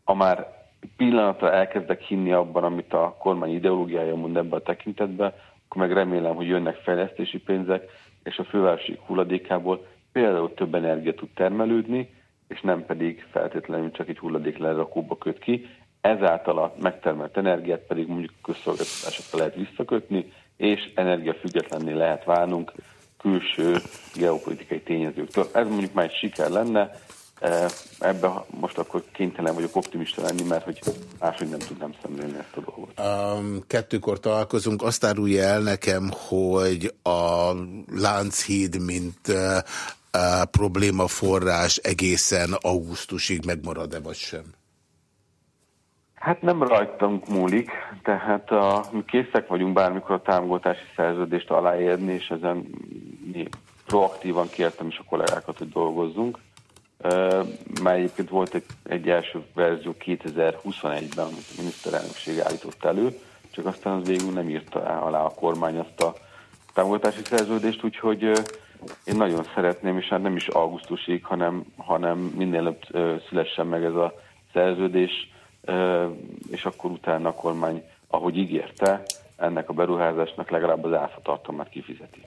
ha már pillanatra elkezdek hinni abban, amit a kormány ideológiája mond ebben a tekintetben, akkor meg remélem, hogy jönnek fejlesztési pénzek, és a fővárosi hulladékából például több energia tud termelődni, és nem pedig feltétlenül csak egy hulladék lerakóba köt ki. Ezáltal a megtermelt energiát pedig mondjuk közszolgáltatásokra lehet visszakötni, és energiafüggetlenné lehet válnunk külső geopolitikai tényezőktől. Ez mondjuk már egy siker lenne, ebben most akkor kénytelen vagyok optimista lenni, mert hogy máshogy nem tudnám szemlélni ezt a dolgot. Um, kettőkor találkozunk. Azt árulja el nekem, hogy a Lánchíd, mint uh, uh, problémaforrás egészen augusztusig megmarad-e vagy sem? Hát nem rajtam múlik, tehát a, mi készek vagyunk bármikor a támogatási szerződést aláírni, és ezen mi proaktívan kértem is a kollégákat, hogy dolgozzunk. Uh, már egyébként volt egy, egy első verzió 2021-ben, amit a miniszterelnökség állított elő, csak aztán az végül nem írta alá a kormány azt a támogatási szerződést, úgyhogy én nagyon szeretném, és hát nem is augusztusig, hanem, hanem minél előbb szülessen meg ez a szerződés, és akkor utána a kormány, ahogy ígérte, ennek a beruházásnak legalább az áfa tartalmát kifizeti.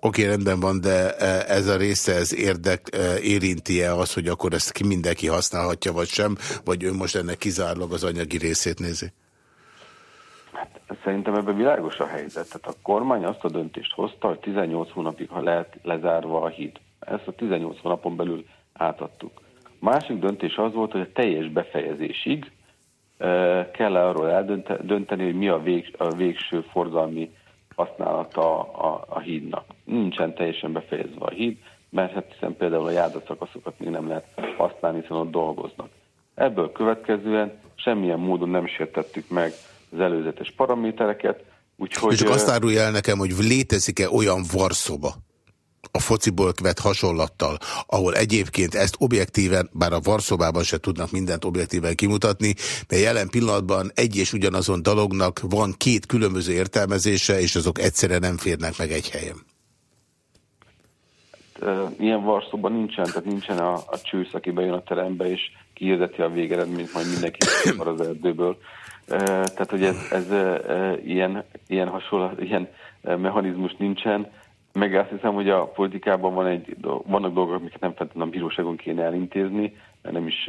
Oké, okay, rendben van, de ez a része, ez érdek, érinti-e az, hogy akkor ezt ki mindenki használhatja, vagy sem, vagy ő most ennek kizárólag az anyagi részét nézi? Hát, szerintem ebben világos a helyzet. Tehát a kormány azt a döntést hozta, hogy 18 hónapig ha lehet lezárva a híd. Ezt a 18 hónapon belül átadtuk másik döntés az volt, hogy a teljes befejezésig kell arról eldönteni, hogy mi a, vég, a végső forgalmi használata a, a, a hídnak. Nincsen teljesen befejezve a híd, mert hát hiszen például a járdaszakaszokat még nem lehet használni, hiszen ott dolgoznak. Ebből következően semmilyen módon nem sértettük meg az előzetes paramétereket, úgyhogy... Csak azt árulja el nekem, hogy létezik-e olyan varszoba, a fociból vett hasonlattal, ahol egyébként ezt objektíven, bár a Varszobában se tudnak mindent objektíven kimutatni, de jelen pillanatban egy és ugyanazon dolognak van két különböző értelmezése, és azok egyszerre nem férnek meg egy helyen. Ilyen Varszóban nincsen, tehát nincsen a, a csősz, aki bejön a terembe, és kihirdeti a végeredményt, majd mindenki [coughs] mar az erdőből. Tehát, hogy ez, ez ilyen, ilyen hasonló, ilyen mechanizmus nincsen meg azt hiszem, hogy a politikában van egy, vannak dolgok, amiket nem feltétlenül a bíróságon kéne elintézni, nem is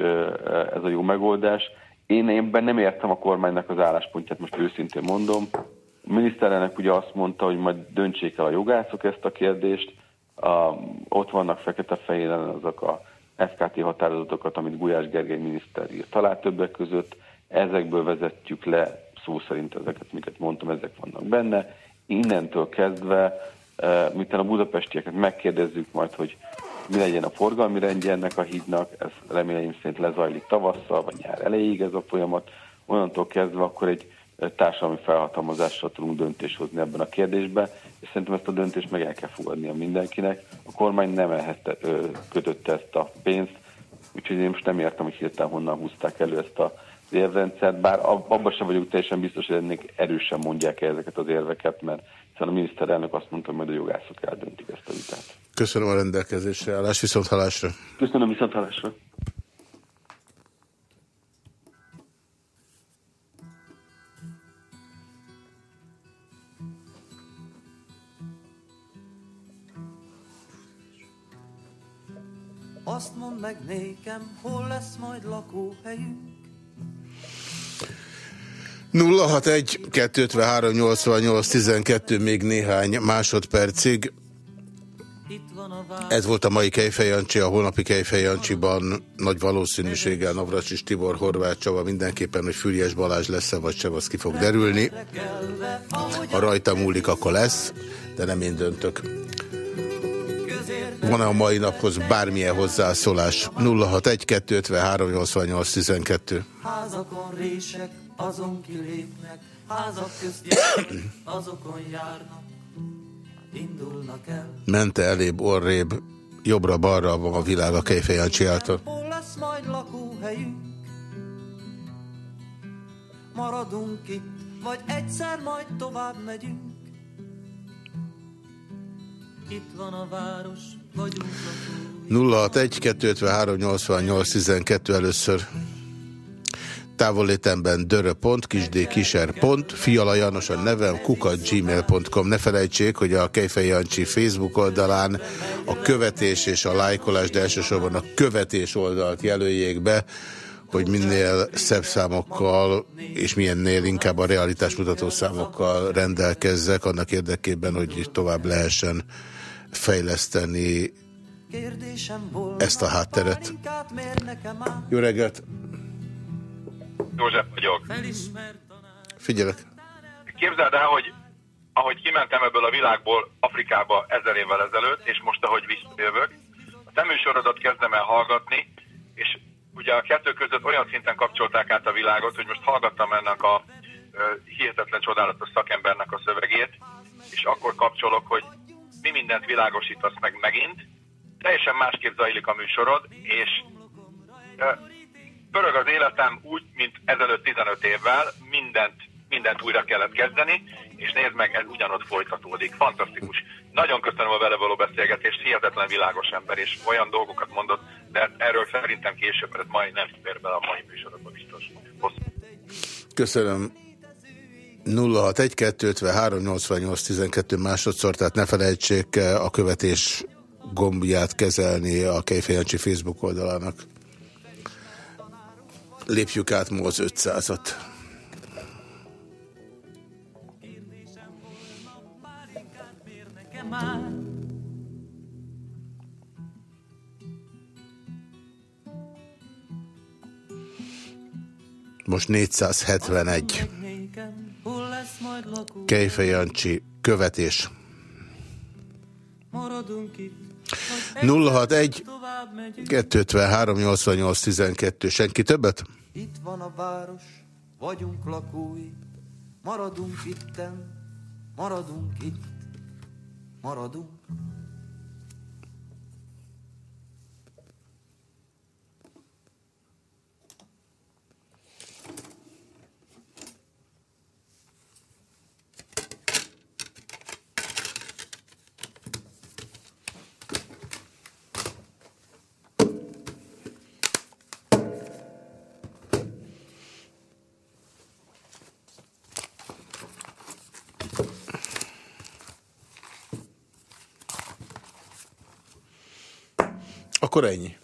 ez a jó megoldás. Én ebben nem értem a kormánynak az álláspontját, most őszintén mondom. A miniszterelnök ugye azt mondta, hogy majd döntsék el a jogászok ezt a kérdést. A, ott vannak fekete-fehéren azok a FKT határozatokat, amit Gulyás Gergely miniszter írt alá többek között. Ezekből vezetjük le, szó szerint ezeket, amiket mondtam, ezek vannak benne. Innentől kezdve miután a budapestieket megkérdezzük majd, hogy mi legyen a forgalmi rendje ennek a hídnak, ez remélem szerint lezajlik tavasszal, vagy nyár elejéig ez a folyamat, onnantól kezdve akkor egy társadalmi felhatalmazással tudunk döntést hozni ebben a kérdésben, és szerintem ezt a döntést meg el kell fogadnia mindenkinek. A kormány nem elhette, kötötte ezt a pénzt, úgyhogy én most nem értem, hogy hirtelen honnan húzták elő ezt a érvrendszert, bár abban sem vagyok teljesen biztos, hogy ennek erősen mondják -e ezeket az érveket, mert hiszen a miniszterelnök azt mondta, hogy majd a jogászok eldöntik ezt a vitát. Köszönöm a rendelkezésre állás, viszont halásra. Köszönöm viszont halásra. Azt mondd meg nékem, hol lesz majd lakóhelyünk, 061 253 88 12 még néhány másodpercig. Ez volt a mai Kejfejancsi, a holnapi Kejfejancsiban nagy valószínűséggel Navracsis Tibor Horváth Csaba mindenképpen, hogy Füriás Balázs lesz-e vagy sem, az ki fog derülni. Ha rajta múlik, akkor lesz, de nem én döntök. Van-e a mai naphoz bármilyen hozzászólás? 061 253 88 12 Házakon rések azon kilépnek, házak közt járnak, [coughs] azokon járnak, indulnak el. Mente elébb, orrébb, jobbra-balra van a világ a Kejfejancsi által. Hol lesz majd lakóhelyünk? Maradunk itt, vagy egyszer majd tovább megyünk. Itt van a város, vagyunk lakó. 061 253 88 12 először távolétemben dörö.kisdkiser.pont, Fiala János a nevem, kukat.gmail.com. Ne felejtsék, hogy a Kejfej Jancsi Facebook oldalán a követés és a lájkolás, de elsősorban a követés oldalt jelöljék be, hogy minél szebb számokkal, és milyennél inkább a realitás mutató számokkal rendelkezzek, annak érdekében, hogy tovább lehessen fejleszteni ezt a hátteret. Jó reggelt! József vagyok. Figyelek. Képzeld el, hogy ahogy kimentem ebből a világból Afrikába ezer évvel ezelőtt, és most ahogy visszajövök, a te műsorodat kezdem el hallgatni, és ugye a kettő között olyan szinten kapcsolták át a világot, hogy most hallgattam ennek a hihetetlen csodálatos szakembernek a szövegét, és akkor kapcsolok, hogy mi mindent világosítasz meg megint, teljesen másképp zajlik a műsorod, és pörög az életem úgy, mint ezelőtt 15 évvel, mindent, mindent újra kellett kezdeni, és nézd meg, ez ugyanott folytatódik. Fantasztikus. Nagyon köszönöm a vele való beszélgetést, hihetetlen világos ember, és olyan dolgokat mondott, de erről szerintem később, mert majd nem fér bele a mai műsorokba biztos. Hosszú. Köszönöm. 061 253 88 12 másodszor, tehát ne felejtsék a követés gombját kezelni a Kejfejancsi Facebook oldalának. Lépjük át ma az 500-at. nekem már. Most 471. Nékem, hol lesz majd lakó? Kejfej Jancsi, követés. Maradunk itt. 061 Tovább megyünk. 253 88 12. Senki többet? Itt van a város, vagyunk lakói. Maradunk itten, maradunk itt. Maradunk. Akkor ennyi.